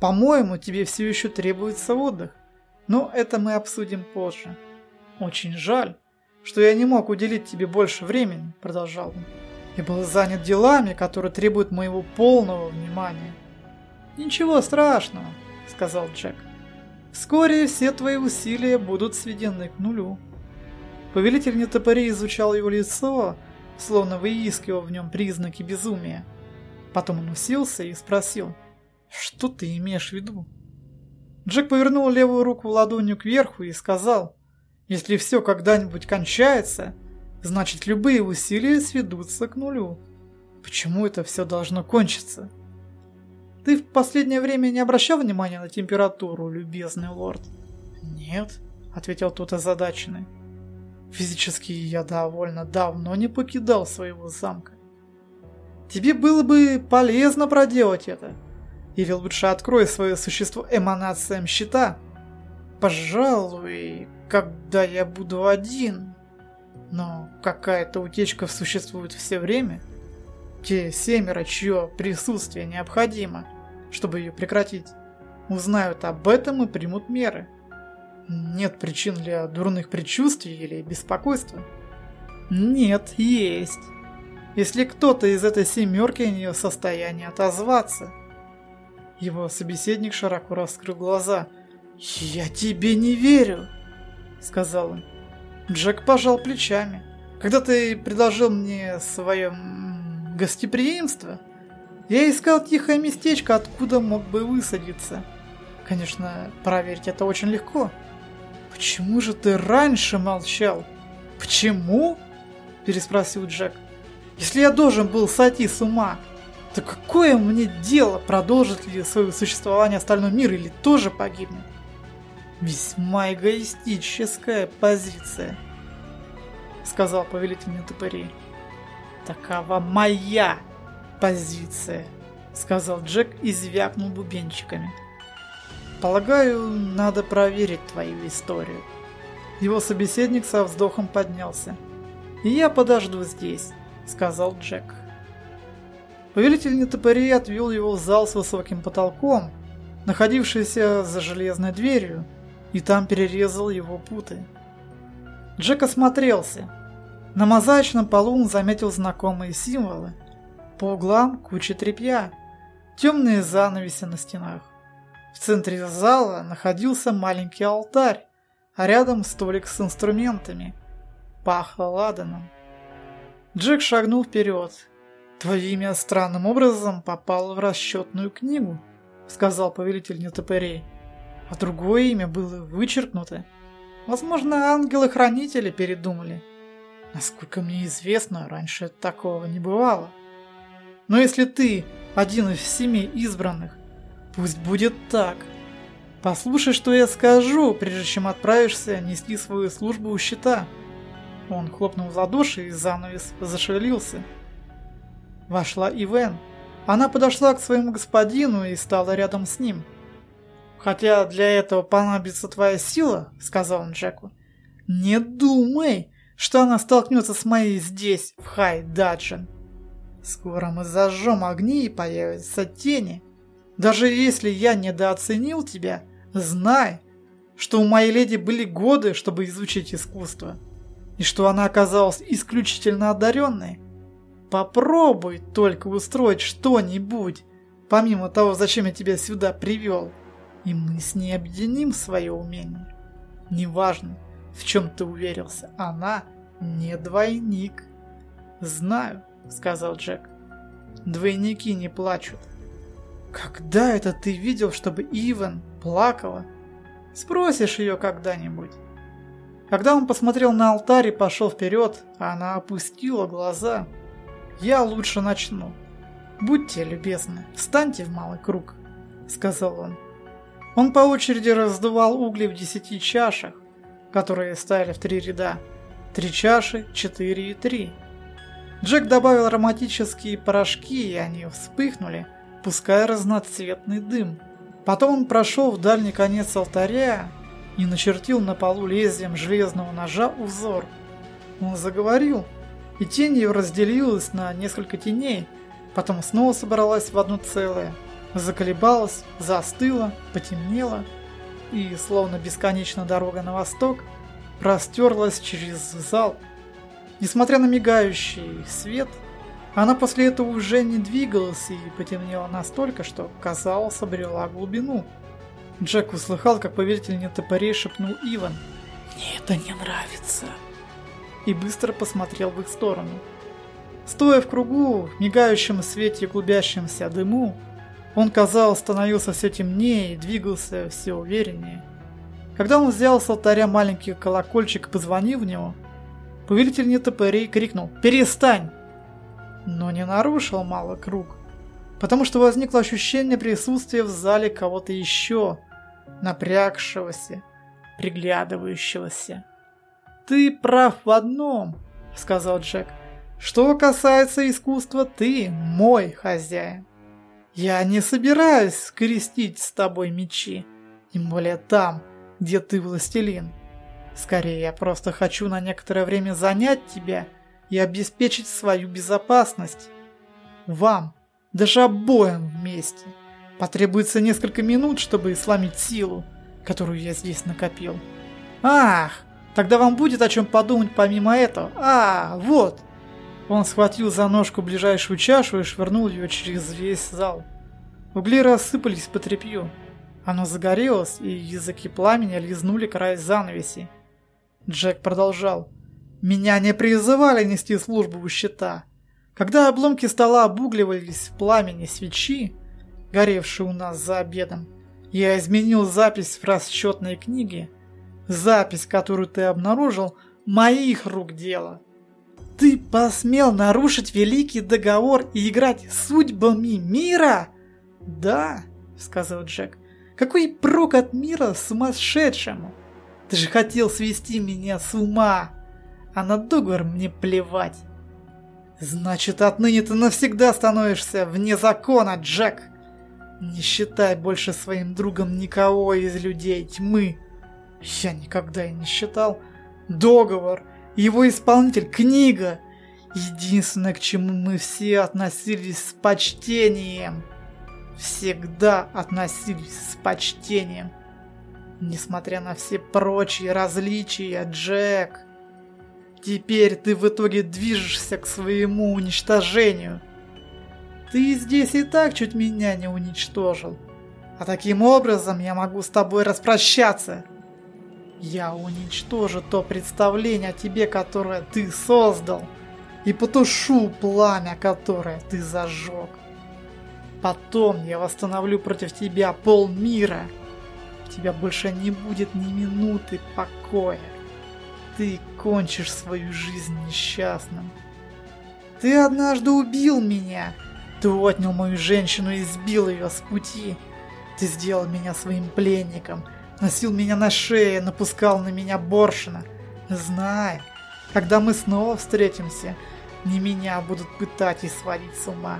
По-моему, тебе все еще требуется отдых, но это мы обсудим позже. Очень жаль, что я не мог уделить тебе больше времени», — продолжал он. «Я был занят делами, которые требуют моего полного внимания». «Ничего страшного», — сказал Джек. «Вскоре все твои усилия будут сведены к нулю». Повелитель нетопырей изучал его лицо, словно выискивал в нем признаки безумия. Потом он уселся и спросил, «Что ты имеешь в виду?» Джек повернул левую руку ладонью кверху и сказал, если все когда-нибудь кончается, значит любые усилия сведутся к нулю. Почему это все должно кончиться? Ты в последнее время не обращал внимания на температуру, любезный лорд? Нет, ответил тот озадаченный. Физически я довольно давно не покидал своего замка. Тебе было бы полезно проделать это. Или лучше открой свое существо эманациям щита. Пожалуй, когда я буду один. Но какая-то утечка существует все время. Те семеро, чье присутствие необходимо, чтобы ее прекратить, узнают об этом и примут меры. Нет причин для дурных предчувствий или беспокойства? Нет, есть. Если кто-то из этой семерки не в состоянии отозваться. Его собеседник широко раскрыл глаза. «Я тебе не верю!» сказал он. Джек пожал плечами. Когда ты предложил мне свое гостеприимство, я искал тихое местечко, откуда мог бы высадиться. Конечно, проверить это очень легко. Почему же ты раньше молчал? Почему? Переспросил Джек. Если я должен был сойти с ума, то какое мне дело, продолжит ли свое существование остальной мир или тоже погибнет? Весьма эгоистическая позиция, сказал повелитель нетопырей. Такова моя позиция, сказал Джек и звякнул бубенчиками. Полагаю, надо проверить твою историю. Его собеседник со вздохом поднялся. «И я подожду здесь», — сказал Джек. Повелитель нетопырей отвел его в зал с высоким потолком, находившийся за железной дверью, и там перерезал его путы. Джек осмотрелся. На мозаичном полу он заметил знакомые символы. По углам куча тряпья, темные занавеси на стенах. В центре зала находился маленький алтарь, а рядом столик с инструментами. Пахло ладаном. Джек шагнул вперед. «Твое имя странным образом попало в расчетную книгу», — сказал повелитель нетопырей. «А другое имя было вычеркнуто. Возможно, ангелы-хранители передумали. Насколько мне известно, раньше такого не бывало. Но если ты один из семи избранных, Пусть будет так. Послушай, что я скажу, прежде чем отправишься нести свою службу у щита. Он хлопнул в ладоши, и занавес зашевелился. Вошла Ивен. Она подошла к своему господину и стала рядом с ним. «Хотя для этого понадобится твоя сила», — сказал он Джеку. «Не думай, что она столкнется с моей здесь, в Хай-Даджен. Скоро мы зажжем огни и появятся тени, даже если я недооценил тебя, знай, что у моей леди были годы, чтобы изучить искусство, и что она оказалась исключительно одаренной. Попробуй только устроить что-нибудь, помимо того, зачем я тебя сюда привел, и мы с ней объединим свое умение. Неважно, в чем ты уверился, она не двойник. «Знаю», — сказал Джек. «Двойники не плачут». Когда это ты видел, чтобы Иван плакала? Спросишь ее когда-нибудь. Когда он посмотрел на алтарь и пошел вперед, она опустила глаза. «Я лучше начну. Будьте любезны, встаньте в малый круг», — сказал он. Он по очереди раздувал угли в десяти чашах, которые стояли в три ряда. Три чаши, четыре и три. Джек добавил ароматические порошки, и они вспыхнули, пуская разноцветный дым. Потом он прошел в дальний конец алтаря и начертил на полу лезвием железного ножа узор. Он заговорил, и тень его разделилась на несколько теней, потом снова собралась в одно целое, заколебалась, застыла, потемнела, и, словно бесконечная дорога на восток, простерлась через зал. Несмотря на мигающий свет, она после этого уже не двигалась и потемнела настолько, что, казалось, обрела глубину. Джек услыхал, как повелитель нетопырей шепнул Иван. «Мне это не нравится!» И быстро посмотрел в их сторону. Стоя в кругу, в мигающем свете клубящемся дыму, он, казалось, становился все темнее и двигался все увереннее. Когда он взял с алтаря маленький колокольчик и позвонил в него, повелитель нетопырей крикнул «Перестань!» но не нарушил малый круг, потому что возникло ощущение присутствия в зале кого-то еще, напрягшегося, приглядывающегося. «Ты прав в одном», — сказал Джек. «Что касается искусства, ты мой хозяин. Я не собираюсь скрестить с тобой мечи, тем более там, где ты властелин. Скорее, я просто хочу на некоторое время занять тебя и обеспечить свою безопасность. Вам, даже обоим вместе, потребуется несколько минут, чтобы сломить силу, которую я здесь накопил. Ах, тогда вам будет о чем подумать помимо этого. А, вот. Он схватил за ножку ближайшую чашу и швырнул ее через весь зал. Угли рассыпались по тряпью. Оно загорелось, и языки пламени лизнули край занавеси. Джек продолжал. Меня не призывали нести службу у щита. Когда обломки стола обугливались в пламени свечи, горевшей у нас за обедом, я изменил запись в расчетной книге. Запись, которую ты обнаружил, моих рук дело. Ты посмел нарушить великий договор и играть судьбами мира? Да, сказал Джек. Какой прок от мира сумасшедшему? Ты же хотел свести меня с ума а на договор мне плевать. Значит, отныне ты навсегда становишься вне закона, Джек. Не считай больше своим другом никого из людей тьмы. Я никогда и не считал. Договор, его исполнитель, книга. Единственное, к чему мы все относились с почтением. Всегда относились с почтением. Несмотря на все прочие различия, Джек. Теперь ты в итоге движешься к своему уничтожению. Ты здесь и так чуть меня не уничтожил. А таким образом я могу с тобой распрощаться. Я уничтожу то представление о тебе, которое ты создал, и потушу пламя, которое ты зажег. Потом я восстановлю против тебя полмира. У тебя больше не будет ни минуты покоя. Ты кончишь свою жизнь несчастным. Ты однажды убил меня. Ты отнял мою женщину и сбил ее с пути. Ты сделал меня своим пленником, носил меня на шее, напускал на меня Боршина. Знай, когда мы снова встретимся, не меня будут пытать и сводить с ума.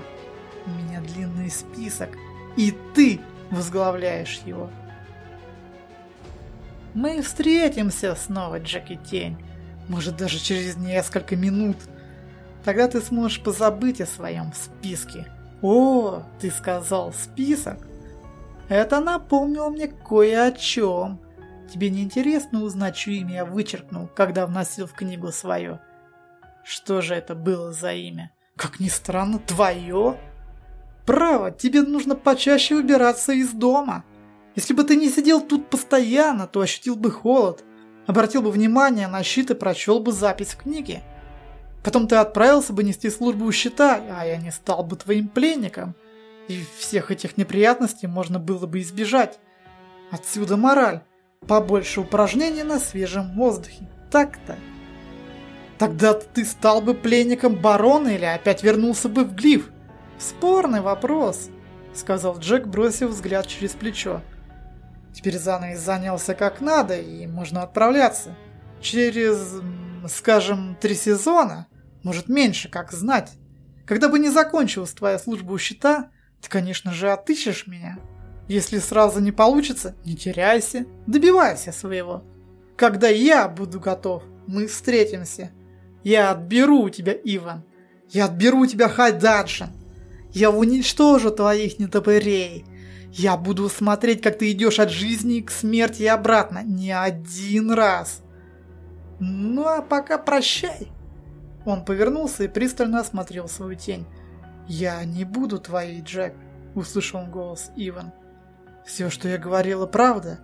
У меня длинный список, и ты возглавляешь его. Мы встретимся снова, Джеки Тень. Может, даже через несколько минут. Тогда ты сможешь позабыть о своем списке. О, ты сказал список? Это напомнило мне кое о чем. Тебе не интересно узнать, чье имя я вычеркнул, когда вносил в книгу свое? Что же это было за имя? Как ни странно, твое? Право, тебе нужно почаще убираться из дома. Если бы ты не сидел тут постоянно, то ощутил бы холод, обратил бы внимание на щит и прочел бы запись в книге. Потом ты отправился бы нести службу у щита, а я не стал бы твоим пленником. И всех этих неприятностей можно было бы избежать. Отсюда мораль. Побольше упражнений на свежем воздухе. Так-то. Тогда ты стал бы пленником барона или опять вернулся бы в глиф? Спорный вопрос, сказал Джек, бросив взгляд через плечо. Теперь занавес занялся как надо, и можно отправляться. Через, скажем, три сезона, может меньше, как знать. Когда бы не закончилась твоя служба у щита, конечно же, отыщешь меня. Если сразу не получится, не теряйся, добивайся своего. Когда я буду готов, мы встретимся. Я отберу у тебя Иван. Я отберу у тебя Хайдаджин. Я уничтожу твоих нетопырей. Я буду смотреть, как ты идешь от жизни к смерти и обратно. Не один раз. Ну а пока прощай. Он повернулся и пристально осмотрел свою тень. «Я не буду твоей, Джек», — услышал голос Иван. «Все, что я говорила, правда.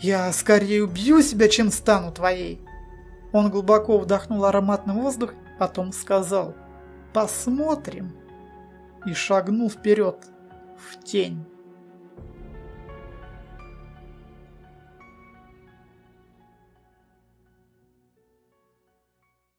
Я скорее убью себя, чем стану твоей». Он глубоко вдохнул ароматный воздух, потом сказал «Посмотрим» и шагнул вперед, в тень.